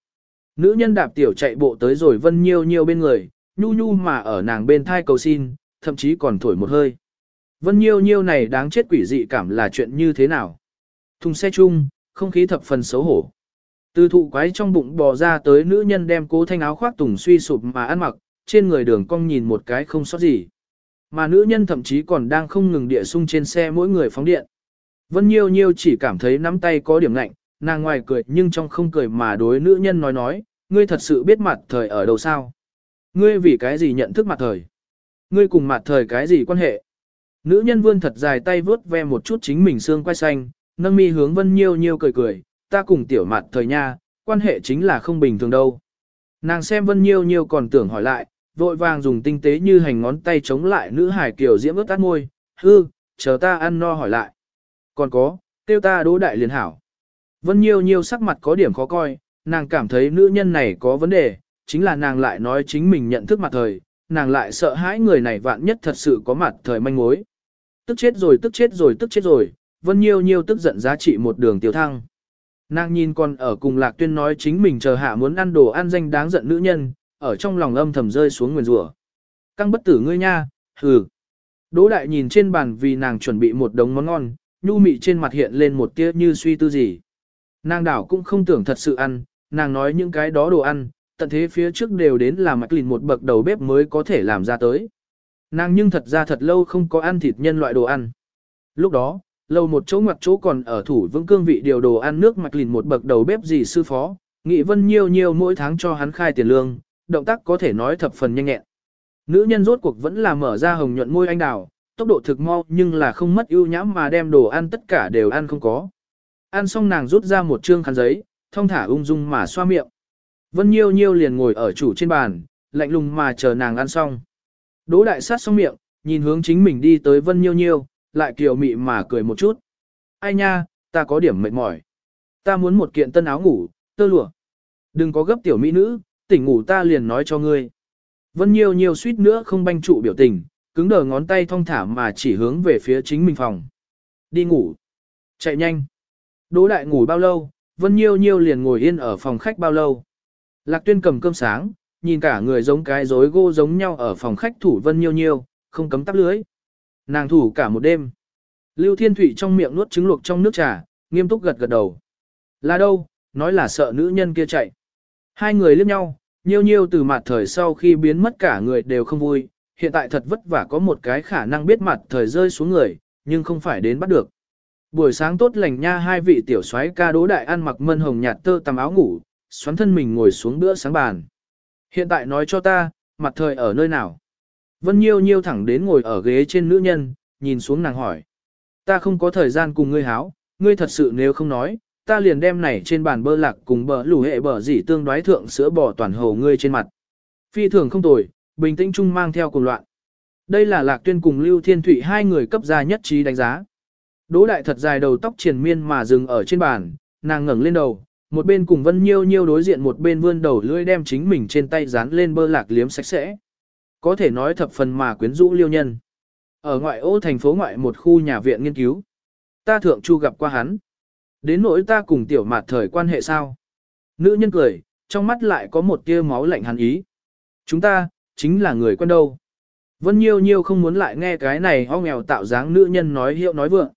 Nữ nhân đạp tiểu chạy bộ tới rồi vân nhiêu nhiêu bên người, nhu nhu mà ở nàng bên thai cầu xin, thậm chí còn thổi một hơi. Vân nhiêu nhiêu này đáng chết quỷ dị cảm là chuyện như thế nào? Thùng xe chung, không khí thập phần xấu hổ. Từ thụ quái trong bụng bò ra tới nữ nhân đem cố thanh áo khoác tùng suy sụp mà ăn mặc, trên người đường cong nhìn một cái không sót gì. Mà nữ nhân thậm chí còn đang không ngừng địa sung trên xe mỗi người phóng điện. Vân Nhiêu Nhiêu chỉ cảm thấy nắm tay có điểm lạnh, nàng ngoài cười nhưng trong không cười mà đối nữ nhân nói nói, ngươi thật sự biết mặt thời ở đâu sao? Ngươi vì cái gì nhận thức mặt thời? Ngươi cùng mặt thời cái gì quan hệ? Nữ nhân vươn thật dài tay vướt ve một chút chính mình xương quai xanh, nâng mi hướng Vân Nhiêu Nhiêu cười cười, ta cùng tiểu mặt thời nha, quan hệ chính là không bình thường đâu. Nàng xem Vân Nhiêu Nhiêu còn tưởng hỏi lại, vội vàng dùng tinh tế như hành ngón tay chống lại nữ hải kiều diễm ướt tắt môi, hư, chờ ta ăn no hỏi lại. Còn có, tiêu ta đỗ đại liền hảo. Vân Nhiêu Nhiêu sắc mặt có điểm khó coi, nàng cảm thấy nữ nhân này có vấn đề, chính là nàng lại nói chính mình nhận thức mặt thời, nàng lại sợ hãi người này vạn nhất thật sự có mặt thời manh mối. Tức chết rồi tức chết rồi tức chết rồi, Vân Nhiêu Nhiêu tức giận giá trị một đường tiêu thăng. Nàng nhìn còn ở cùng Lạc Tuyên nói chính mình chờ hạ muốn ăn đồ ăn danh đáng giận nữ nhân, ở trong lòng âm thầm rơi xuống nguyền rủa. Căng bất tử ngươi nha, hừ. Đỗ đại nhìn trên bàn vì nàng chuẩn bị một đống món ngon, nhu mị trên mặt hiện lên một tia như suy tư gì. Nàng đảo cũng không tưởng thật sự ăn, nàng nói những cái đó đồ ăn, tận thế phía trước đều đến là mạch lìn một bậc đầu bếp mới có thể làm ra tới. Nàng nhưng thật ra thật lâu không có ăn thịt nhân loại đồ ăn. Lúc đó, lâu một chỗ ngoặt chỗ còn ở thủ vững cương vị điều đồ ăn nước mạch lìn một bậc đầu bếp gì sư phó, nghị vân nhiều nhiều mỗi tháng cho hắn khai tiền lương, động tác có thể nói thập phần nhanh nhẹn. Nữ nhân rốt cuộc vẫn là mở ra hồng nhuận môi anh đào, tốc độ thực mau nhưng là không mất ưu nhãm mà đem đồ ăn tất cả đều ăn không có. Ăn xong nàng rút ra một trương khăn giấy, thông thả ung dung mà xoa miệng. Vân Nhiêu Nhiêu liền ngồi ở chủ trên bàn, lạnh lùng mà chờ nàng ăn xong. Đỗ đại sát xong miệng, nhìn hướng chính mình đi tới Vân Nhiêu Nhiêu, lại kiều mị mà cười một chút. Ai nha, ta có điểm mệt mỏi. Ta muốn một kiện tân áo ngủ, tơ lụa. Đừng có gấp tiểu mỹ nữ, tỉnh ngủ ta liền nói cho ngươi. Vân Nhiêu Nhiêu suýt nữa không banh trụ biểu tình, cứng đờ ngón tay thong thả mà chỉ hướng về phía chính mình phòng. Đi ngủ. Chạy nhanh. Đỗ đại ngủ bao lâu, Vân Nhiêu Nhiêu liền ngồi yên ở phòng khách bao lâu. Lạc Tuyên cầm cơm sáng, nhìn cả người giống cái rối gô giống nhau ở phòng khách thủ Vân Nhiêu Nhiêu, không cấm tắp lưới. Nàng thủ cả một đêm. Lưu Thiên Thụy trong miệng nuốt trứng luộc trong nước trà, nghiêm túc gật gật đầu. Là đâu, nói là sợ nữ nhân kia chạy. Hai người liếc nhau, Nhiêu Nhiêu từ mặt thời sau khi biến mất cả người đều không vui, hiện tại thật vất vả có một cái khả năng biết mặt thời rơi xuống người, nhưng không phải đến bắt được. Buổi sáng tốt lành nha hai vị tiểu soái ca đố đại ăn mặc mân hồng nhạt tơ tằm áo ngủ, xoắn thân mình ngồi xuống bữa sáng bàn. Hiện tại nói cho ta, mặt thời ở nơi nào? Vân Nhiêu Nhiêu thẳng đến ngồi ở ghế trên nữ nhân, nhìn xuống nàng hỏi. Ta không có thời gian cùng ngươi háo, ngươi thật sự nếu không nói, ta liền đem này trên bàn bơ lạc cùng bờ lù hệ bờ dỉ tương đoái thượng sữa bò toàn hồ ngươi trên mặt. Phi thường không tồi, bình tĩnh chung mang theo cùng loạn. Đây là lạc tuyên cùng Lưu Thiên Thụy hai người cấp gia nhất trí đánh giá. Đỗ đại thật dài đầu tóc triền miên mà dừng ở trên bàn, nàng ngẩng lên đầu, một bên cùng Vân Nhiêu Nhiêu đối diện một bên vươn đầu lưỡi đem chính mình trên tay dán lên bơ lạc liếm sạch sẽ. Có thể nói thập phần mà quyến rũ liêu nhân. Ở ngoại ô thành phố ngoại một khu nhà viện nghiên cứu. Ta thượng chu gặp qua hắn. Đến nỗi ta cùng tiểu mạt thời quan hệ sao? Nữ nhân cười, trong mắt lại có một tia máu lạnh hắn ý. Chúng ta, chính là người quen đâu. Vân Nhiêu Nhiêu không muốn lại nghe cái này ho nghèo tạo dáng nữ nhân nói hiệu nói vượng.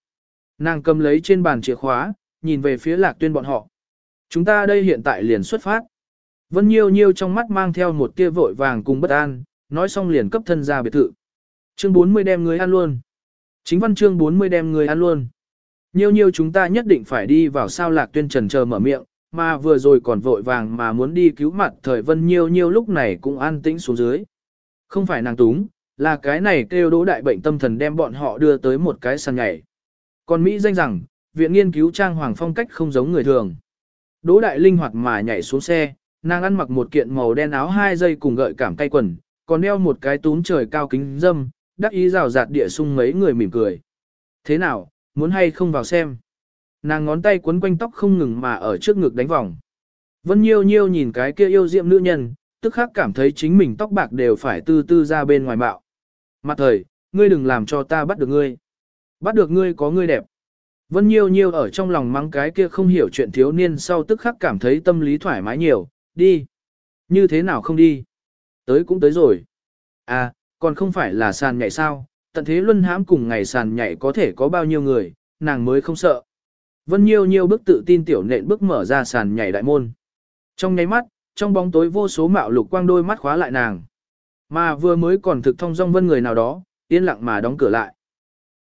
Nàng cầm lấy trên bàn chìa khóa, nhìn về phía lạc tuyên bọn họ. Chúng ta đây hiện tại liền xuất phát. Vân Nhiêu Nhiêu trong mắt mang theo một tia vội vàng cùng bất an, nói xong liền cấp thân ra biệt thự. Chương 40 đem người ăn luôn. Chính văn chương 40 đem người ăn luôn. Nhiêu nhiêu chúng ta nhất định phải đi vào sao lạc tuyên trần chờ mở miệng, mà vừa rồi còn vội vàng mà muốn đi cứu mặt thời vân nhiêu nhiêu lúc này cũng an tĩnh xuống dưới. Không phải nàng túng, là cái này kêu đỗ đại bệnh tâm thần đem bọn họ đưa tới một cái sàn nhảy. Còn Mỹ danh rằng, viện nghiên cứu trang hoàng phong cách không giống người thường. Đỗ đại linh hoạt mà nhảy xuống xe, nàng ăn mặc một kiện màu đen áo hai dây cùng gợi cảm tay quần, còn đeo một cái túm trời cao kính dâm, đắc ý rào rạt địa sung mấy người mỉm cười. Thế nào, muốn hay không vào xem? Nàng ngón tay quấn quanh tóc không ngừng mà ở trước ngực đánh vòng. Vân Nhiêu Nhiêu nhìn cái kia yêu diệm nữ nhân, tức khắc cảm thấy chính mình tóc bạc đều phải tư tư ra bên ngoài bạo. Mặt thời, ngươi đừng làm cho ta bắt được ngươi. Bắt được ngươi có ngươi đẹp. Vân Nhiêu Nhiêu ở trong lòng mắng cái kia không hiểu chuyện thiếu niên sau tức khắc cảm thấy tâm lý thoải mái nhiều, đi. Như thế nào không đi? Tới cũng tới rồi. À, còn không phải là sàn nhảy sao, tận thế luân hãm cùng ngày sàn nhảy có thể có bao nhiêu người, nàng mới không sợ. Vân Nhiêu Nhiêu bước tự tin tiểu nện bước mở ra sàn nhảy đại môn. Trong nháy mắt, trong bóng tối vô số mạo lục quang đôi mắt khóa lại nàng. Mà vừa mới còn thực thông dong vân người nào đó, yên lặng mà đóng cửa lại.